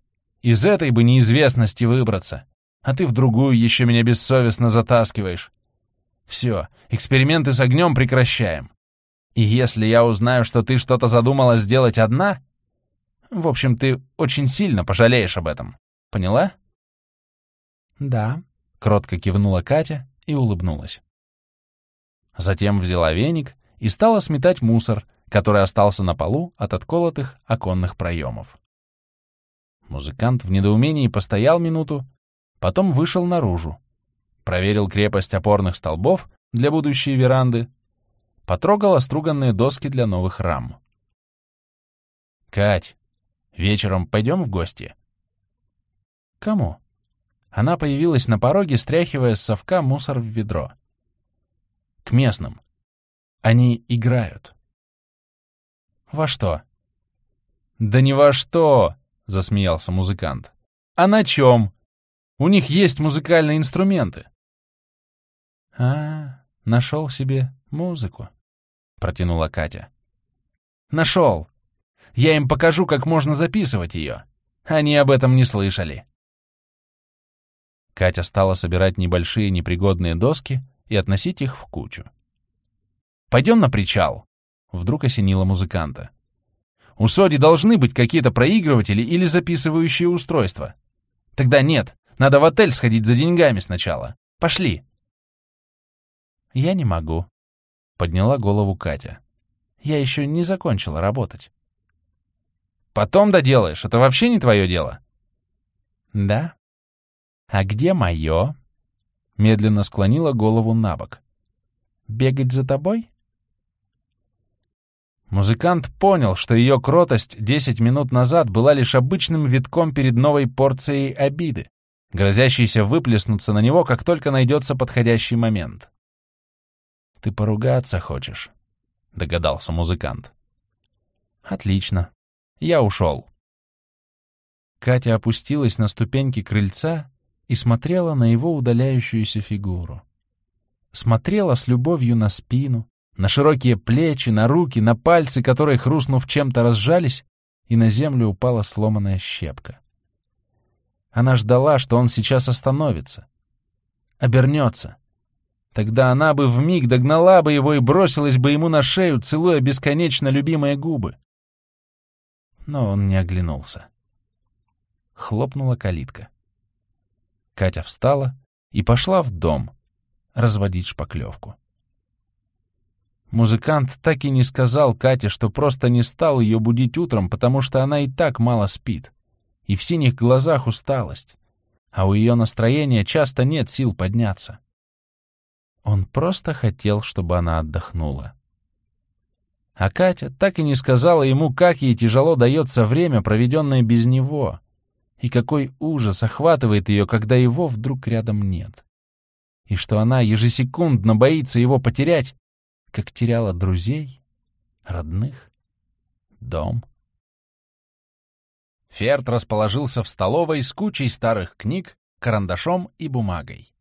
S1: Из этой бы неизвестности выбраться, а ты в другую еще меня бессовестно затаскиваешь. Все, эксперименты с огнем прекращаем. И если я узнаю, что ты что-то задумала сделать одна, в общем, ты очень сильно пожалеешь об этом. Поняла? Да, кротко кивнула Катя и улыбнулась. Затем взяла веник и стала сметать мусор, который остался на полу от отколотых оконных проемов. Музыкант в недоумении постоял минуту, потом вышел наружу, проверил крепость опорных столбов для будущей веранды, потрогал оструганные доски для новых рам. «Кать, вечером пойдем в гости?» «Кому?» Она появилась на пороге, стряхивая с совка мусор в ведро. «К местным. Они играют». «Во что?» «Да ни во что!» — засмеялся музыкант. «А на чем? У них есть музыкальные инструменты». «А, нашел себе музыку», — протянула Катя. «Нашел. Я им покажу, как можно записывать ее. Они об этом не слышали». Катя стала собирать небольшие непригодные доски и относить их в кучу. «Пойдем на причал», — вдруг осенило музыканта. У Соди должны быть какие-то проигрыватели или записывающие устройства. Тогда нет, надо в отель сходить за деньгами сначала. Пошли. Я не могу. Подняла голову Катя. Я еще не закончила работать. Потом доделаешь, это вообще не твое дело. Да. А где мое? Медленно склонила голову на бок. Бегать за тобой? Музыкант понял, что ее кротость десять минут назад была лишь обычным витком перед новой порцией обиды, грозящейся выплеснуться на него, как только найдется подходящий момент. «Ты поругаться хочешь?» — догадался музыкант. «Отлично. Я ушел». Катя опустилась на ступеньки крыльца и смотрела на его удаляющуюся фигуру. Смотрела с любовью на спину, на широкие плечи, на руки, на пальцы, которые, хрустнув чем-то, разжались, и на землю упала сломанная щепка. Она ждала, что он сейчас остановится, обернется. Тогда она бы вмиг догнала бы его и бросилась бы ему на шею, целуя бесконечно любимые губы. Но он не оглянулся. Хлопнула калитка. Катя встала и пошла в дом разводить шпаклевку. Музыкант так и не сказал Кате, что просто не стал ее будить утром, потому что она и так мало спит. И в синих глазах усталость. А у ее настроения часто нет сил подняться. Он просто хотел, чтобы она отдохнула. А Катя так и не сказала ему, как ей тяжело дается время, проведенное без него, и какой ужас охватывает ее, когда его вдруг рядом нет. И что она ежесекундно боится его потерять, как теряла друзей, родных, дом. Ферд расположился в столовой с кучей старых книг, карандашом и бумагой.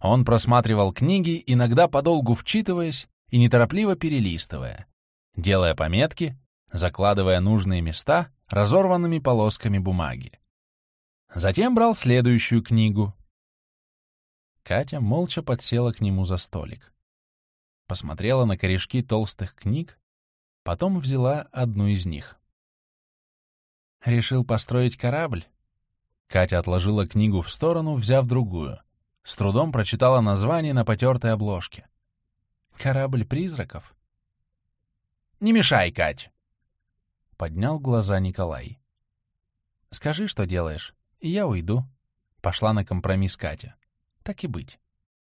S1: Он просматривал книги, иногда подолгу вчитываясь и неторопливо перелистывая, делая пометки, закладывая нужные места разорванными полосками бумаги. Затем брал следующую книгу. Катя молча подсела к нему за столик посмотрела на корешки толстых книг, потом взяла одну из них. «Решил построить корабль?» Катя отложила книгу в сторону, взяв другую. С трудом прочитала название на потертой обложке. «Корабль призраков?» «Не мешай, Кать!» Поднял глаза Николай. «Скажи, что делаешь, и я уйду». Пошла на компромисс Катя. «Так и быть.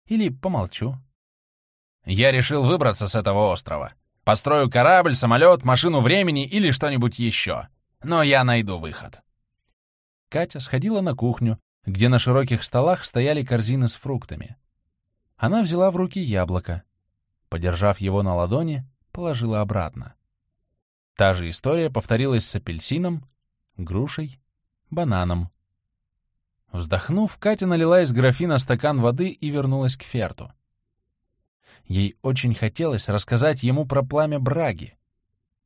S1: Или помолчу, я решил выбраться с этого острова. Построю корабль, самолет, машину времени или что-нибудь еще. Но я найду выход. Катя сходила на кухню, где на широких столах стояли корзины с фруктами. Она взяла в руки яблоко. Подержав его на ладони, положила обратно. Та же история повторилась с апельсином, грушей, бананом. Вздохнув, Катя налила из графина стакан воды и вернулась к Ферту. Ей очень хотелось рассказать ему про пламя браги,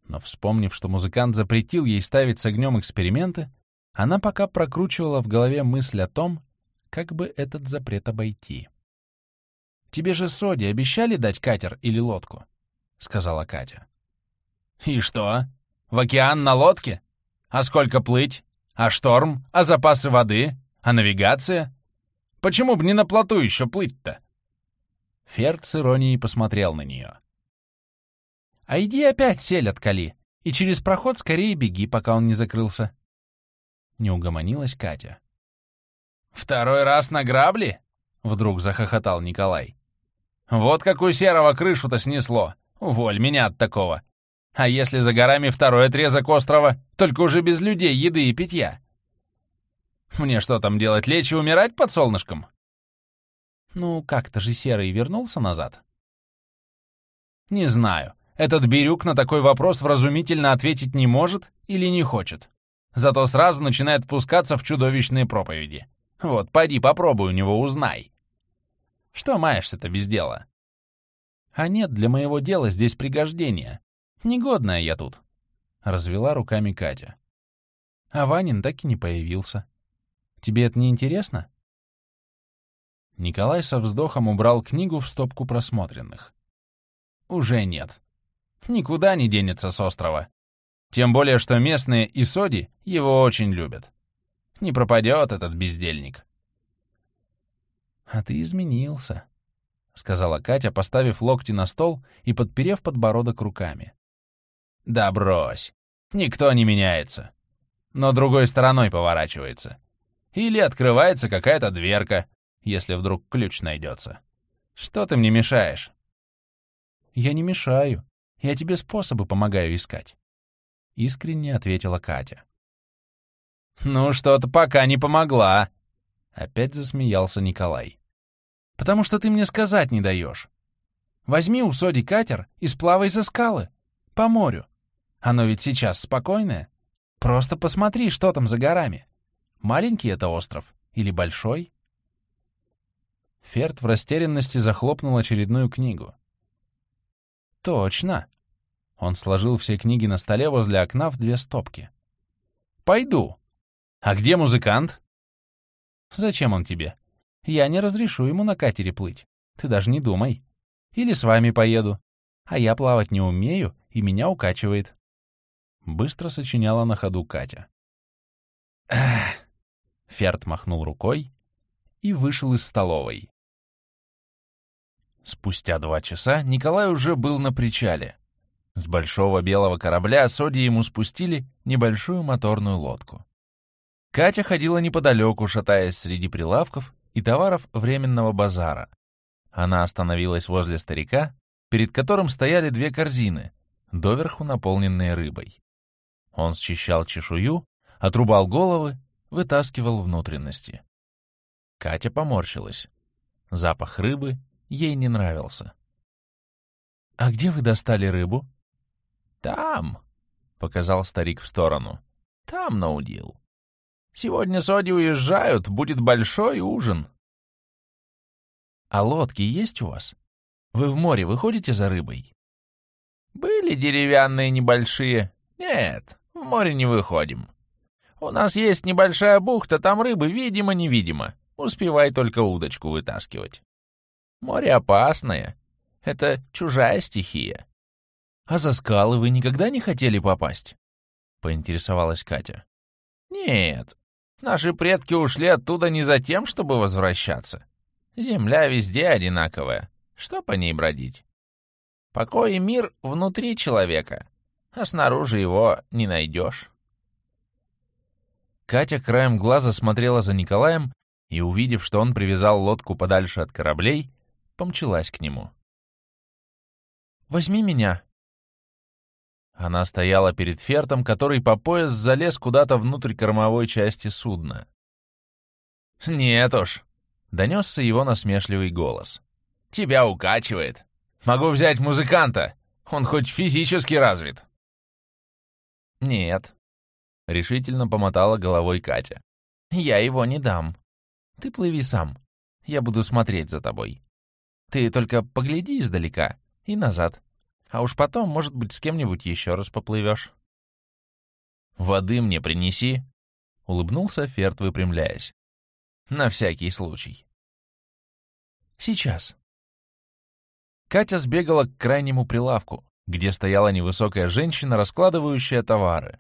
S1: но, вспомнив, что музыкант запретил ей ставить с огнем эксперименты, она пока прокручивала в голове мысль о том, как бы этот запрет обойти. «Тебе же Соди обещали дать катер или лодку?» — сказала Катя.
S3: «И что? В океан на лодке? А сколько плыть? А шторм? А запасы воды? А навигация? Почему бы не на плоту еще плыть-то?»
S1: Ферд с иронией посмотрел на нее. «А иди опять сель откали, и через проход скорее беги, пока он не закрылся». Не угомонилась Катя.
S3: «Второй раз на грабли?» — вдруг захохотал Николай. «Вот какую серого крышу-то снесло! Уволь меня от такого! А если за горами второй отрезок острова, только уже без людей, еды и питья? Мне что там делать, лечь и умирать под солнышком?»
S1: «Ну, как-то же Серый вернулся назад?»
S3: «Не знаю. Этот Бирюк на такой вопрос вразумительно ответить не может или не хочет. Зато сразу начинает пускаться в чудовищные проповеди. Вот, пойди попробуй у него, узнай. Что маешься-то без дела?
S1: А нет для моего дела здесь пригождения. Негодная я тут. Развела руками Катя. А Ванин так и не появился. Тебе это не интересно? Николай со вздохом убрал книгу в стопку просмотренных.
S3: Уже нет. Никуда не денется с острова. Тем более, что местные и Соди его очень любят. Не пропадет этот бездельник.
S1: «А ты изменился», — сказала Катя, поставив локти на стол и подперев подбородок руками.
S3: «Да брось. Никто не меняется. Но другой стороной поворачивается. Или открывается какая-то дверка, если вдруг ключ найдется. Что ты мне мешаешь?»
S1: «Я не мешаю. Я тебе способы помогаю искать», — искренне ответила Катя.
S3: «Ну, что-то пока не помогла», —
S1: опять засмеялся Николай. «Потому что ты мне сказать не даешь. Возьми у Соди катер и сплавай за скалы, по морю. Оно ведь сейчас спокойное. Просто посмотри, что там за горами. Маленький это остров или большой?» Ферд в растерянности захлопнул очередную книгу. «Точно!» Он сложил все книги на столе возле окна в две стопки.
S3: «Пойду!» «А где музыкант?»
S1: «Зачем он тебе? Я не разрешу ему на катере плыть. Ты даже не думай. Или с вами поеду. А я плавать не умею, и меня укачивает». Быстро сочиняла на ходу Катя.
S3: «Эх!»
S1: Ферд махнул рукой и вышел из столовой. Спустя два часа Николай уже был на причале. С большого белого корабля Соди ему спустили небольшую моторную лодку. Катя ходила неподалеку, шатаясь среди прилавков и товаров временного базара. Она остановилась возле старика, перед которым стояли две корзины, доверху наполненные рыбой. Он счищал чешую, отрубал головы, вытаскивал внутренности. Катя поморщилась. Запах рыбы ей не нравился. «А где вы достали рыбу?»
S3: «Там», — показал старик в сторону. «Там наудил». Сегодня Соди уезжают, будет большой ужин.
S1: А лодки есть у вас? Вы в море выходите за рыбой?
S3: Были деревянные небольшие. Нет, в море не выходим. У нас есть небольшая бухта, там рыбы видимо-невидимо. Успевай только удочку вытаскивать. Море опасное. Это чужая стихия.
S1: А за скалы вы никогда не хотели попасть? Поинтересовалась Катя.
S3: Нет, Наши предки ушли оттуда не за тем, чтобы возвращаться. Земля везде одинаковая. Что по ней бродить? Покой и мир внутри человека, а снаружи его не найдешь.
S1: Катя краем глаза смотрела за Николаем и, увидев, что он привязал лодку подальше от кораблей, помчалась к нему. «Возьми меня», она стояла перед фертом, который по пояс залез куда-то внутрь кормовой части судна.
S3: «Нет уж», — донесся его насмешливый голос. «Тебя укачивает. Могу взять музыканта. Он хоть физически развит».
S1: «Нет», — решительно помотала головой Катя. «Я его не дам. Ты плыви сам. Я буду смотреть за тобой. Ты только погляди издалека и назад. А уж потом, может быть, с кем-нибудь еще раз поплывешь.
S3: «Воды мне принеси», —
S1: улыбнулся Ферд, выпрямляясь. «На всякий случай». «Сейчас». Катя сбегала к крайнему прилавку, где стояла невысокая женщина, раскладывающая товары.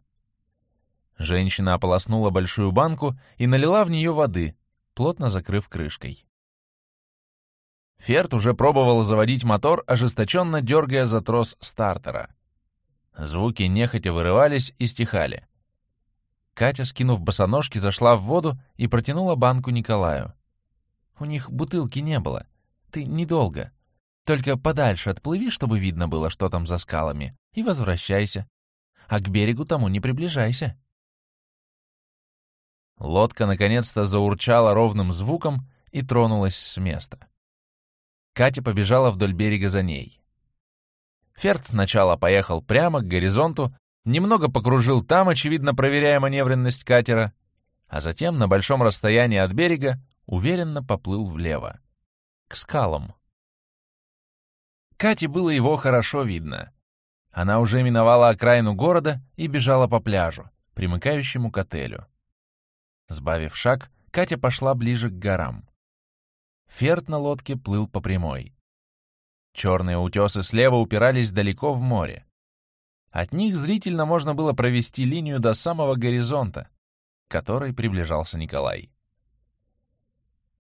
S1: Женщина ополоснула большую банку и налила в нее воды, плотно закрыв крышкой. Ферд уже пробовал заводить мотор, ожесточенно дергая за трос стартера. Звуки нехотя вырывались и стихали. Катя, скинув босоножки, зашла в воду и протянула банку Николаю. «У них бутылки не было. Ты недолго. Только подальше отплыви, чтобы видно было, что там за скалами, и возвращайся. А к берегу тому не приближайся». Лодка наконец-то заурчала ровным звуком и тронулась с места. Катя побежала вдоль берега за ней. Ферд сначала поехал прямо к горизонту, немного покружил там, очевидно проверяя маневренность катера, а затем на большом расстоянии от берега уверенно поплыл влево, к скалам. Кате было его хорошо видно. Она уже миновала окраину города и бежала по пляжу, примыкающему к отелю. Сбавив шаг, Катя пошла ближе к горам. Ферд на лодке плыл по прямой. Черные утесы слева упирались далеко в море. От них зрительно можно было провести линию до самого горизонта, к которой приближался Николай.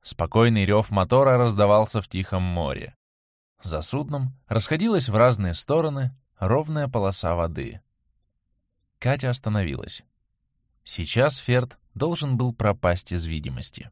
S1: Спокойный рев мотора раздавался в тихом море. За судном расходилась в разные стороны ровная полоса воды. Катя остановилась. Сейчас Ферд должен был пропасть из видимости.